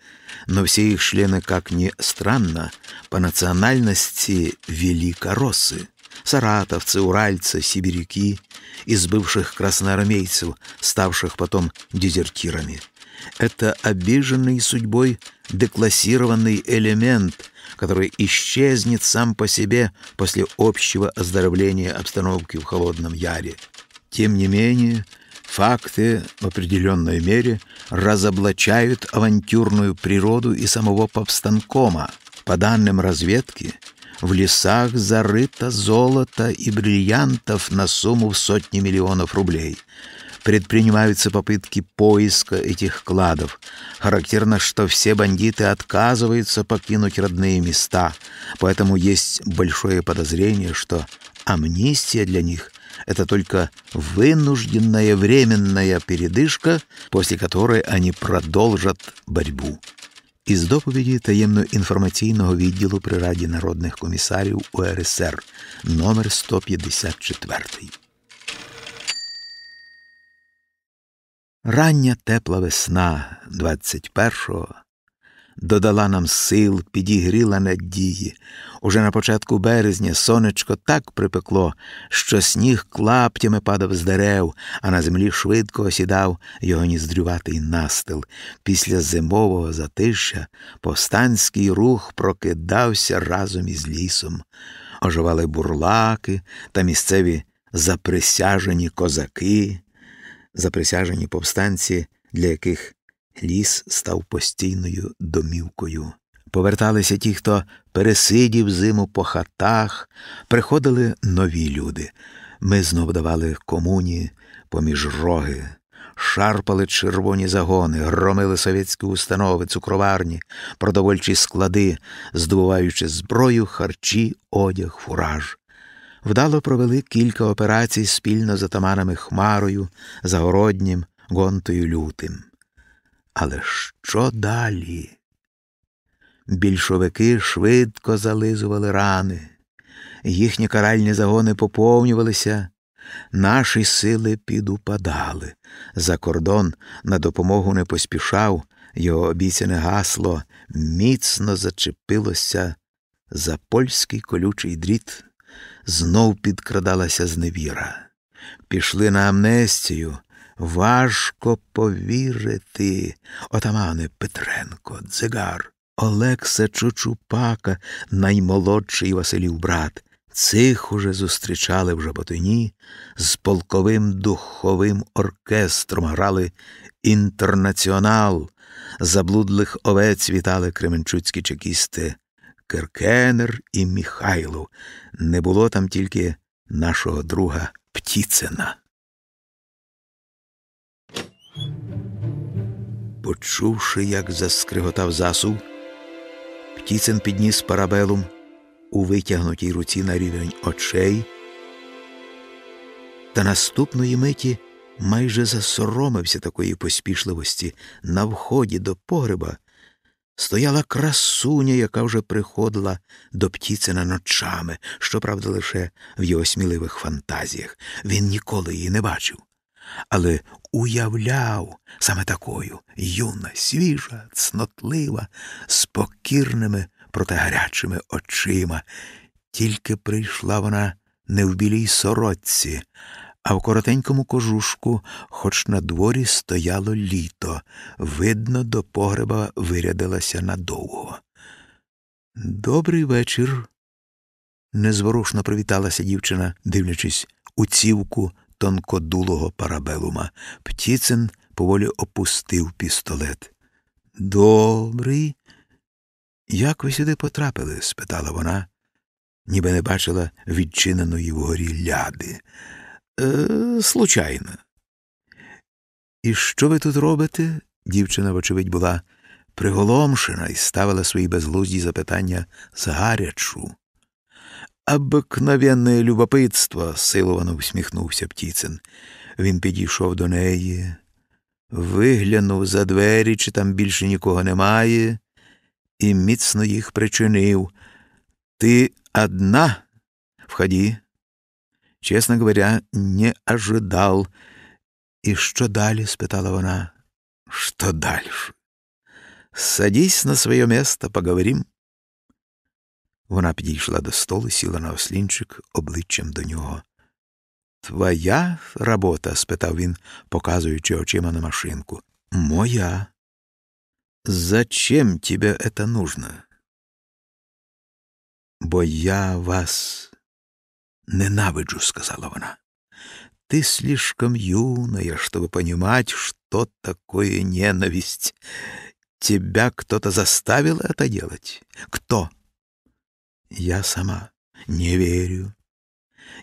но все их члены, как ни странно, по национальности великороссы. Саратовцы, уральцы, сибиряки, из бывших красноармейцев, ставших потом дезертирами. Это обиженный судьбой деклассированный элемент, который исчезнет сам по себе после общего оздоровления обстановки в Холодном Яре. Тем не менее, факты в определенной мере разоблачают авантюрную природу и самого повстанкома. По данным разведки, в лесах зарыто золото и бриллиантов на сумму в сотни миллионов рублей – предпринимаются попытки поиска этих кладов. Характерно, что все бандиты отказываются покинуть родные места, поэтому есть большое подозрение, что амнистия для них — это только вынужденная временная передышка, после которой они продолжат борьбу. Із доповіді таємно-інформаційного відділу при Раді народних комісарів УРСР номер 154 Рання тепла весна 21-го додала нам сил, підігріла надії. Уже на початку березня сонечко так припекло, що сніг клаптями падав з дерев, а на землі швидко осідав його ніздрюватий настил. Після зимового затища повстанський рух прокидався разом із лісом. Оживали бурлаки та місцеві заприсяжені козаки заприсяжені повстанці, для яких ліс став постійною домівкою. Поверталися ті, хто пересидів зиму по хатах, приходили нові люди. Ми знов давали комуні поміж роги, шарпали червоні загони, громили совєтські установи, цукроварні, продовольчі склади, здобуваючи зброю, харчі, одяг, фураж вдало провели кілька операцій спільно з отаманами Хмарою, Загороднім, Гонтою Лютим. Але що далі? Більшовики швидко зализували рани, їхні каральні загони поповнювалися, наші сили підупадали. За кордон на допомогу не поспішав, його обіцяне гасло міцно зачепилося за польський колючий дріт знов підкрадалася зневіра. Пішли на амнестію. Важко повірити, отамане Петренко, дзигар, Олекса Чучупака, наймолодший Василів брат. Цих уже зустрічали в Жаботині, з полковим духовим оркестром грали інтернаціонал, заблудлих овець вітали кременчуцькі чекісти Керкенер і Міхайлов. Не було там тільки нашого друга Птіцина. Почувши, як заскриготав засув, Птіцин підніс парабелум у витягнутій руці на рівень очей, та наступної миті майже засоромився такої поспішливості на вході до погреба стояла красуня, яка вже приходила до Птіцина ночами, щоправда, лише в його сміливих фантазіях. Він ніколи її не бачив. Але уявляв саме такою юна, свіжа, цнотлива, з покірними, проте гарячими очима. Тільки прийшла вона не в білій сорочці, а в коротенькому кожушку, хоч на дворі стояло літо, видно, до погреба вирядилася надовго. Добрий вечір. незворушно привіталася дівчина, дивлячись у цівку тонкодулого парабелума. Птіцин поволі опустив пістолет. Добрий. Як ви сюди потрапили? спитала вона, ніби не бачила відчиненої вгорі ляди. «Е, Случайно. І що ви тут робите? Дівчина, вочевидь, була приголомшена і ставила свої безглузді запитання згарячу. Обикновенне любопитство, силовано всміхнувся Птіцин. Він підійшов до неї, виглянув за двері, чи там більше нікого немає, і міцно їх причинив. Ти одна? Входи. Чесно говоря, не ожидал. І що далі? спитала вона. Що дальше? Садись на своє місце, поговорим. Вона підійшла до столу, сіла на ослінчик обличчям до нього. Твоя робота? спитав він, показуючи очима на машинку. Моя. Зачем тебе это нужно? Бо я вас ненавиджу, сказала вона. Ты слишком юная, чтобы понимать, что такое ненависть. Тебя кто-то заставил это делать? Кто? Я сама. Не верю.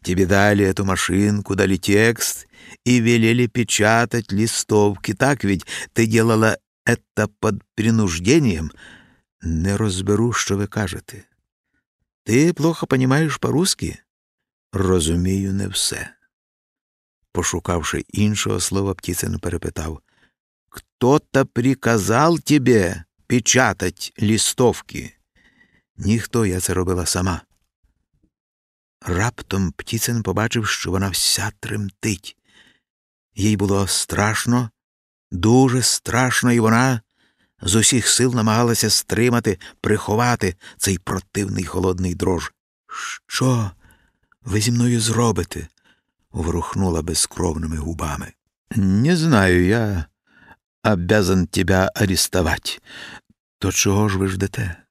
Тебе дали эту машинку, дали текст и велели печатать листовки. Так ведь ты делала это под принуждением? Не розберу, що ви кажете. Ти плохо понимаєш по-русски? Розумію не все. Пошукавши іншого слова, Птицин перепитав. Кто-то приказал тебе печатать листовки? Ніхто я це робила сама. Раптом Птіцин побачив, що вона вся тремтить. Їй було страшно, дуже страшно, і вона з усіх сил намагалася стримати, приховати цей противний холодний дрож. Що ви зі мною зробите? врухнула безкровними губами. Не знаю, я обязан тебя арестовать. То чого ж ви ждете?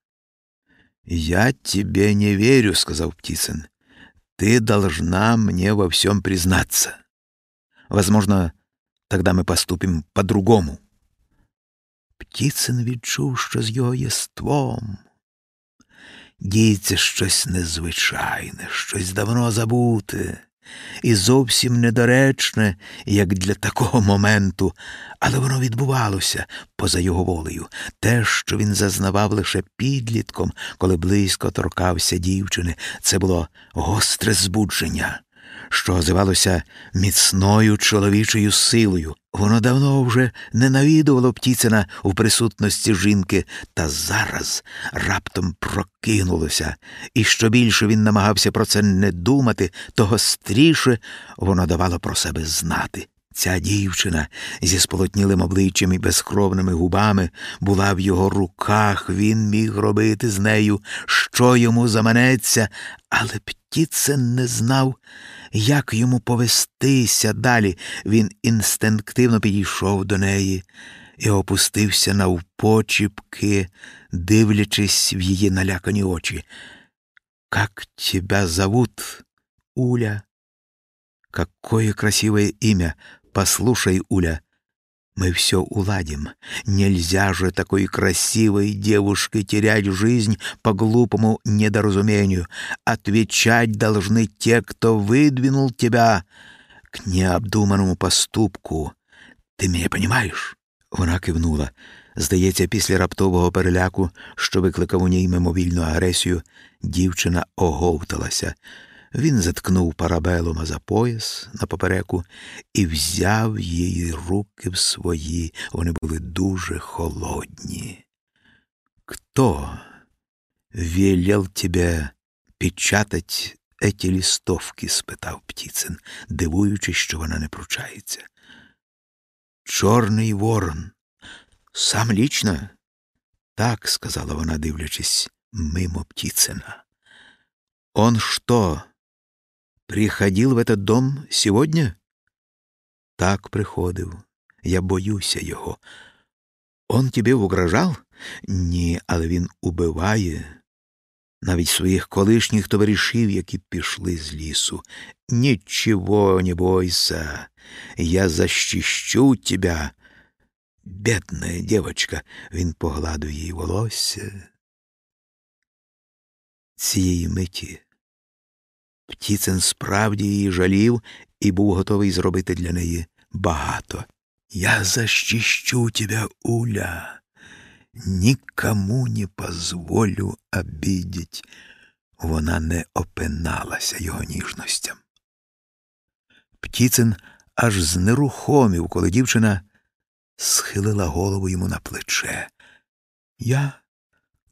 Я тебе не верю, сказал Птицын. Ты должна мне во всем признаться. Возможно, тогда мы поступим по-другому. Птицин відчув, що з його єством діється щось незвичайне, щось давно забуте І зовсім недоречне, як для такого моменту, але воно відбувалося поза його волею, те, що він зазнавав лише підлітком, коли близько торкався дівчини, це було гостре збудження що озивалося міцною чоловічою силою. Воно давно вже не навідувало Птіцина у присутності жінки, та зараз раптом прокинулося, і що більше він намагався про це не думати, то гостріше воно давало про себе знати. Ця дівчина зі сполотнілим обличчям і безкровними губами була в його руках, він міг робити з нею, що йому заманеться, але Птіцин не знав, як йому повестися далі. Він інстинктивно підійшов до неї і опустився навпочіпки, дивлячись в її налякані очі. Как тебя зовут, Уля? Какое красивое имя! Послушай, Уля, мы все уладим. Нельзя же такой красивой девушке терять жизнь по глупому недоразумению. Отвечать должны те, кто выдвинул тебя к необдуманному поступку. Ти мене понимаєш? Вона кивнула. Здається, після раптового переляку, що викликав у ній мимовільну агресію, дівчина оговталася. Він заткнув парабелома за пояс на попереку і взяв її руки в свої. Вони були дуже холодні. Кто велел тебе печатать эти листовки? спитав Птіцин, дивуючись, що вона не пручається. Чорний ворон. Сам лічно? Так, сказала вона, дивлячись мимо Птіцина. Он что, Приходил в этот дом сегодня? Так приходив. Я боюся його. Он тебе угрожав? Ні, але він убиває навіть своїх колишніх товаришів, які пішли з лісу. Нічого не бойся, я защищу тебя, бідна дівочка, він погладив її волосся. Цієї миті Птіцин справді її жалів і був готовий зробити для неї багато. Я защищу тебя, Уля, никому не позволю обидеть. Вона не опиналася його ніжностям. Птіцин аж знерухомів, коли дівчина схилила голову йому на плече. Я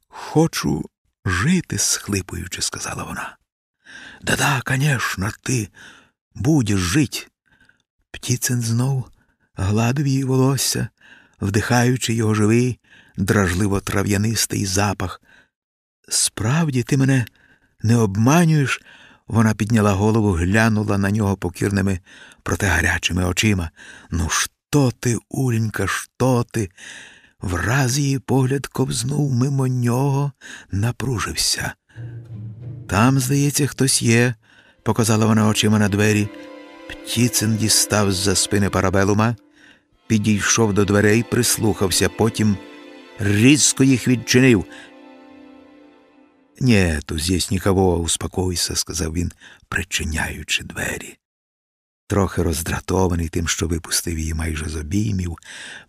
хочу жити, схлипуючи, сказала вона. Да-да, конечно, ти будеш жить. Птіцин знов гладив її волосся, вдихаючи його живий, дражливо трав'янистий запах. Справді, ти мене не обманюєш? Вона підняла голову, глянула на нього покірними, проте гарячими очима. Ну, що ти, Уленька, що ти? Враз її погляд ковзнув мимо нього, напружився. Там, здається, хтось є, показала вона очима на двері. Птіцин дістав з за спини парабелума, підійшов до дверей, прислухався, потім різко їх відчинив. «Нету здесь никого, успокойся, сказав він, причиняючи двері. Трохи роздратований тим, що випустив її майже з обіймів,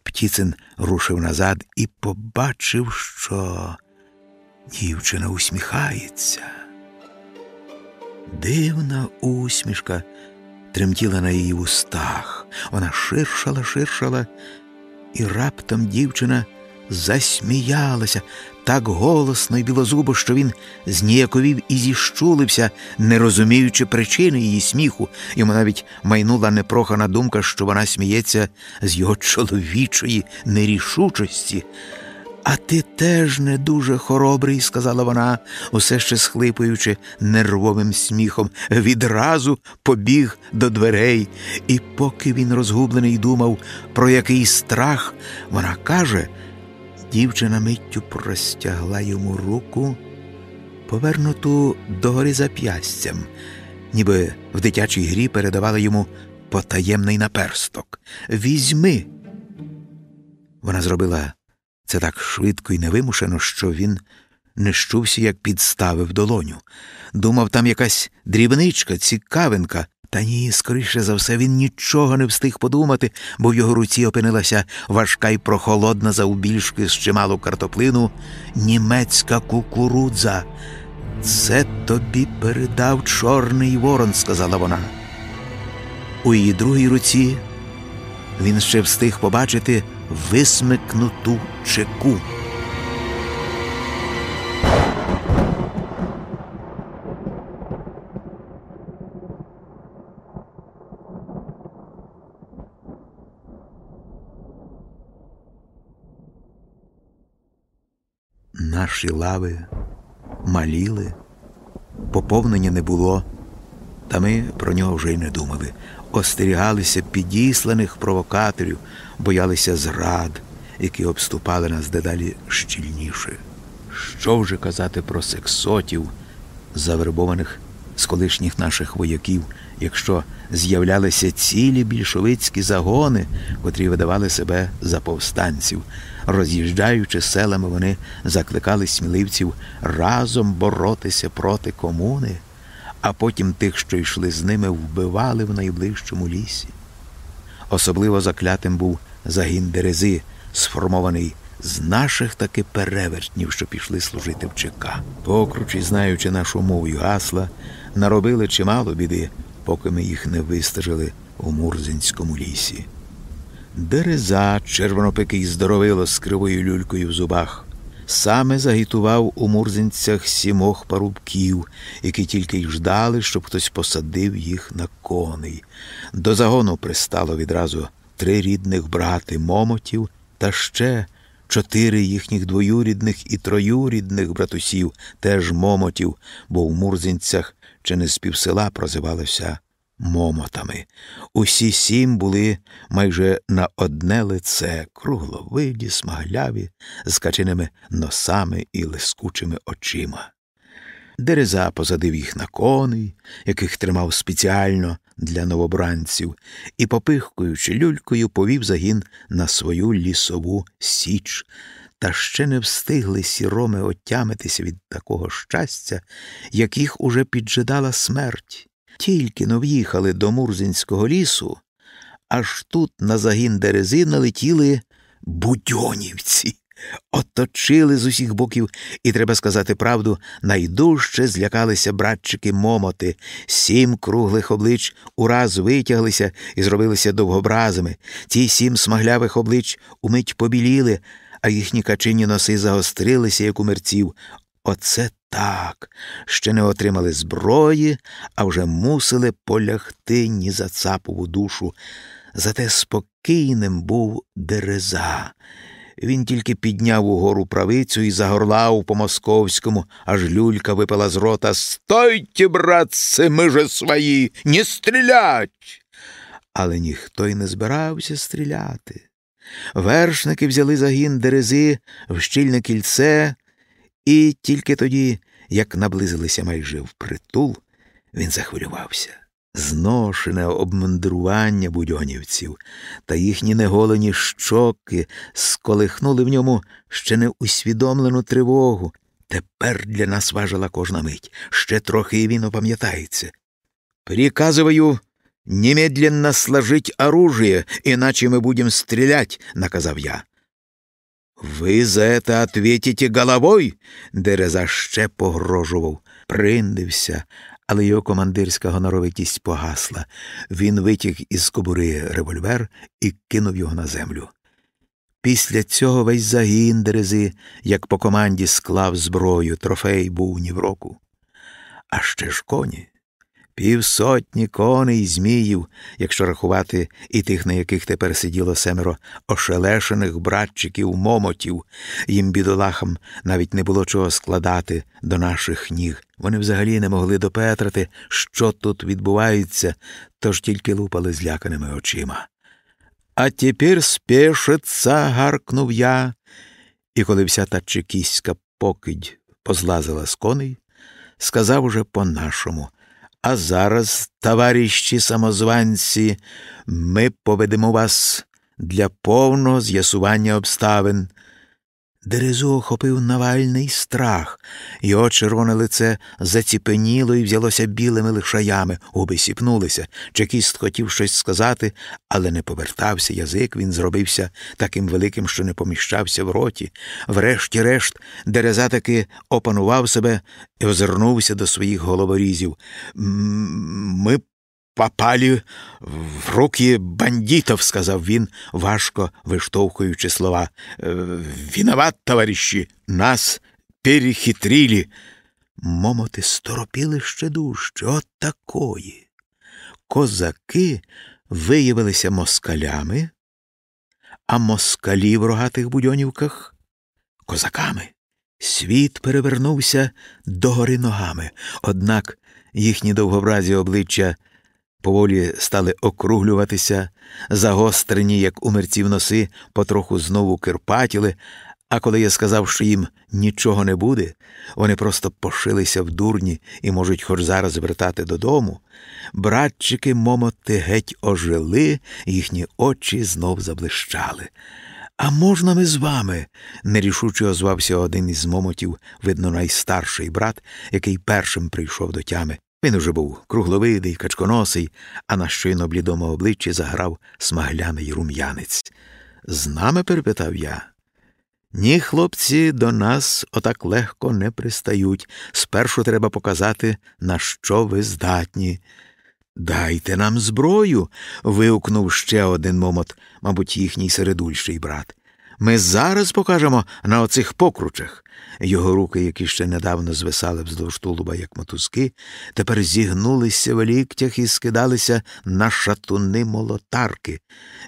Птіцин рушив назад і побачив, що дівчина усміхається. Дивна усмішка тремтіла на її устах. Вона ширшала, ширшала, і раптом дівчина засміялася так голосно і білозубо, що він зніяковів і зіщулився, не розуміючи причини її сміху. Йому навіть майнула непрохана думка, що вона сміється з його чоловічої нерішучості. А ти теж не дуже хоробрий, сказала вона, усе ще схлипуючи нервовим сміхом, відразу побіг до дверей, і поки він розгублений думав, про який страх, вона каже, дівчина миттю простягла йому руку, повернуту догори зап'ястям, ніби в дитячій грі передавала йому потаємний наперсток. Візьми. Вона зробила це так швидко і невимушено, що він не щувся, як підставив долоню. Думав, там якась дрібничка, цікавинка. Та ні, скоріше за все, він нічого не встиг подумати, бо в його руці опинилася важка й прохолодна завбільшки з чималу картоплину німецька кукурудза. Це тобі передав Чорний Ворон, сказала вона. У її другій руці він ще встиг побачити висмикнуту чеку. Наші лави маліли, поповнення не було, та ми про нього вже й не думали остерігалися підісланих провокаторів, боялися зрад, які обступали нас дедалі щільніше. Що вже казати про сексотів, завербованих з колишніх наших вояків, якщо з'являлися цілі більшовицькі загони, котрі видавали себе за повстанців. Роз'їжджаючи селами, вони закликали сміливців разом боротися проти комуни а потім тих, що йшли з ними, вбивали в найближчому лісі. Особливо заклятим був загін дерези, сформований з наших таки перевертнів, що пішли служити в ЧК. Покручі, знаючи нашу мову й гасла, наробили чимало біди, поки ми їх не вистежили у Мурзинському лісі. Дереза, червонопикий здоровило з кривою люлькою в зубах, саме загітував у мурзинцях сімох парубків, які тільки й ждали, щоб хтось посадив їх на коней. До загону пристало відразу три рідних брати Момотів та ще чотири їхніх двоюрідних і троюрідних братусів, теж Момотів, бо в мурзинцях чи не з півсела прозивалося момотами. Усі сім були майже на одне лице, кругловиді, смагляві, з каченими носами і лискучими очима. Дереза посадив їх на коней, яких тримав спеціально для новобранців і, попихкуючи люлькою, повів загін на свою лісову січ. Та ще не встигли сіроми отямитися від такого щастя, як їх уже піджидала смерть. Тільки но в'їхали до Мурзинського лісу, аж тут на загін дерези налетіли будьонівці. Оточили з усіх боків, і, треба сказати правду, найдужче злякалися братчики момоти, сім круглих облич ураз витяглися і зробилися довгобразами. Ті сім смаглявих облич умить побіліли, а їхні качині носи загострилися, як у мерців. Оце так. Ще не отримали зброї, а вже мусили полягти ні за цапову душу. Зате спокійним був дереза. Він тільки підняв угору правицю і загорлав по московському, аж люлька випала з рота Стойте, братці, ми же свої, не стрілять. Але ніхто й не збирався стріляти. Вершники взяли загін дерези в щільне кільце, і тільки тоді, як наблизилися майже впритул, він захвилювався Зношене обмундирування будьонівців та їхні неголені щоки сколихнули в ньому ще не усвідомлену тривогу. Тепер для нас важила кожна мить. Ще трохи і він опам'ятається. Приказываю немедленно сложить оружие, иначе мы будем стрелять, наказав я. Ви за это ответите головой? Дереза ще погрожував, приндився, але його командирська гоноровитість погасла. Він витяг із кобури револьвер і кинув його на землю. Після цього весь загін дерези, як по команді, склав зброю, трофей був ні в року. А ще ж коні. Півсотні коней зміїв, якщо рахувати і тих, на яких тепер сиділо семеро ошелешених братчиків момотів, їм, бідолахам, навіть не було чого складати до наших ніг. Вони взагалі не могли допетрати, що тут відбувається, тож тільки лупали зляканими очима. А тепер спешиться, гаркнув я, і коли вся та чекіська покидь позлазила з коней, сказав уже по-нашому. А зараз, товариші самозванці, ми поведемо вас для повного з'ясування обставин. Дерезу охопив навальний страх, його червоне лице заціпеніло і взялося білими лишаями, губи сіпнулися. Чекіст хотів щось сказати, але не повертався язик, він зробився таким великим, що не поміщався в роті. Врешті-решт, дереза таки опанував себе і озирнувся до своїх головорізів. Ми попали в руки бандитов, сказав він, важко виштовхуючи слова. Виноват, товариші, нас перехитрили. Момоти сторопіли ще дужче, от такої. Козаки виявилися москалями, а москалі в рогатих будьонівках козаками. Світ перевернувся догори ногами, однак їхні довгобразі обличчя поволі стали округлюватися, загострені, як у мерців носи, потроху знову кирпатіли, а коли я сказав, що їм нічого не буде, вони просто пошилися в дурні і можуть хоч зараз вертати додому. Братчики момоти геть ожили, їхні очі знов заблищали. А можна ми з вами? нерішуче озвався один із момотів, видно, найстарший брат, який першим прийшов до тями. Він уже був кругловидий, качконосий, а на щойно блідому обличчі заграв смагляний рум'янець. З нами? перепитав я. Ні, хлопці, до нас отак легко не пристають. Спершу треба показати, на що ви здатні. Дайте нам зброю. вигукнув ще один момот, мабуть, їхній середульший брат. Ми зараз покажемо на оцих покручах. Його руки, які ще недавно звисали вздовж тулуба, як мотузки, тепер зігнулися в ліктях і скидалися на шатуни молотарки.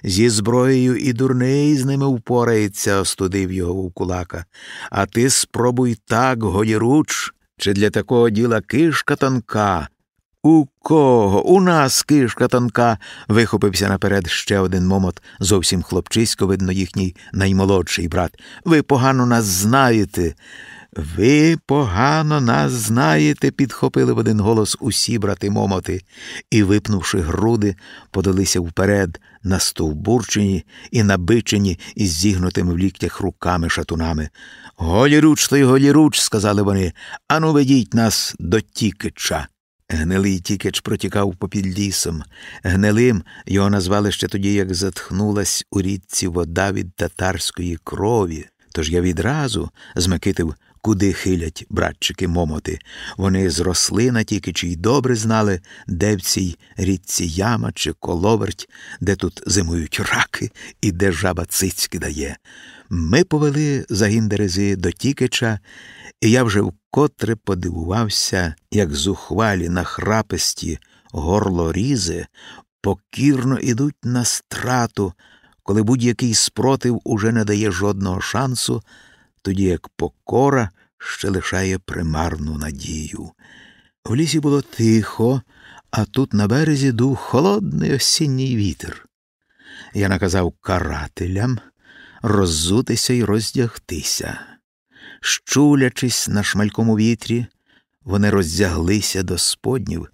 Зі зброєю і дурний з ними впорається, остудив його вовкулака. А ти спробуй так, голіруч, чи для такого діла кишка тонка. У кого? У нас кишка тонка. вихопився наперед ще один момот, зовсім хлопчисько, видно, їхній наймолодший брат. Ви погано нас знаєте. Ви погано нас знаєте, підхопили в один голос усі брати Момоти і, випнувши груди, подалися вперед, настовбурчені і набичені із зігнутими в ліктях руками шатунами. Голіруч той голіруч, сказали вони, ану ведіть нас до Тікича. Гнилий Тікич протікав попід лісом. Гнилим його назвали ще тоді, як затхнулась у річці вода від татарської крові. Тож я відразу змикитив, куди хилять братчики момоти. Вони зросли на Тікичі й добре знали, де в цій річці яма чи коловерть, де тут зимують раки і де жаба цицьки дає. Ми повели загін дерези до Тікича, і я вже вкотре подивувався, як зухвалі нахраписті горлорізи покірно ідуть на страту, коли будь-який спротив уже не дає жодного шансу, тоді як покора ще лишає примарну надію. В лісі було тихо, а тут на березі дув холодний осінній вітер. Я наказав карателям роззутися і роздягтися. Щулячись на шмалькому вітрі, вони роздяглися до споднів,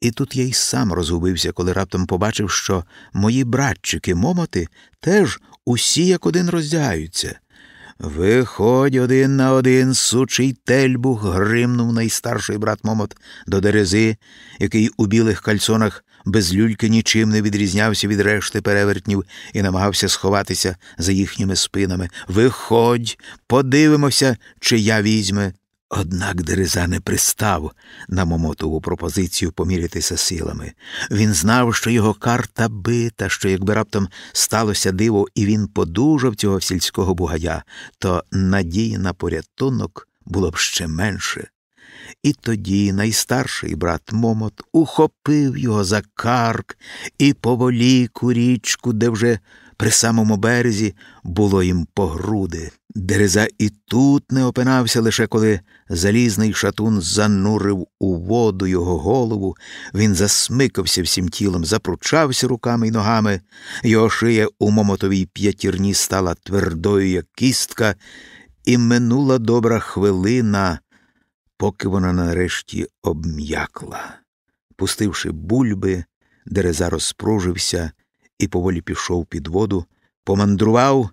і тут я й сам розгубився, коли раптом побачив, що мої братчики момоти теж усі як один роздягаються. Виходь один на один, сучий тельбух, гримнув найстарший брат Момот до дерези, який у білих кальсонах без люльки нічим не відрізнявся від решти перевертнів і намагався сховатися за їхніми спинами. Виходь, подивимося, чи я візьме. Однак Дереза не пристав на Момотову пропозицію помірятися силами. Він знав, що його карта бита, що якби раптом сталося диво, і він подужав цього сільського бугая, то надії на порятунок було б ще менше. І тоді найстарший брат Момот ухопив його за карк і поволік у річку, де вже при самому березі було їм по груди. Дереза і тут не опинався лише коли залізний шатун занурив у воду його голову, він засмикався всім тілом, запручався руками й ногами, його шия у момотовій п'ятірні стала твердою, як кістка, і минула добра хвилина, поки вона нарешті обм'якла. Пустивши бульби, дереза розпружився і поволі пішов під воду, помандрував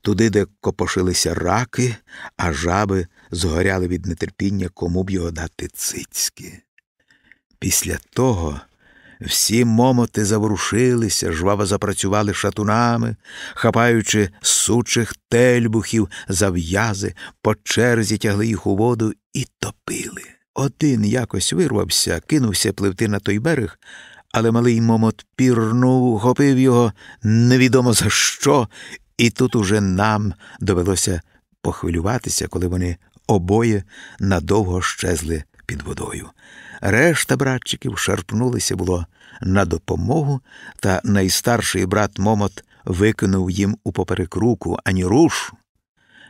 туди, де копошилися раки, а жаби згоряли від нетерпіння, кому б його дати цицьки. Після того всі момоти заворушилися, жваво запрацювали шатунами, хапаючи сучих тельбухів за в'язи, по черзі тягли їх у воду і топили. Один якось вирвався, кинувся пливти на той берег, але малий момот пірнув, хопив його невідомо за що, і тут уже нам довелося похвилюватися, коли вони обоє надовго щезли під водою. Решта братчиків шарпнулися було на допомогу, та найстарший брат Момот викинув їм у поперек руку ані руш.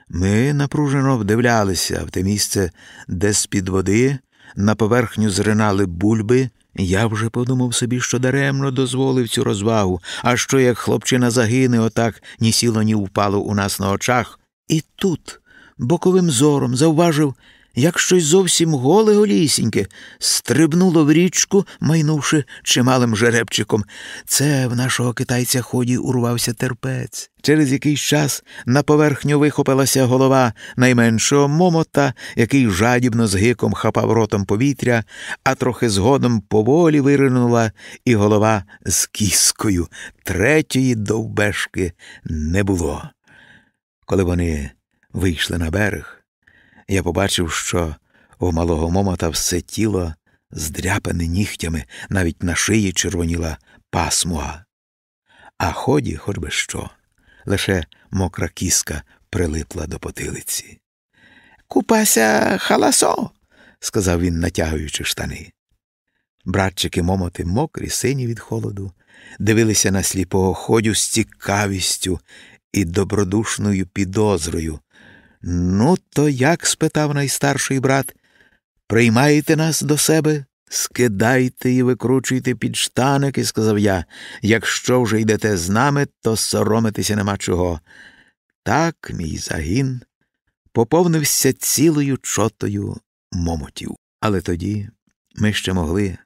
Ми напружено вдивлялися в те місце, де з-під води на поверхню зринали бульби. Я вже подумав собі, що даремно дозволив цю розвагу, а що як хлопчина загине, отак ні сіло, ні впало у нас на очах. І тут боковим зором завважив як щось зовсім голе голісіньке, стрибнуло в річку, майнувши чималим жеребчиком. Це в нашого китайця ході урвався терпець. Через якийсь час на поверхню вихопилася голова найменшого момота, який жадібно з гиком хапав ротом повітря, а трохи згодом поволі виринула і голова з кіскою. Третьої довбешки не було. Коли вони вийшли на берег, я побачив, що у малого момота все тіло здряпане нігтями, навіть на шиї червоніла пасмуга. А ході, хоч би що, лише мокра кіска прилипла до потилиці. Купася халасо, сказав він, натягуючи штани. Братчики момоти мокрі, сині від холоду, дивилися на сліпого ходю з цікавістю і добродушною підозрою, Ну, то як? спитав найстарший брат. Приймаєте нас до себе? Скидайте і викручуйте під штаники, сказав я. Якщо вже йдете з нами, то соромитися нема чого. Так мій загін поповнився цілою чотою момотів. Але тоді ми ще могли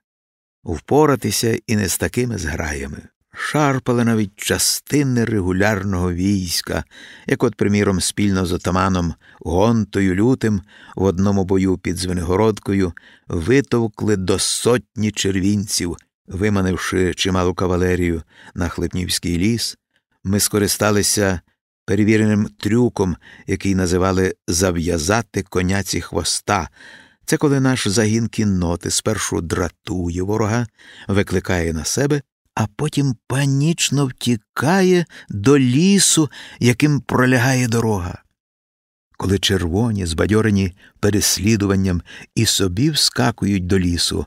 впоратися і не з такими зграями. Шарпали навіть частини регулярного війська, як, от, приміром, спільно з отаманом Гонтою Лютим в одному бою під Звенигородкою витовкли до сотні червінців, виманивши чималу кавалерію на Хлипнівський ліс, ми скористалися перевіреним трюком, який називали зав'язати коняці хвоста. Це коли наш загін кінноти спершу дратує ворога, викликає на себе, а потім панічно втікає до лісу, яким пролягає дорога. Коли червоні, збадьорені переслідуванням і собі вскакують до лісу,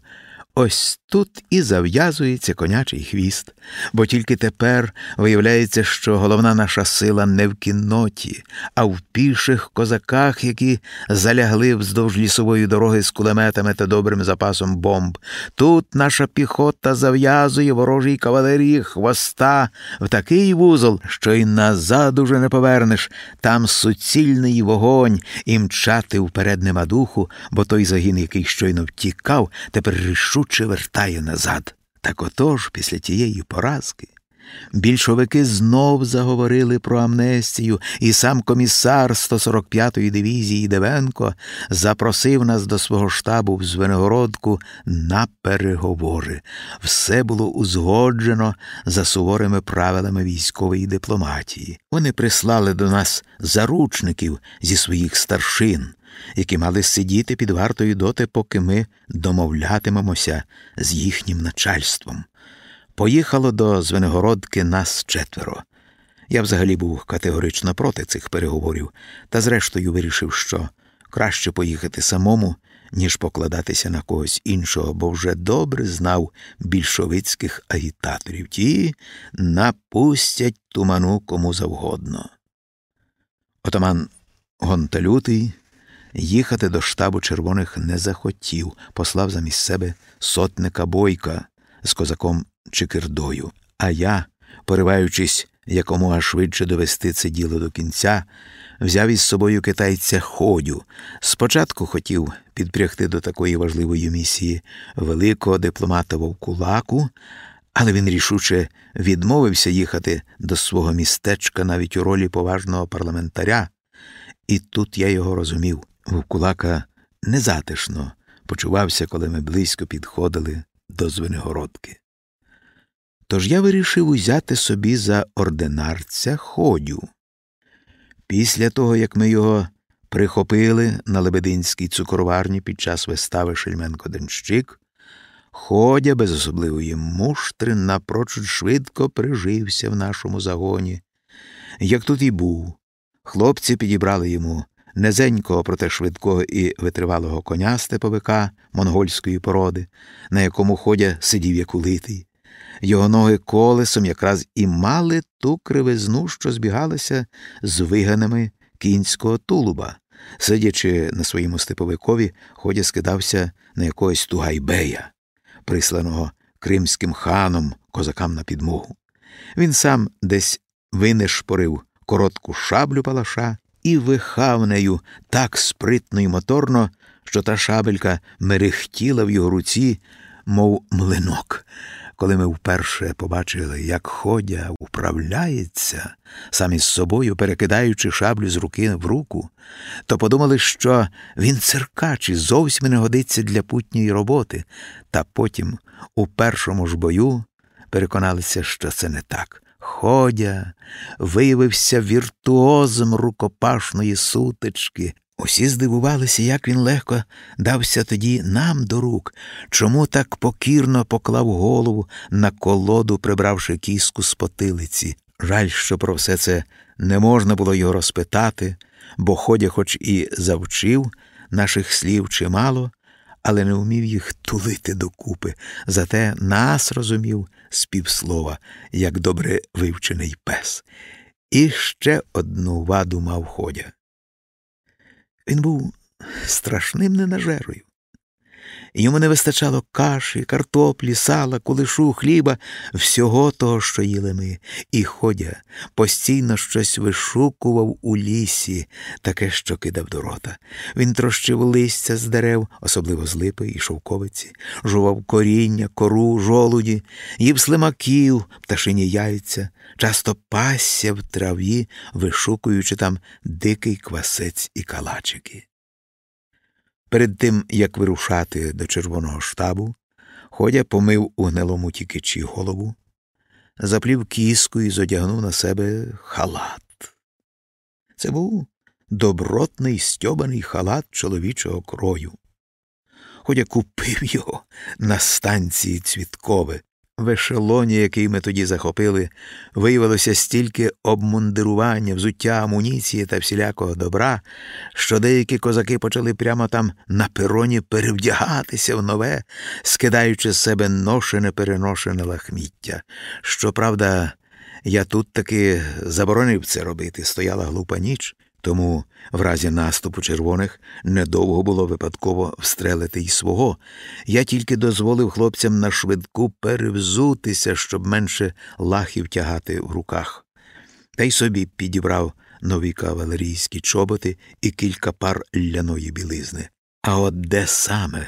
Ось тут і зав'язується конячий хвіст, бо тільки тепер виявляється, що головна наша сила не в кінноті, а в піших козаках, які залягли вздовж лісової дороги з кулеметами та добрим запасом бомб. Тут наша піхота зав'язує ворожій кавалерії хвоста в такий вузол, що й назад уже не повернеш. Там суцільний вогонь і мчати вперед нема духу, бо той загін, який щойно втікав, тепер рішуче рішуче вертає назад. Так отож, після тієї поразки, більшовики знов заговорили про амнестію, і сам комісар 145-ї дивізії Девенко запросив нас до свого штабу в Звенигородку на переговори. Все було узгоджено за суворими правилами військової дипломатії. Вони прислали до нас заручників зі своїх старшин які мали сидіти під вартою доти, поки ми домовлятимемося з їхнім начальством. Поїхало до Звенигородки нас четверо. Я взагалі був категорично проти цих переговорів, та зрештою вирішив, що краще поїхати самому, ніж покладатися на когось іншого, бо вже добре знав більшовицьких агітаторів. Ті напустять туману кому завгодно. Отаман Гонталютий Їхати до штабу червоних не захотів, послав замість себе сотника бойка з козаком Чикирдою. А я, пориваючись якомога швидше довести це діло до кінця, взяв із собою китайця ходю. Спочатку хотів підпрягти до такої важливої місії великого дипломата Вовкулаку, але він рішуче відмовився їхати до свого містечка навіть у ролі поважного парламентаря, і тут я його розумів. Вовкулака незатишно почувався, коли ми близько підходили до Звенигородки. Тож я вирішив узяти собі за ординарця ходю. Після того, як ми його прихопили на Лебединській цукроварні під час вистави Шельменко Денщик, ходя без особливої муштри напрочуд швидко прижився в нашому загоні. Як тут і був, хлопці підібрали йому низенького, проте швидкого і витривалого коня степовика монгольської породи, на якому ходя сидів як улитий. Його ноги колесом якраз і мали ту кривизну, що збігалася з виганами кінського тулуба. Сидячи на своєму степовикові, ходя скидався на якогось тугайбея, присланого кримським ханом козакам на підмогу. Він сам десь винешпорив коротку шаблю палаша і вихав нею так спритно й моторно, що та шабелька мерехтіла в його руці, мов млинок. Коли ми вперше побачили, як ходя управляється, сам із собою перекидаючи шаблю з руки в руку, то подумали, що він циркач і зовсім не годиться для путньої роботи, та потім, у першому ж бою, переконалися, що це не так. Ходя виявився віртуозом рукопашної сутички. Усі здивувалися, як він легко дався тоді нам до рук, чому так покірно поклав голову на колоду, прибравши кіску з потилиці. Жаль, що про все це не можна було його розпитати, бо ходя, хоч і завчив наших слів чимало, але не вмів їх тулити докупи, зате нас розумів з півслова, як добре вивчений пес. І ще одну ваду мав ходя. Він був страшним ненажерою. Йому не вистачало каші, картоплі, сала, кулишу, хліба, всього того, що їли ми, і ходя, постійно щось вишукував у лісі, таке, що кидав до рота. Він трощив листя з дерев, особливо з липи і шовковиці, жував коріння, кору, жолуді, їв слимаків, пташині яйця, часто пасся в траві, вишукуючи там дикий квасець і калачики. Перед тим, як вирушати до Червоного штабу, Ходя помив у гнилому тікичі голову, заплів кіску і зодягнув на себе халат. Це був добротний стьобаний халат чоловічого крою. Ходя купив його на станції Цвіткове, в ешелоні, який ми тоді захопили, виявилося стільки обмундирування, взуття, амуніції та всілякого добра, що деякі козаки почали прямо там на пероні перевдягатися в нове, скидаючи з себе ношене переношене лахміття. Щоправда, я тут таки заборонив це робити, стояла глупа ніч. Тому в разі наступу червоних недовго було випадково встрелити й свого. Я тільки дозволив хлопцям на швидку перевзутися, щоб менше лахів тягати в руках. Та й собі підібрав нові кавалерійські чоботи і кілька пар ляної білизни. А от де саме,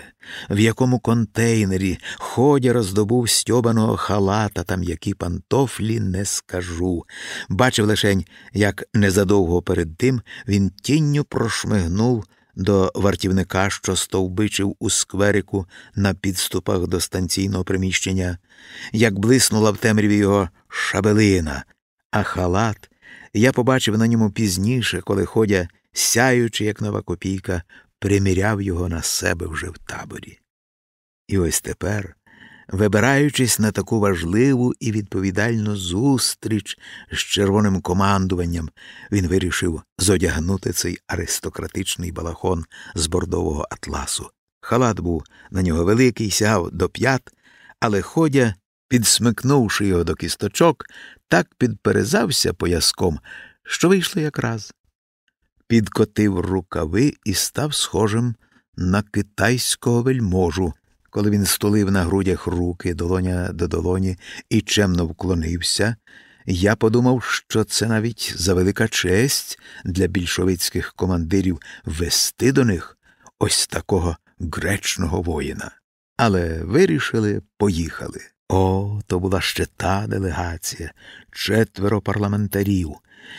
в якому контейнері ходя роздобув стьобаного халата там які пантофлі, не скажу. Бачив лишень, як незадовго перед тим він тінню прошмигнув до вартівника, що стовбичив у скверику на підступах до станційного приміщення, як блиснула в темряві його шабелина, а халат я побачив на ньому пізніше, коли ходя, сяючи, як нова копійка, приміряв його на себе вже в таборі. І ось тепер, вибираючись на таку важливу і відповідальну зустріч з червоним командуванням, він вирішив зодягнути цей аристократичний балахон з бордового атласу. Халат був на нього великий, сягав до п'ят, але ходя, підсмикнувши його до кісточок, так підперезався пояском, що вийшло якраз підкотив рукави і став схожим на китайського вельможу, коли він стулив на грудях руки долоня до долоні і чемно вклонився. Я подумав, що це навіть за велика честь для більшовицьких командирів вести до них ось такого гречного воїна. Але вирішили, поїхали. О, то була ще та делегація, четверо парламентарів,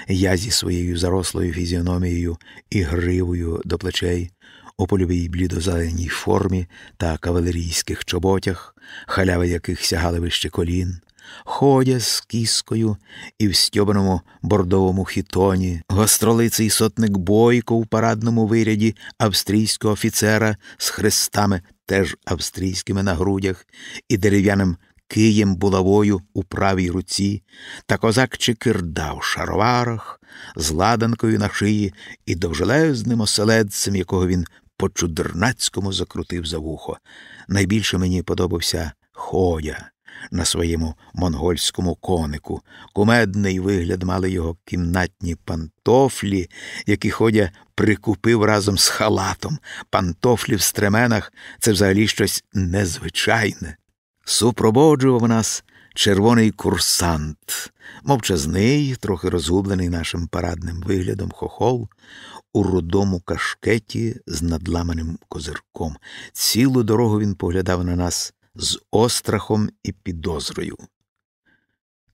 я зі своєю зарослою фізіономією і гривою до плечей, у польовій блідозеленій формі та кавалерійських чоботях, халяви яких сягали вище колін, ходя з кіскою і в стьобаному бордовому хітоні, гостролиций сотник бойко в парадному виряді австрійського офіцера з хрестами, теж австрійськими на грудях, і дерев'яним києм булавою у правій руці, та козак Чикирда в шароварах, з ладанкою на шиї і довжелезним оселедцем, якого він по чудернацькому закрутив за вухо. Найбільше мені подобався ходя. На своєму монгольському конику кумедний вигляд мали його кімнатні пантофлі, які ходя прикупив разом з халатом. Пантофлі в стременах це взагалі щось незвичайне. Супроводжував нас червоний курсант, мовчазний, трохи розгублений нашим парадним виглядом хохол, у рудому кашкеті з надламаним козирком. Цілу дорогу він поглядав на нас з острахом і підозрою.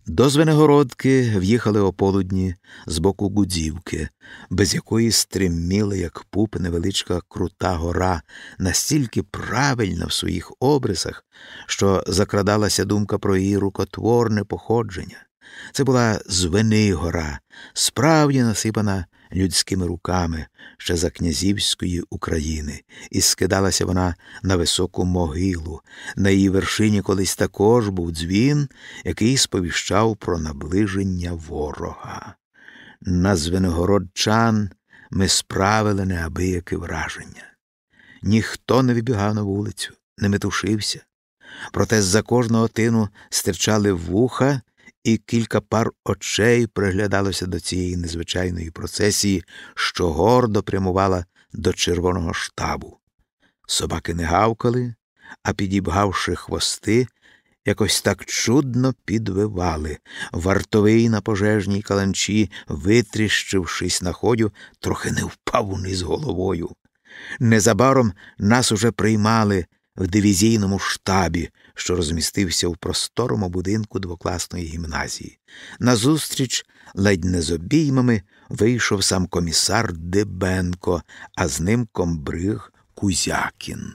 До Звенигородки в'їхали ополудні з боку Гудзівки, без якої стриміла, як пуп, невеличка крута гора, настільки правильна в своїх обрисах, що закрадалася думка про її рукотворне походження. Це була Звенигора, справді насипана людськими руками ще за князівської України, і скидалася вона на високу могилу. На її вершині колись також був дзвін, який сповіщав про наближення ворога. На звенигородчан ми справили неабияке враження. Ніхто не вибігав на вулицю, не метушився. Проте з за кожного тину стирчали вуха і кілька пар очей приглядалося до цієї незвичайної процесії, що гордо прямувала до червоного штабу. Собаки не гавкали, а підібгавши хвости, якось так чудно підвивали. Вартовий на пожежній каланчі, витріщившись на ходю, трохи не впав униз головою. Незабаром нас уже приймали в дивізійному штабі, що розмістився в просторому будинку двокласної гімназії. Назустріч, ледь не з обіймами, вийшов сам комісар Дебенко, а з ним комбриг Кузякін.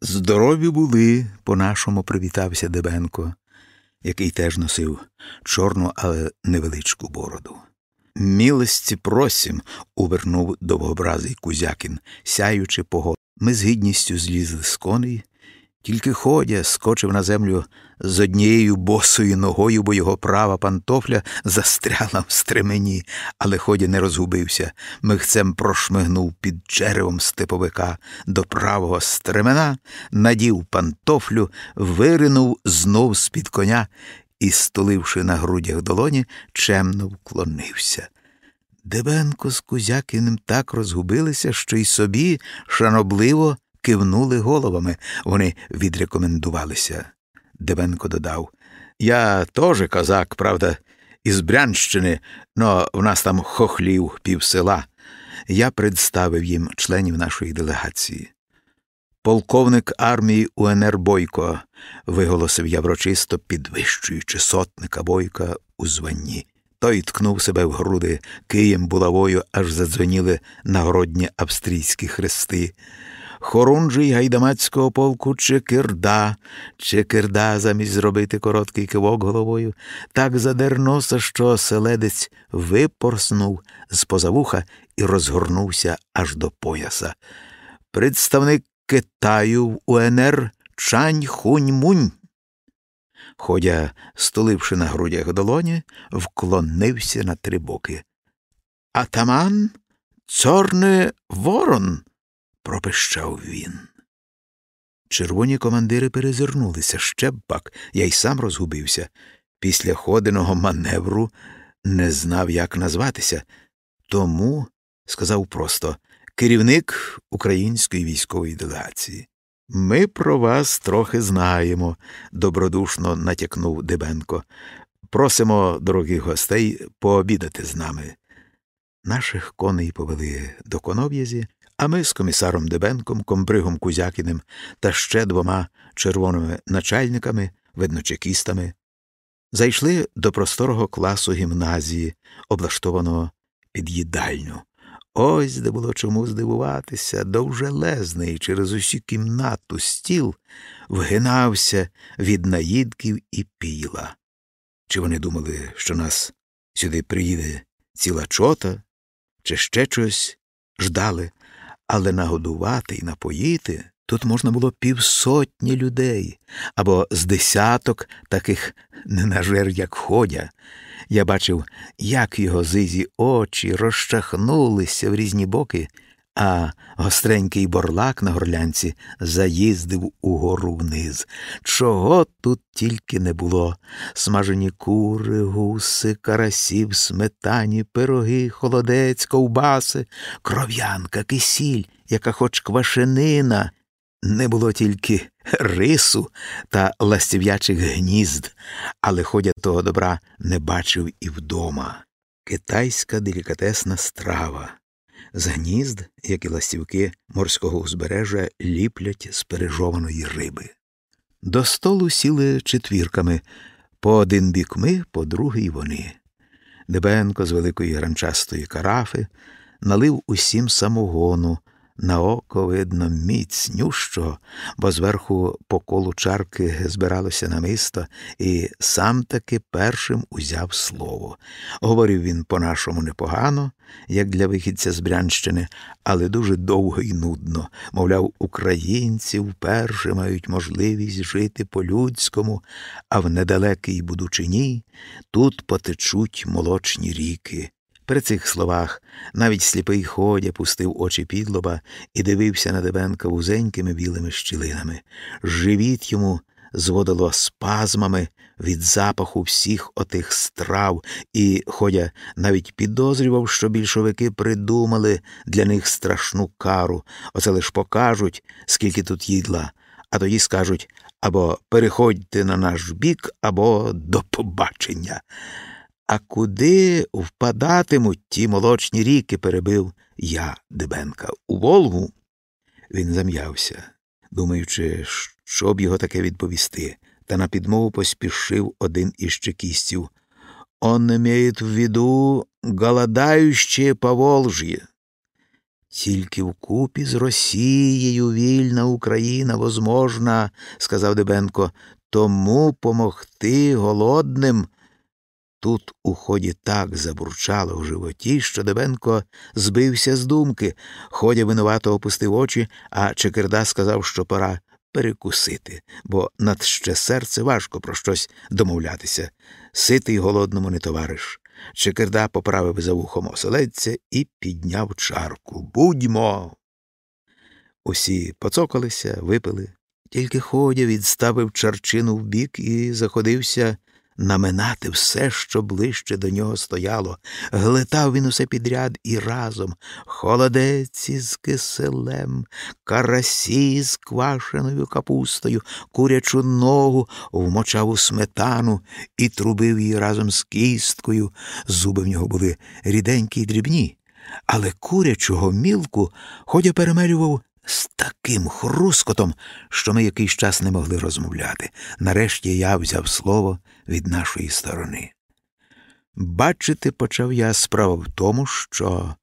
Здорові були, по нашому привітався Дебенко, який теж носив чорну, але невеличку бороду. Мілості просім, увернув довгобразий Кузякін, сяючи пого. Ми з гідністю злізли з коней, тільки ходя скочив на землю з однією босою ногою, бо його права пантофля застряла в стремені, але ходя не розгубився, михцем прошмигнув під черевом степовика до правого стремена, надів пантофлю, виринув знов з-під коня і, стуливши на грудях долоні, чемно вклонився. Дебенко з Кузякиним так розгубилися, що й собі шанобливо кивнули головами. Вони відрекомендувалися. Дебенко додав Я теж козак, правда, із Брянщини, но в нас там хохлів пів села. Я представив їм членів нашої делегації. Полковник армії УНР Бойко, виголосив я врочисто, підвищуючи сотника Бойка у званні. Той ткнув себе в груди києм булавою, аж задзвоніли нагородні австрійські хрести. Хорунжий гайдамацького полку Чекирда, Чекирда, замість зробити короткий кивок головою, так задер носа, що оселедець випорснув з поза вуха і розгорнувся аж до пояса. Представник Китаю в УНР Чань Хунь Мунь. Ходя, стуливши на грудях долоні, вклонився на три боки. Атаман, Чорний ворон, пропищав він. Червоні командири перезирнулися ще б пак, я й сам розгубився. Після ходеного маневру не знав, як назватися. Тому сказав просто керівник української військової делегації. Ми про вас трохи знаємо, добродушно натякнув Дебенко. Просимо дорогих гостей пообідати з нами. Наших коней повели до конов'язі, а ми з комісаром Дебенком, комбригом Кузякіним та ще двома червоними начальниками, видно, чекістами, зайшли до просторого класу гімназії, облаштованого під їдальню. Ось де було чому здивуватися, довжелезний через усю кімнату стіл вгинався від наїдків і піла. Чи вони думали, що нас сюди приїде ціла чота, чи ще щось ждали, але нагодувати і напоїти тут можна було півсотні людей або з десяток таких ненажер, як ходя. Я бачив, як його зизі очі розчахнулися в різні боки, а гостренький борлак на горлянці заїздив угору вниз. Чого тут тільки не було смажені кури, гуси, карасів, сметані, пироги, холодець, ковбаси, кров'янка, кисіль, яка хоч квашенина. Не було тільки рису та ластів'ячих гнізд, але ходя того добра не бачив і вдома. Китайська делікатесна страва. З гнізд, як і ластівки морського узбережжя, ліплять з пережованої риби. До столу сіли четвірками по один бік ми, по другий вони. Дебенко з великої гранчастої карафи налив усім самогону, на око видно міцнющого, бо зверху по колу чарки збиралося намисто, і сам таки першим узяв слово. Говорив він по-нашому непогано, як для вихідця з Брянщини, але дуже довго і нудно. Мовляв, українці вперше мають можливість жити по-людському, а в недалекій Будучині тут потечуть молочні ріки. При цих словах навіть сліпий ходя пустив очі підлоба і дивився на Дебенка вузенькими білими щілинами. Живіт йому зводило спазмами від запаху всіх отих страв, і, ходя, навіть підозрював, що більшовики придумали для них страшну кару, оце лиш покажуть, скільки тут їдла, а тоді скажуть або переходьте на наш бік, або до побачення. А куди впадатимуть ті молочні ріки, перебив я Дебенка. У Волгу? Він зам'явся, думаючи, що б його таке відповісти, та на підмову поспішив один із чекістів. Он имеет в виду голодающее Поволжье. Тільки вкупі з Росією вільна Україна возможна, сказав Дебенко, тому помогти голодним. Тут у ході так забурчало в животі, що Дебенко збився з думки. Ходя винувато опустив очі, а Чекерда сказав, що пора перекусити, бо над ще серце важко про щось домовлятися. Ситий голодному не товариш. Чекерда поправив за вухом оселедця і підняв чарку. Будьмо. Усі поцокалися, випили. Тільки ходя відставив чарчину вбік і заходився наминати все, що ближче до нього стояло. Глитав він усе підряд і разом холодець із киселем, карасі з квашеною капустою, курячу ногу вмочав у сметану і трубив її разом з кісткою. Зуби в нього були ріденькі й дрібні, але курячого мілку ходя перемелював з таким хрускотом, що ми якийсь час не могли розмовляти. Нарешті я взяв слово від нашої сторони. Бачити, почав я справа в тому, що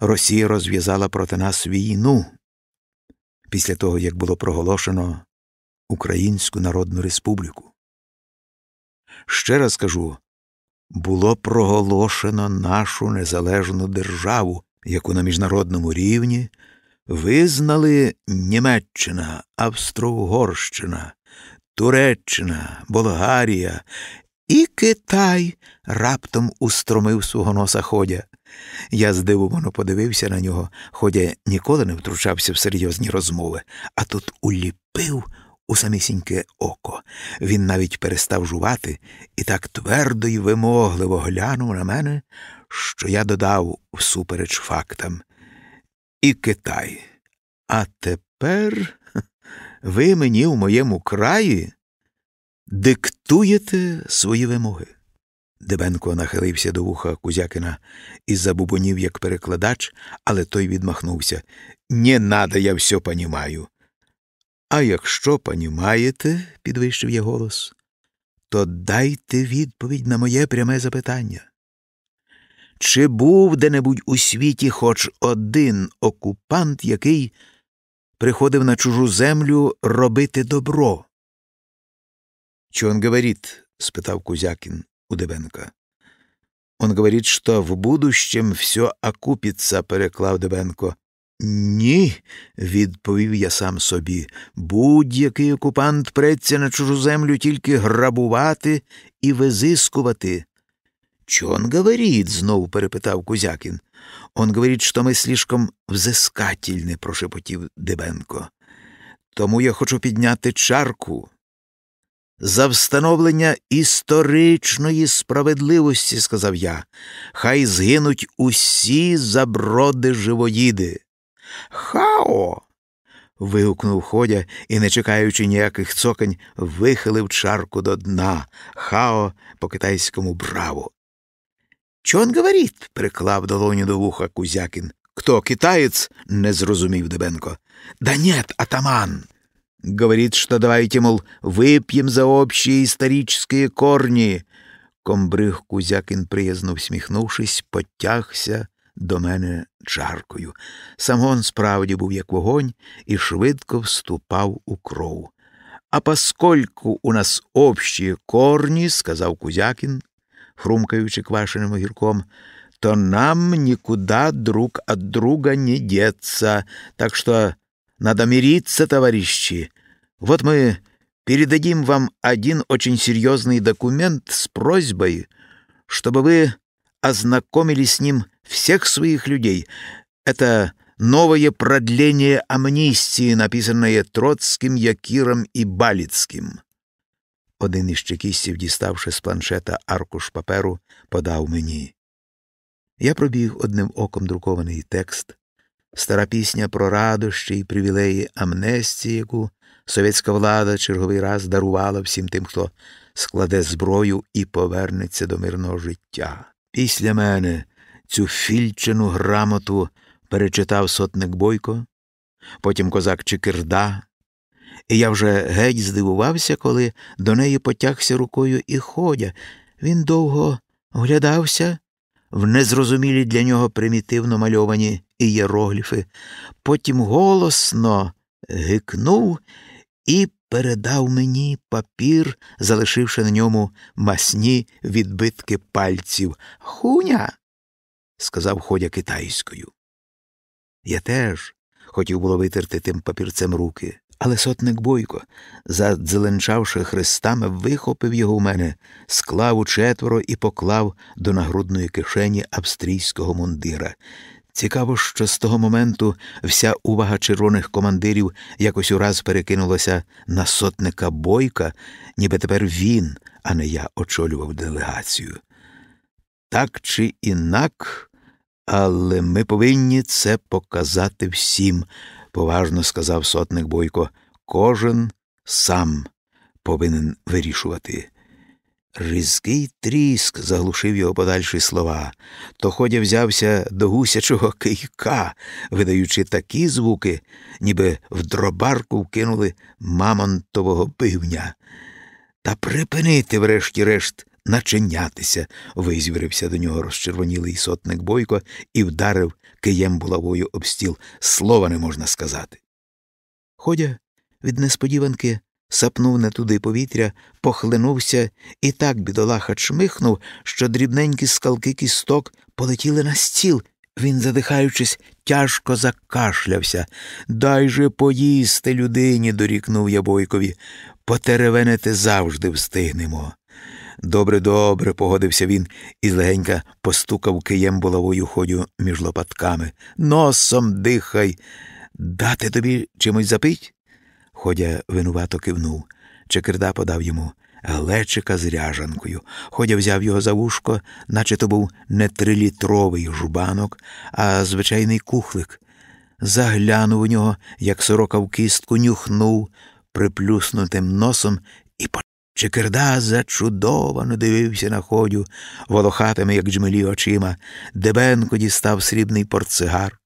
Росія розв'язала проти нас війну після того, як було проголошено Українську Народну Республіку. Ще раз кажу, було проголошено нашу незалежну державу, яку на міжнародному рівні визнали Німеччина, Австро-Угорщина, Туреччина, Болгарія і Китай раптом устромив свого носа ходя. Я здивовано подивився на нього, ходя ніколи не втручався в серйозні розмови, а тут уліпив у самісіньке око. Він навіть перестав жувати і так твердо й вимогливо глянув на мене, що я додав всупереч фактам і Китай. А тепер ви мені в моєму краї диктуєте свої вимоги. Дебенко нахилився до вуха Кузякина і забубонів як перекладач, але той відмахнувся. «Не надо, я все понімаю. А якщо понімаєте, підвищив я голос, то дайте відповідь на моє пряме запитання. Чи був де-небудь у світі хоч один окупант, який приходив на чужу землю робити добро? Че он говорит? спитав Кузякин у Дебенка. Он говорит, что в будущем все окупится, переклав Дебенко. Ні, відповів я сам собі. Будь-який окупант преться на чужу землю тільки грабувати і визискувати. «Че он говорит?» — знову перепитав Кузякін. «Он говорит, що ми слишком взискательні», — прошепотів Дебенко. Тому я хочу підняти чарку. За встановлення історичної справедливості, сказав я, хай згинуть усі заброди живоїди. Хао. вигукнув Ходя і, не чекаючи ніяких цокань, вихилив чарку до дна. Хао по китайському браво. Че он говорит? приклав долоню до вуха Кузякин. Кто, китаец? не зрозумів Дебенко. Да нет, атаман. Говорит, что давайте, мол, выпьем за общие исторические корни. Комбриг Кузякин, приязно всміхнувшись, потягся до мене чаркою. Самон справді був як вогонь і швидко вступав у кров. А поскольку у нас общі корні, сказав Кузякін, хрумкаючи квашеним огірком, то нам никуда друг от друга не деться, так что надо мириться, товарищи. Вот мы передадим вам один очень серьезный документ с просьбой, чтобы вы ознакомили с ним всех своих людей. Это новое продление амнистии, написанное Троцким, Якиром и Балицким. Один із чекістів, діставши з планшета аркуш паперу, подав мені. Я пробіг одним оком друкований текст, стара пісня про радощі й привілеї амнестії, яку совєтська влада черговий раз дарувала всім тим, хто складе зброю і повернеться до мирного життя. Після мене цю фільчену грамоту перечитав сотник Бойко, потім козак Чикирда, і я вже геть здивувався, коли до неї потягся рукою і ходя. Він довго оглядався в незрозумілі для нього примітивно мальовані ієрогліфи, потім голосно гикнув і передав мені папір, залишивши на ньому масні відбитки пальців. Хуня, сказав ходя китайською. Я теж хотів було витерти тим папірцем руки, але сотник Бойко, задзеленчавши хрестами, вихопив його у мене, склав у четверо і поклав до нагрудної кишені австрійського мундира. Цікаво, що з того моменту вся увага червоних командирів якось ураз перекинулася на сотника Бойка, ніби тепер він, а не я очолював делегацію. Так чи інак, але ми повинні це показати всім, поважно сказав сотник Бойко. Кожен сам повинен вирішувати. Різкий тріск заглушив його подальші слова. То ходя взявся до гусячого кийка, видаючи такі звуки, ніби в дробарку вкинули мамонтового пивня. Та припинити, врешті-решт, начинятися, визвірився до нього розчервонілий сотник Бойко і вдарив києм булавою об стіл. Слова не можна сказати. Ходя від несподіванки сапнув не туди повітря, похлинувся і так бідолаха чмихнув, що дрібненькі скалки кісток полетіли на стіл. Він, задихаючись, тяжко закашлявся. Дай же поїсти людині, дорікнув я бойкові. Потеревенити завжди встигнемо. Добре, добре, погодився він і злегенька постукав києм булавою ходю між лопатками. Носом дихай. Дати тобі чимось запить? Ходя винувато кивнув. Чекирда подав йому глечика з ряжанкою. Ходя взяв його за вушко, наче то був не трилітровий жбанок, а звичайний кухлик. Заглянув у нього, як сорока в кістку, нюхнув приплюснутим носом і по Чекирда зачудовано дивився на ходю, волохатими, як джмелі очима, Дебенко дістав срібний портсигар,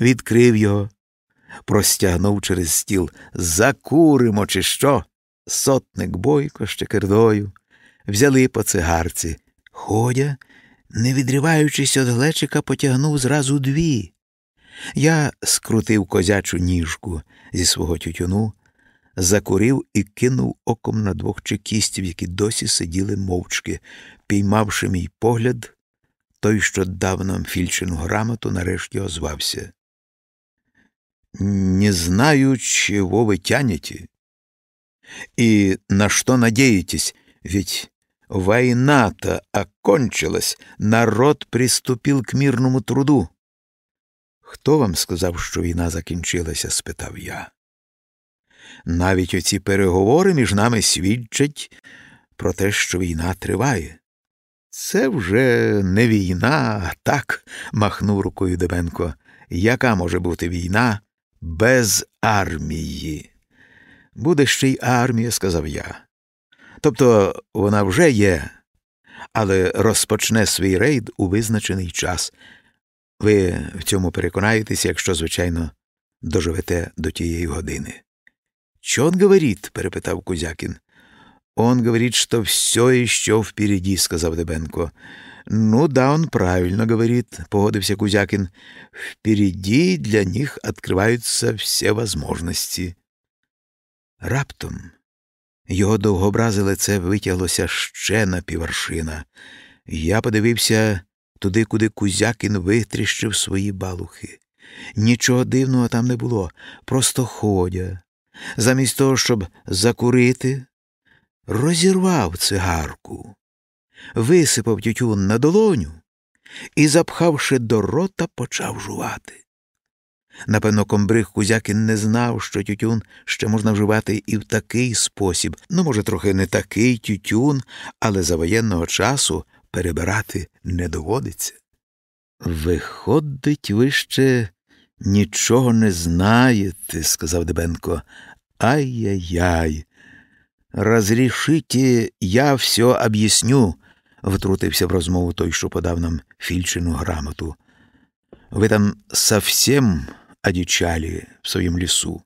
відкрив його, простягнув через стіл Закуримо, чи що? Сотник бойко з чекирдою. Взяли по цигарці. Ходя, не відриваючись від глечика, потягнув зразу дві. Я скрутив козячу ніжку зі свого тютюну, закурив і кинув оком на двох чекістів, які досі сиділи мовчки, піймавши мій погляд, той, що дав нам фільчину грамоту, нарешті озвався. Не знаю, чего вы тянете и на что надеетесь, ведь война-то окончилась, народ приступил к мирному труду. Хто вам сказав, що війна закінчилася? спитав я. Навіть оці переговори між нами свідчать про те, що війна триває. Це вже не війна, а так, махнув рукою Дебенко. Яка може бути війна без армії? Буде ще й армія, сказав я. Тобто вона вже є, але розпочне свій рейд у визначений час. Ви в цьому переконаєтеся, якщо, звичайно, доживете до тієї години. Що он говорит? перепитав Кузякін. Он говорит, что все еще впереди, сказав Дебенко. Ну да, он правильно говорит, погодився Кузякин. Впереди для них открываются все возможности. Раптом його довгобразе лице витяглося ще на піваршина. Я подивився туди, куди Кузякін витріщив свої балухи. Нічого дивного там не було, просто ходя. Замість того, щоб закурити, розірвав цигарку, висипав тютюн на долоню і, запхавши до рота, почав жувати. Напевно, комбриг Кузякін не знав, що тютюн ще можна вживати і в такий спосіб, ну, може, трохи не такий тютюн, але за воєнного часу перебирати не доводиться. Виходить, ви ще нічого не знаєте, сказав Дебенко, Ай-яй-яй. Разрішите, я все об'ясню, втрутився в розмову той, що подав нам фільчину грамоту. Ви там совсем одичали в своем лесу.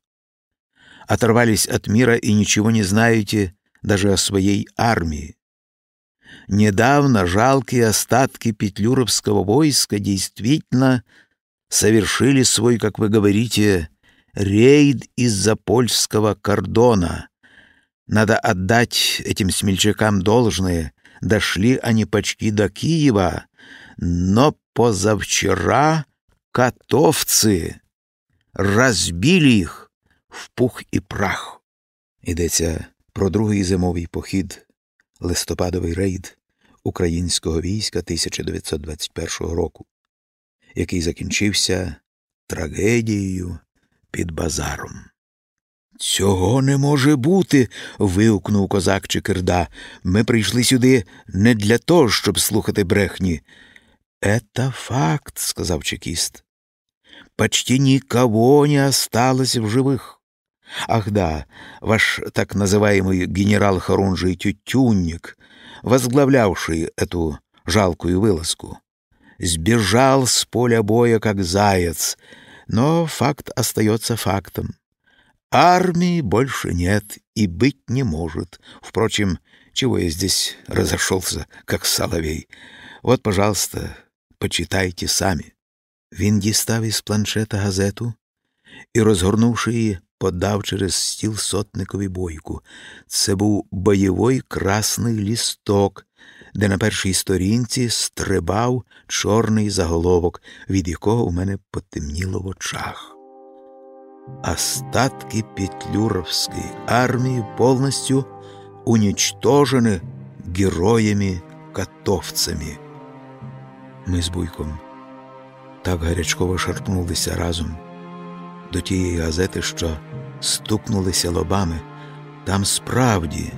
Оторвались от мира и ничего не знаете даже о своей армии. Недавно жалкие остатки петлюровского войска действительно совершили свой, как вы говорите, рейд из-за польского кордона. Надо отдать этим смельчакам должное. Дошли они почти до Киева, но позавчера котовцы разбили їх в пух і прах. Йдеться про другий зимовий похід, листопадовий рейд українського війська 1921 року, який закінчився трагедією під базаром. Цього не може бути. вигукнув козак Чекирда. Ми прийшли сюди не для того, щоб слухати брехні. «Это факт, сказав чекіст. Почти никого не осталось в живых. Ах да, ваш так называемый генерал Харунжий Тютюнник, возглавлявший эту жалкую вылазку, сбежал с поля боя как заяц, но факт остается фактом. Армии больше нет и быть не может. Впрочем, чего я здесь разошелся, как соловей? Вот, пожалуйста, почитайте сами. Він дістав із планшета газету і, розгорнувши її, подав через стіл сотникові бойку. Це був бойовий красний лісток, де на першій сторінці стрибав чорний заголовок, від якого у мене потемніло в очах. Остатки Петлюровской армии полностью уничтожены героями-котовцами. Ми з Буйком так гарячково шарпнулися разом до тієї газети, що стукнулися лобами. Там справді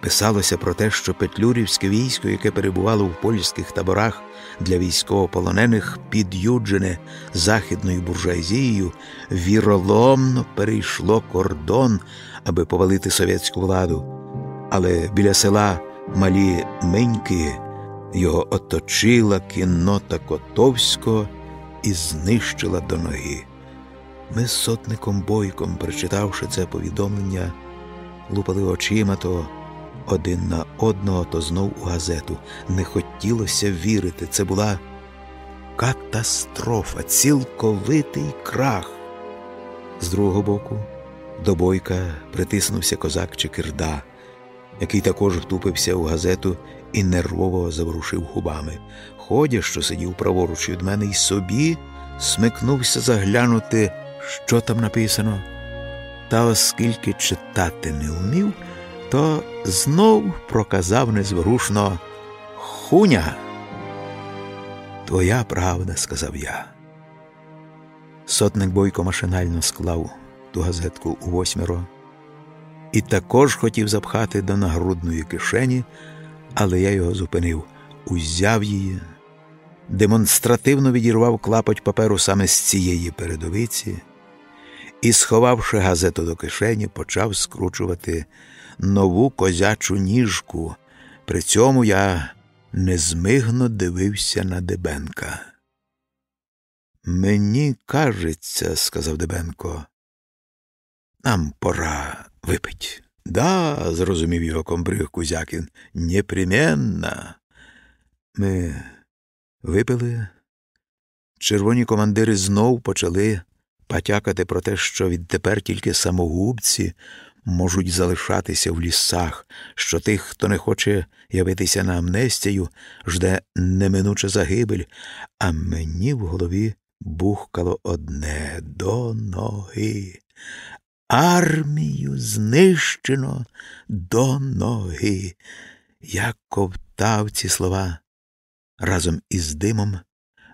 писалося про те, що петлюрівське військо, яке перебувало в польських таборах для військовополонених, під'юджене західною буржуазією, віроломно перейшло кордон, аби повалити совєтську владу. Але біля села Малі Меньки його оточила кіннота Котовського і знищила до ноги. Ми з сотником бойком, прочитавши це повідомлення, лупали очима то один на одного, то знов у газету. Не хотілося вірити. Це була катастрофа, цілковитий крах. З другого боку, до бойка притиснувся козак Чекирда, який також втупився у газету і нервово заворушив губами. Ходя, що сидів праворуч від мене, й собі смикнувся заглянути, що там написано. Та оскільки читати не вмів, то знов проказав незворушно Хуня. Твоя правда, сказав я. Сотник бойко машинально склав ту газетку у восьмеро і також хотів запхати до нагрудної кишені, але я його зупинив, узяв її, демонстративно відірвав клапоть паперу саме з цієї передовиці і, сховавши газету до кишені, почав скручувати нову козячу ніжку. При цьому я незмигно дивився на Дебенка. Мені кажеться, сказав Дебенко, нам пора випить. Да, зрозумів його комбриг Кузякін, непременно. Ми випили. Червоні командири знов почали потякати про те, що відтепер тільки самогубці можуть залишатися в лісах, що тих, хто не хоче явитися на амнестію, жде неминуча загибель, а мені в голові бухкало одне до ноги. Армію знищено до ноги. Я ковтав ці слова. Разом із димом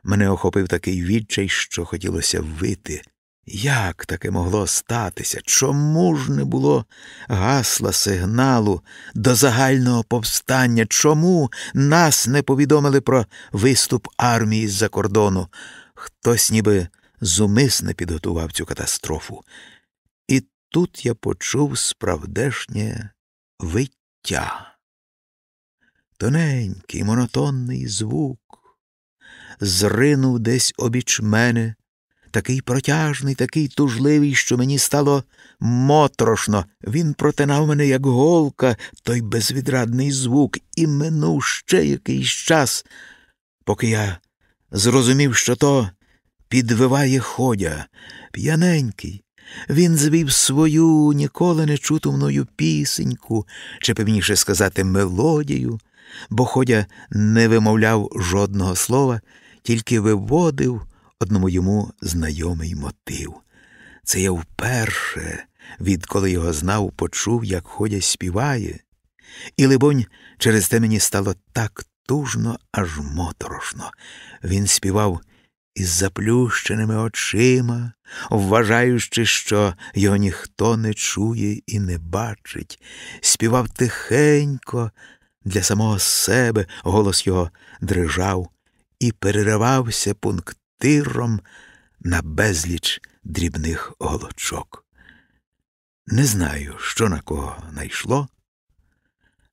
мене охопив такий відчай, що хотілося вити. Як таке могло статися? Чому ж не було гасла сигналу до загального повстання? Чому нас не повідомили про виступ армії з-за кордону? Хтось ніби зумисне підготував цю катастрофу. І тут я почув справдешнє виття. Тоненький, монотонний звук зринув десь обіч мене, такий протяжний, такий тужливий, що мені стало моторошно. Він протинав мене, як голка, той безвідрадний звук, і минув ще якийсь час, поки я зрозумів, що то підвиває ходя, п'яненький. Він звів свою ніколи не чуту мною пісеньку, чи певніше сказати, мелодію, бо ходя не вимовляв жодного слова, тільки виводив одному йому знайомий мотив. Це я вперше, відколи його знав, почув, як ходя співає, і, либонь, через те мені стало так тужно, аж моторошно. Він співав із заплющеними очима, вважаючи, що його ніхто не чує і не бачить, співав тихенько для самого себе, голос його дрижав і переривався пунктиром на безліч дрібних голочок. Не знаю, що на кого найшло,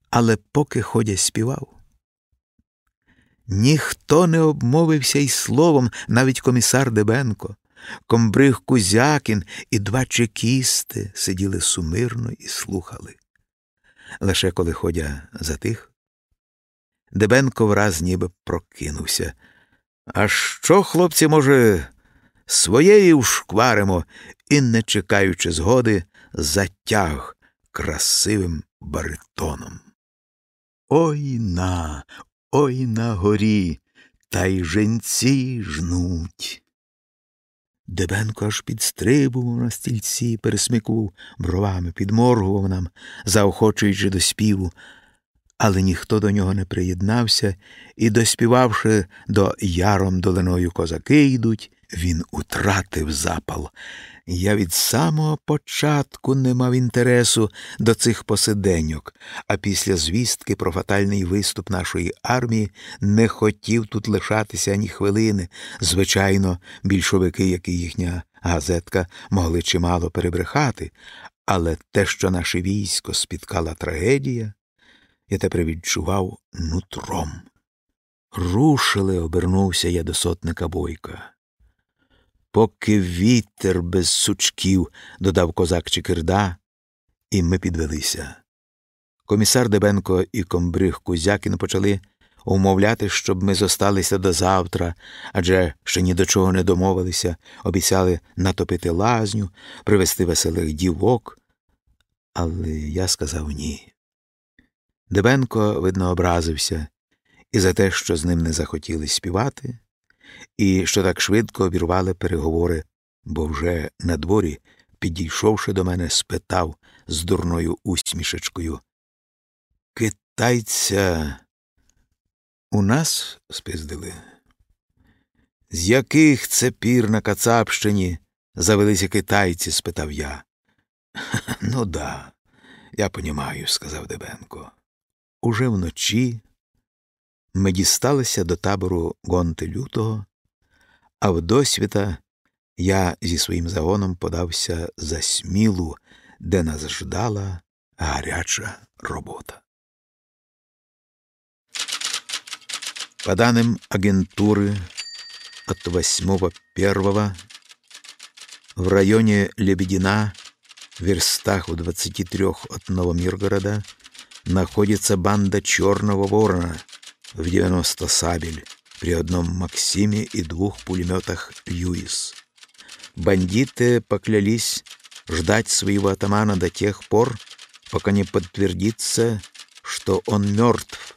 але поки ходя співав, Ніхто не обмовився й словом, навіть комісар Дебенко, комбриг Кузякін і два чекісти сиділи сумирно і слухали. Лише коли ходя затих, Дебенко враз ніби прокинувся. А що, хлопці, може, своєї ушкваримо і, не чекаючи згоди, затяг красивим баритоном. Ой на, Ой на горі, та й женці жнуть. Дебенко аж підстрибував на стільці, пересмикував бровами, підморгував нам, заохочуючи до співу, але ніхто до нього не приєднався, і, доспівавши до яром долиною козаки йдуть, він утратив запал. Я від самого початку не мав інтересу до цих посиденьок, а після звістки про фатальний виступ нашої армії не хотів тут лишатися ані хвилини. Звичайно, більшовики, як і їхня газетка, могли чимало перебрехати, але те, що наше військо спіткала трагедія, я тепер відчував нутром. Рушили, обернувся я до сотника бойка поки вітер без сучків, додав козак Чикирда, і ми підвелися. Комісар Дебенко і комбриг Кузякін почали умовляти, щоб ми зосталися до завтра, адже ще ні до чого не домовилися, обіцяли натопити лазню, привезти веселих дівок. Але я сказав ні. Дебенко, видно, образився і за те, що з ним не захотіли співати, і що так швидко обірвали переговори, бо вже на дворі, підійшовши до мене, спитав з дурною усмішечкою Китайця у нас спиздили? З яких це пір на Кацапщині завелися китайці? спитав я. Ну да, я понімаю, сказав Дебенко. Уже вночі ми дісталися до табору Гонти Лютого, а в досвіта я зі своїм загоном подався за смілу, де нас ждала гаряча робота. По данным агентуры от 8.1 в районе Лебедина, в верстах в 23 от Новомиргорода, находится банда Черного Ворона в 90 сабель, при одном Максиме и двух пулеметах «Льюис». Бандиты поклялись ждать своего атамана до тех пор, пока не подтвердится, что он мертв,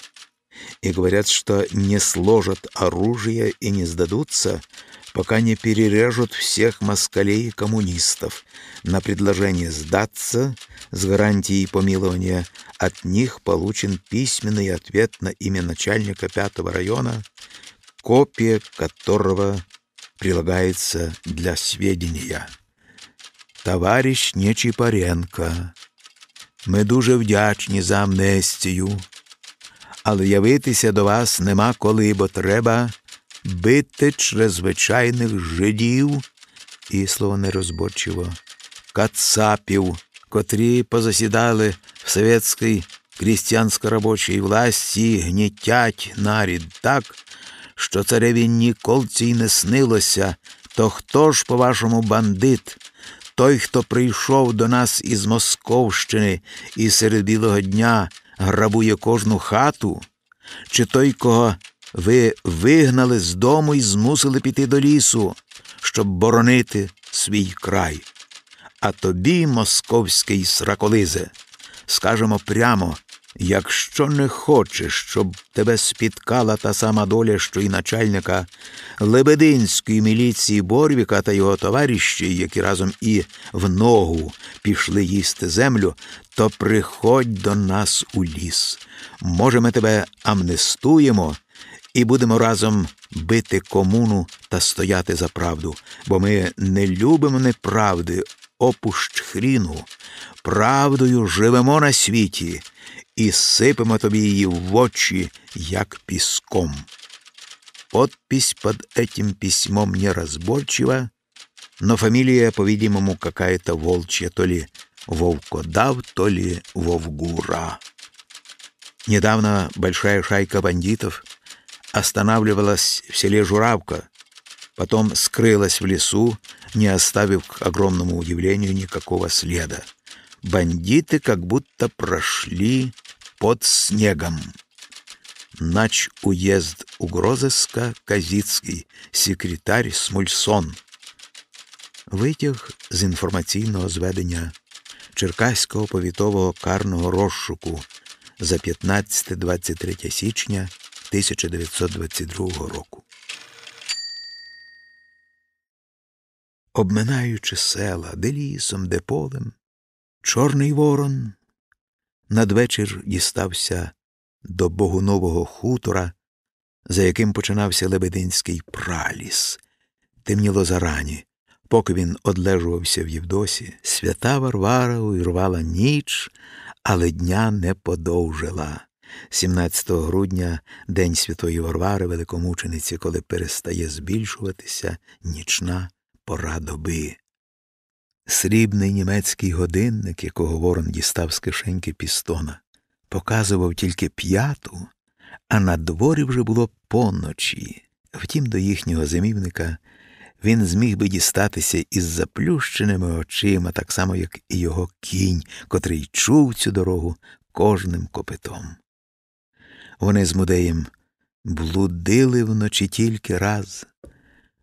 и говорят, что не сложат оружие и не сдадутся, пока не перережут всех москалей и коммунистов. На предложение сдаться с гарантией помилования от них получен письменный ответ на имя начальника пятого района копия которого прилагается для сведения. Товариш Нечіпаренка, ми дуже вдячні за амнестію, але явитися до вас нема коли, бо треба бити чрезвичайних жидів і слово нерозборчиво кацапів, котрі позасідали в совєтській крістянсько-робочій власті, гнітять нарід так, що цареві ніколці й не снилося, то хто ж, по-вашому, бандит? Той, хто прийшов до нас із Московщини і серед білого дня грабує кожну хату, чи той, кого ви вигнали з дому і змусили піти до лісу, щоб боронити свій край. А тобі, московський сраколизе, скажемо прямо, якщо не хочеш, щоб тебе спіткала та сама доля, що й начальника Лебединської міліції Борвіка та його товариші, які разом і в ногу пішли їсти землю, то приходь до нас у ліс. Може, ми тебе амнестуємо і будемо разом бити комуну та стояти за правду, бо ми не любимо неправди, опущ хріну, правдою живемо на світі і сипемо тобі її в очі, як піском. Подпись под этим письмом неразборчива, но фамилия, по-видимому, какая-то волчья, то ли Вовкодав, то ли Вовгура. Недавно большая шайка бандитов останавливалась в селе Журавка, потом скрылась в лесу, не оставив, к огромному удивлению, никакого следа. Бандиты как будто прошли под снегом. Нач уезд угрозыска Казицький, секретарь Смульсон. Витяг з інформаційного зведення Черкаського повітового карного розшуку за 15-23 січня 1922 року. Обминаючи села, де лісом, де полем, Чорний ворон надвечір дістався до Богунового хутора, за яким починався Лебединський праліс. Темніло зарані, поки він одлежувався в Євдосі, свята Варвара увірвала ніч, але дня не подовжила. 17 грудня, День Святої Варвари, великомучениці, коли перестає збільшуватися нічна пора доби. Срібний німецький годинник, якого ворон дістав з кишеньки пістона, показував тільки п'яту, а на дворі вже було поночі. Втім, до їхнього зимівника він зміг би дістатися із заплющеними очима, так само, як і його кінь, котрий чув цю дорогу кожним копитом. Вони з мудеєм блудили вночі тільки раз.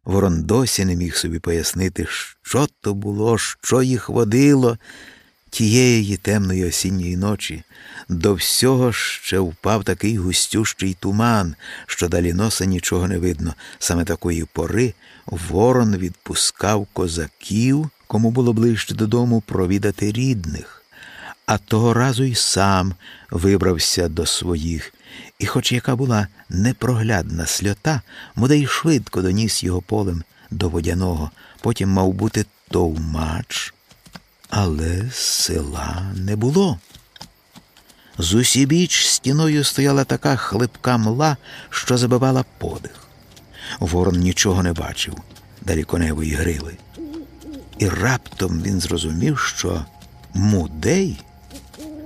Ворон досі не міг собі пояснити, що то було, що їх водило тієї темної осінньої ночі. До всього ще впав такий густющий туман, що далі носа нічого не видно. Саме такої пори ворон відпускав козаків, кому було ближче додому провідати рідних, а того разу й сам вибрався до своїх. І, хоч яка була непроглядна сльота, Мудей швидко доніс його полем до водяного, потім мав бути товмач, але села не було. З усібіч стіною стояла така хлипка мла, що забивала подих. Ворон нічого не бачив, далі коневої грили. І раптом він зрозумів, що мудей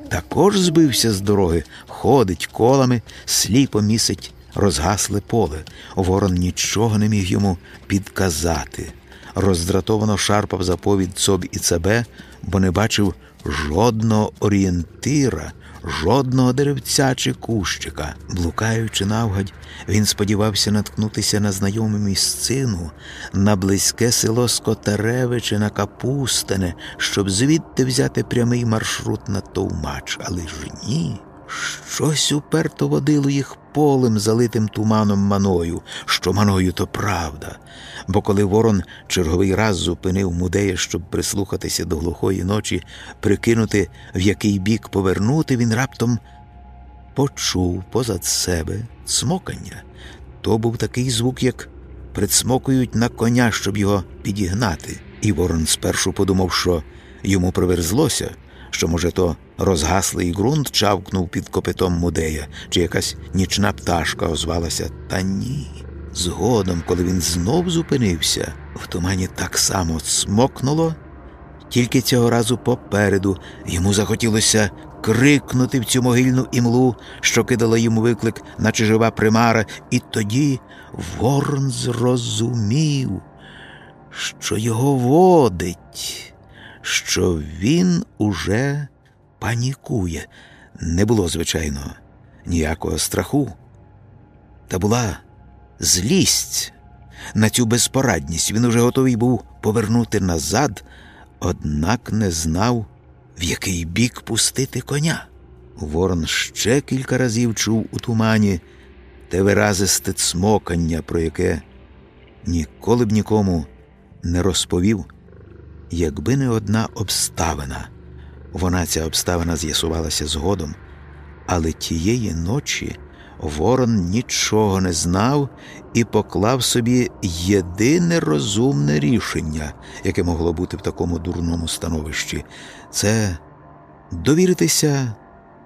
також збився з дороги, ходить колами, сліпо місить розгасле поле. Ворон нічого не міг йому підказати. Роздратовано шарпав заповідь цоб і цебе, бо не бачив жодного орієнтира, жодного деревця чи кущика. Блукаючи навгадь, він сподівався наткнутися на знайому місцину, на близьке село Скотареве чи на Капустине, щоб звідти взяти прямий маршрут на Товмач. Але ж ні. Щось уперто водило їх полем, залитим туманом маною, що маною то правда. Бо коли ворон черговий раз зупинив мудея, щоб прислухатися до глухої ночі, прикинути, в який бік повернути, він раптом почув позад себе цмокання. То був такий звук, як прицмокують на коня, щоб його підігнати. І ворон спершу подумав, що йому приверзлося що, може, то розгаслий ґрунт чавкнув під копитом мудея, чи якась нічна пташка озвалася. Та ні. Згодом, коли він знов зупинився, в тумані так само цмокнуло, Тільки цього разу попереду йому захотілося крикнути в цю могильну імлу, що кидала йому виклик, наче жива примара, і тоді Ворон зрозумів, що його водить, що він уже панікує. Не було, звичайно, ніякого страху. Та була злість на цю безпорадність. Він уже готовий був повернути назад, однак не знав, в який бік пустити коня. Ворон ще кілька разів чув у тумані те виразисте цмокання, про яке ніколи б нікому не розповів, якби не одна обставина. Вона ця обставина з'ясувалася згодом, але тієї ночі Ворон нічого не знав і поклав собі єдине розумне рішення, яке могло бути в такому дурному становищі це довіритися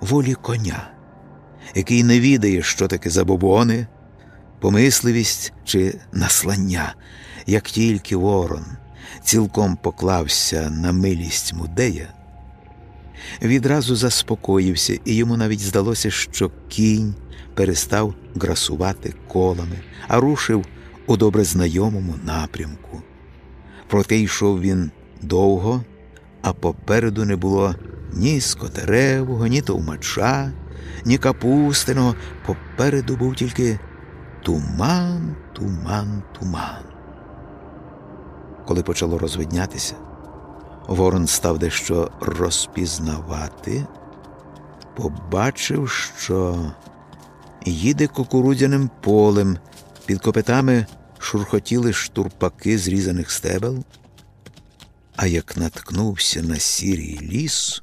волі коня, який не відає, що таке забобони, помисливість чи наслання, як тільки Ворон цілком поклався на милість мудея. Відразу заспокоївся, і йому навіть здалося, що кінь перестав грасувати колами, а рушив у добре знайомому напрямку. Проте йшов він довго, а попереду не було ні скотеревого, ні товмача, ні капустиного. Попереду був тільки туман, туман, туман. Коли почало розвиднятися, Ворон став дещо розпізнавати, побачив, що їде кукурудзяним полем, під копитами шурхотіли штурпаки зрізаних стебел, а як наткнувся на сірий ліс,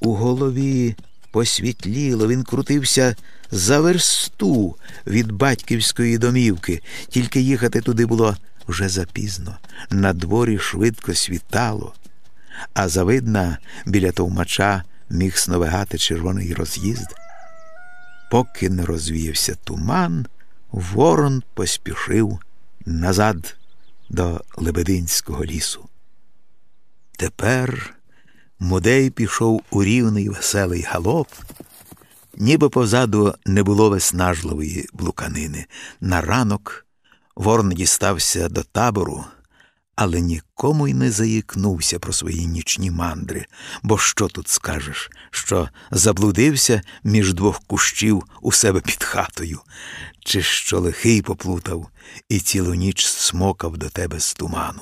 у голові посвітліло, він крутився за версту від батьківської домівки, тільки їхати туди було вже запізно. На дворі швидко світало, а завидна біля товмача міг сновигати червоний роз'їзд. Поки не розвіявся туман, ворон поспішив назад до Лебединського лісу. Тепер мудей пішов у рівний веселий галоп, ніби позаду не було виснажливої блуканини. На ранок ворон дістався до табору але нікому й не заїкнувся про свої нічні мандри. Бо що тут скажеш, що заблудився між двох кущів у себе під хатою, чи що лихий поплутав і цілу ніч смокав до тебе з туману?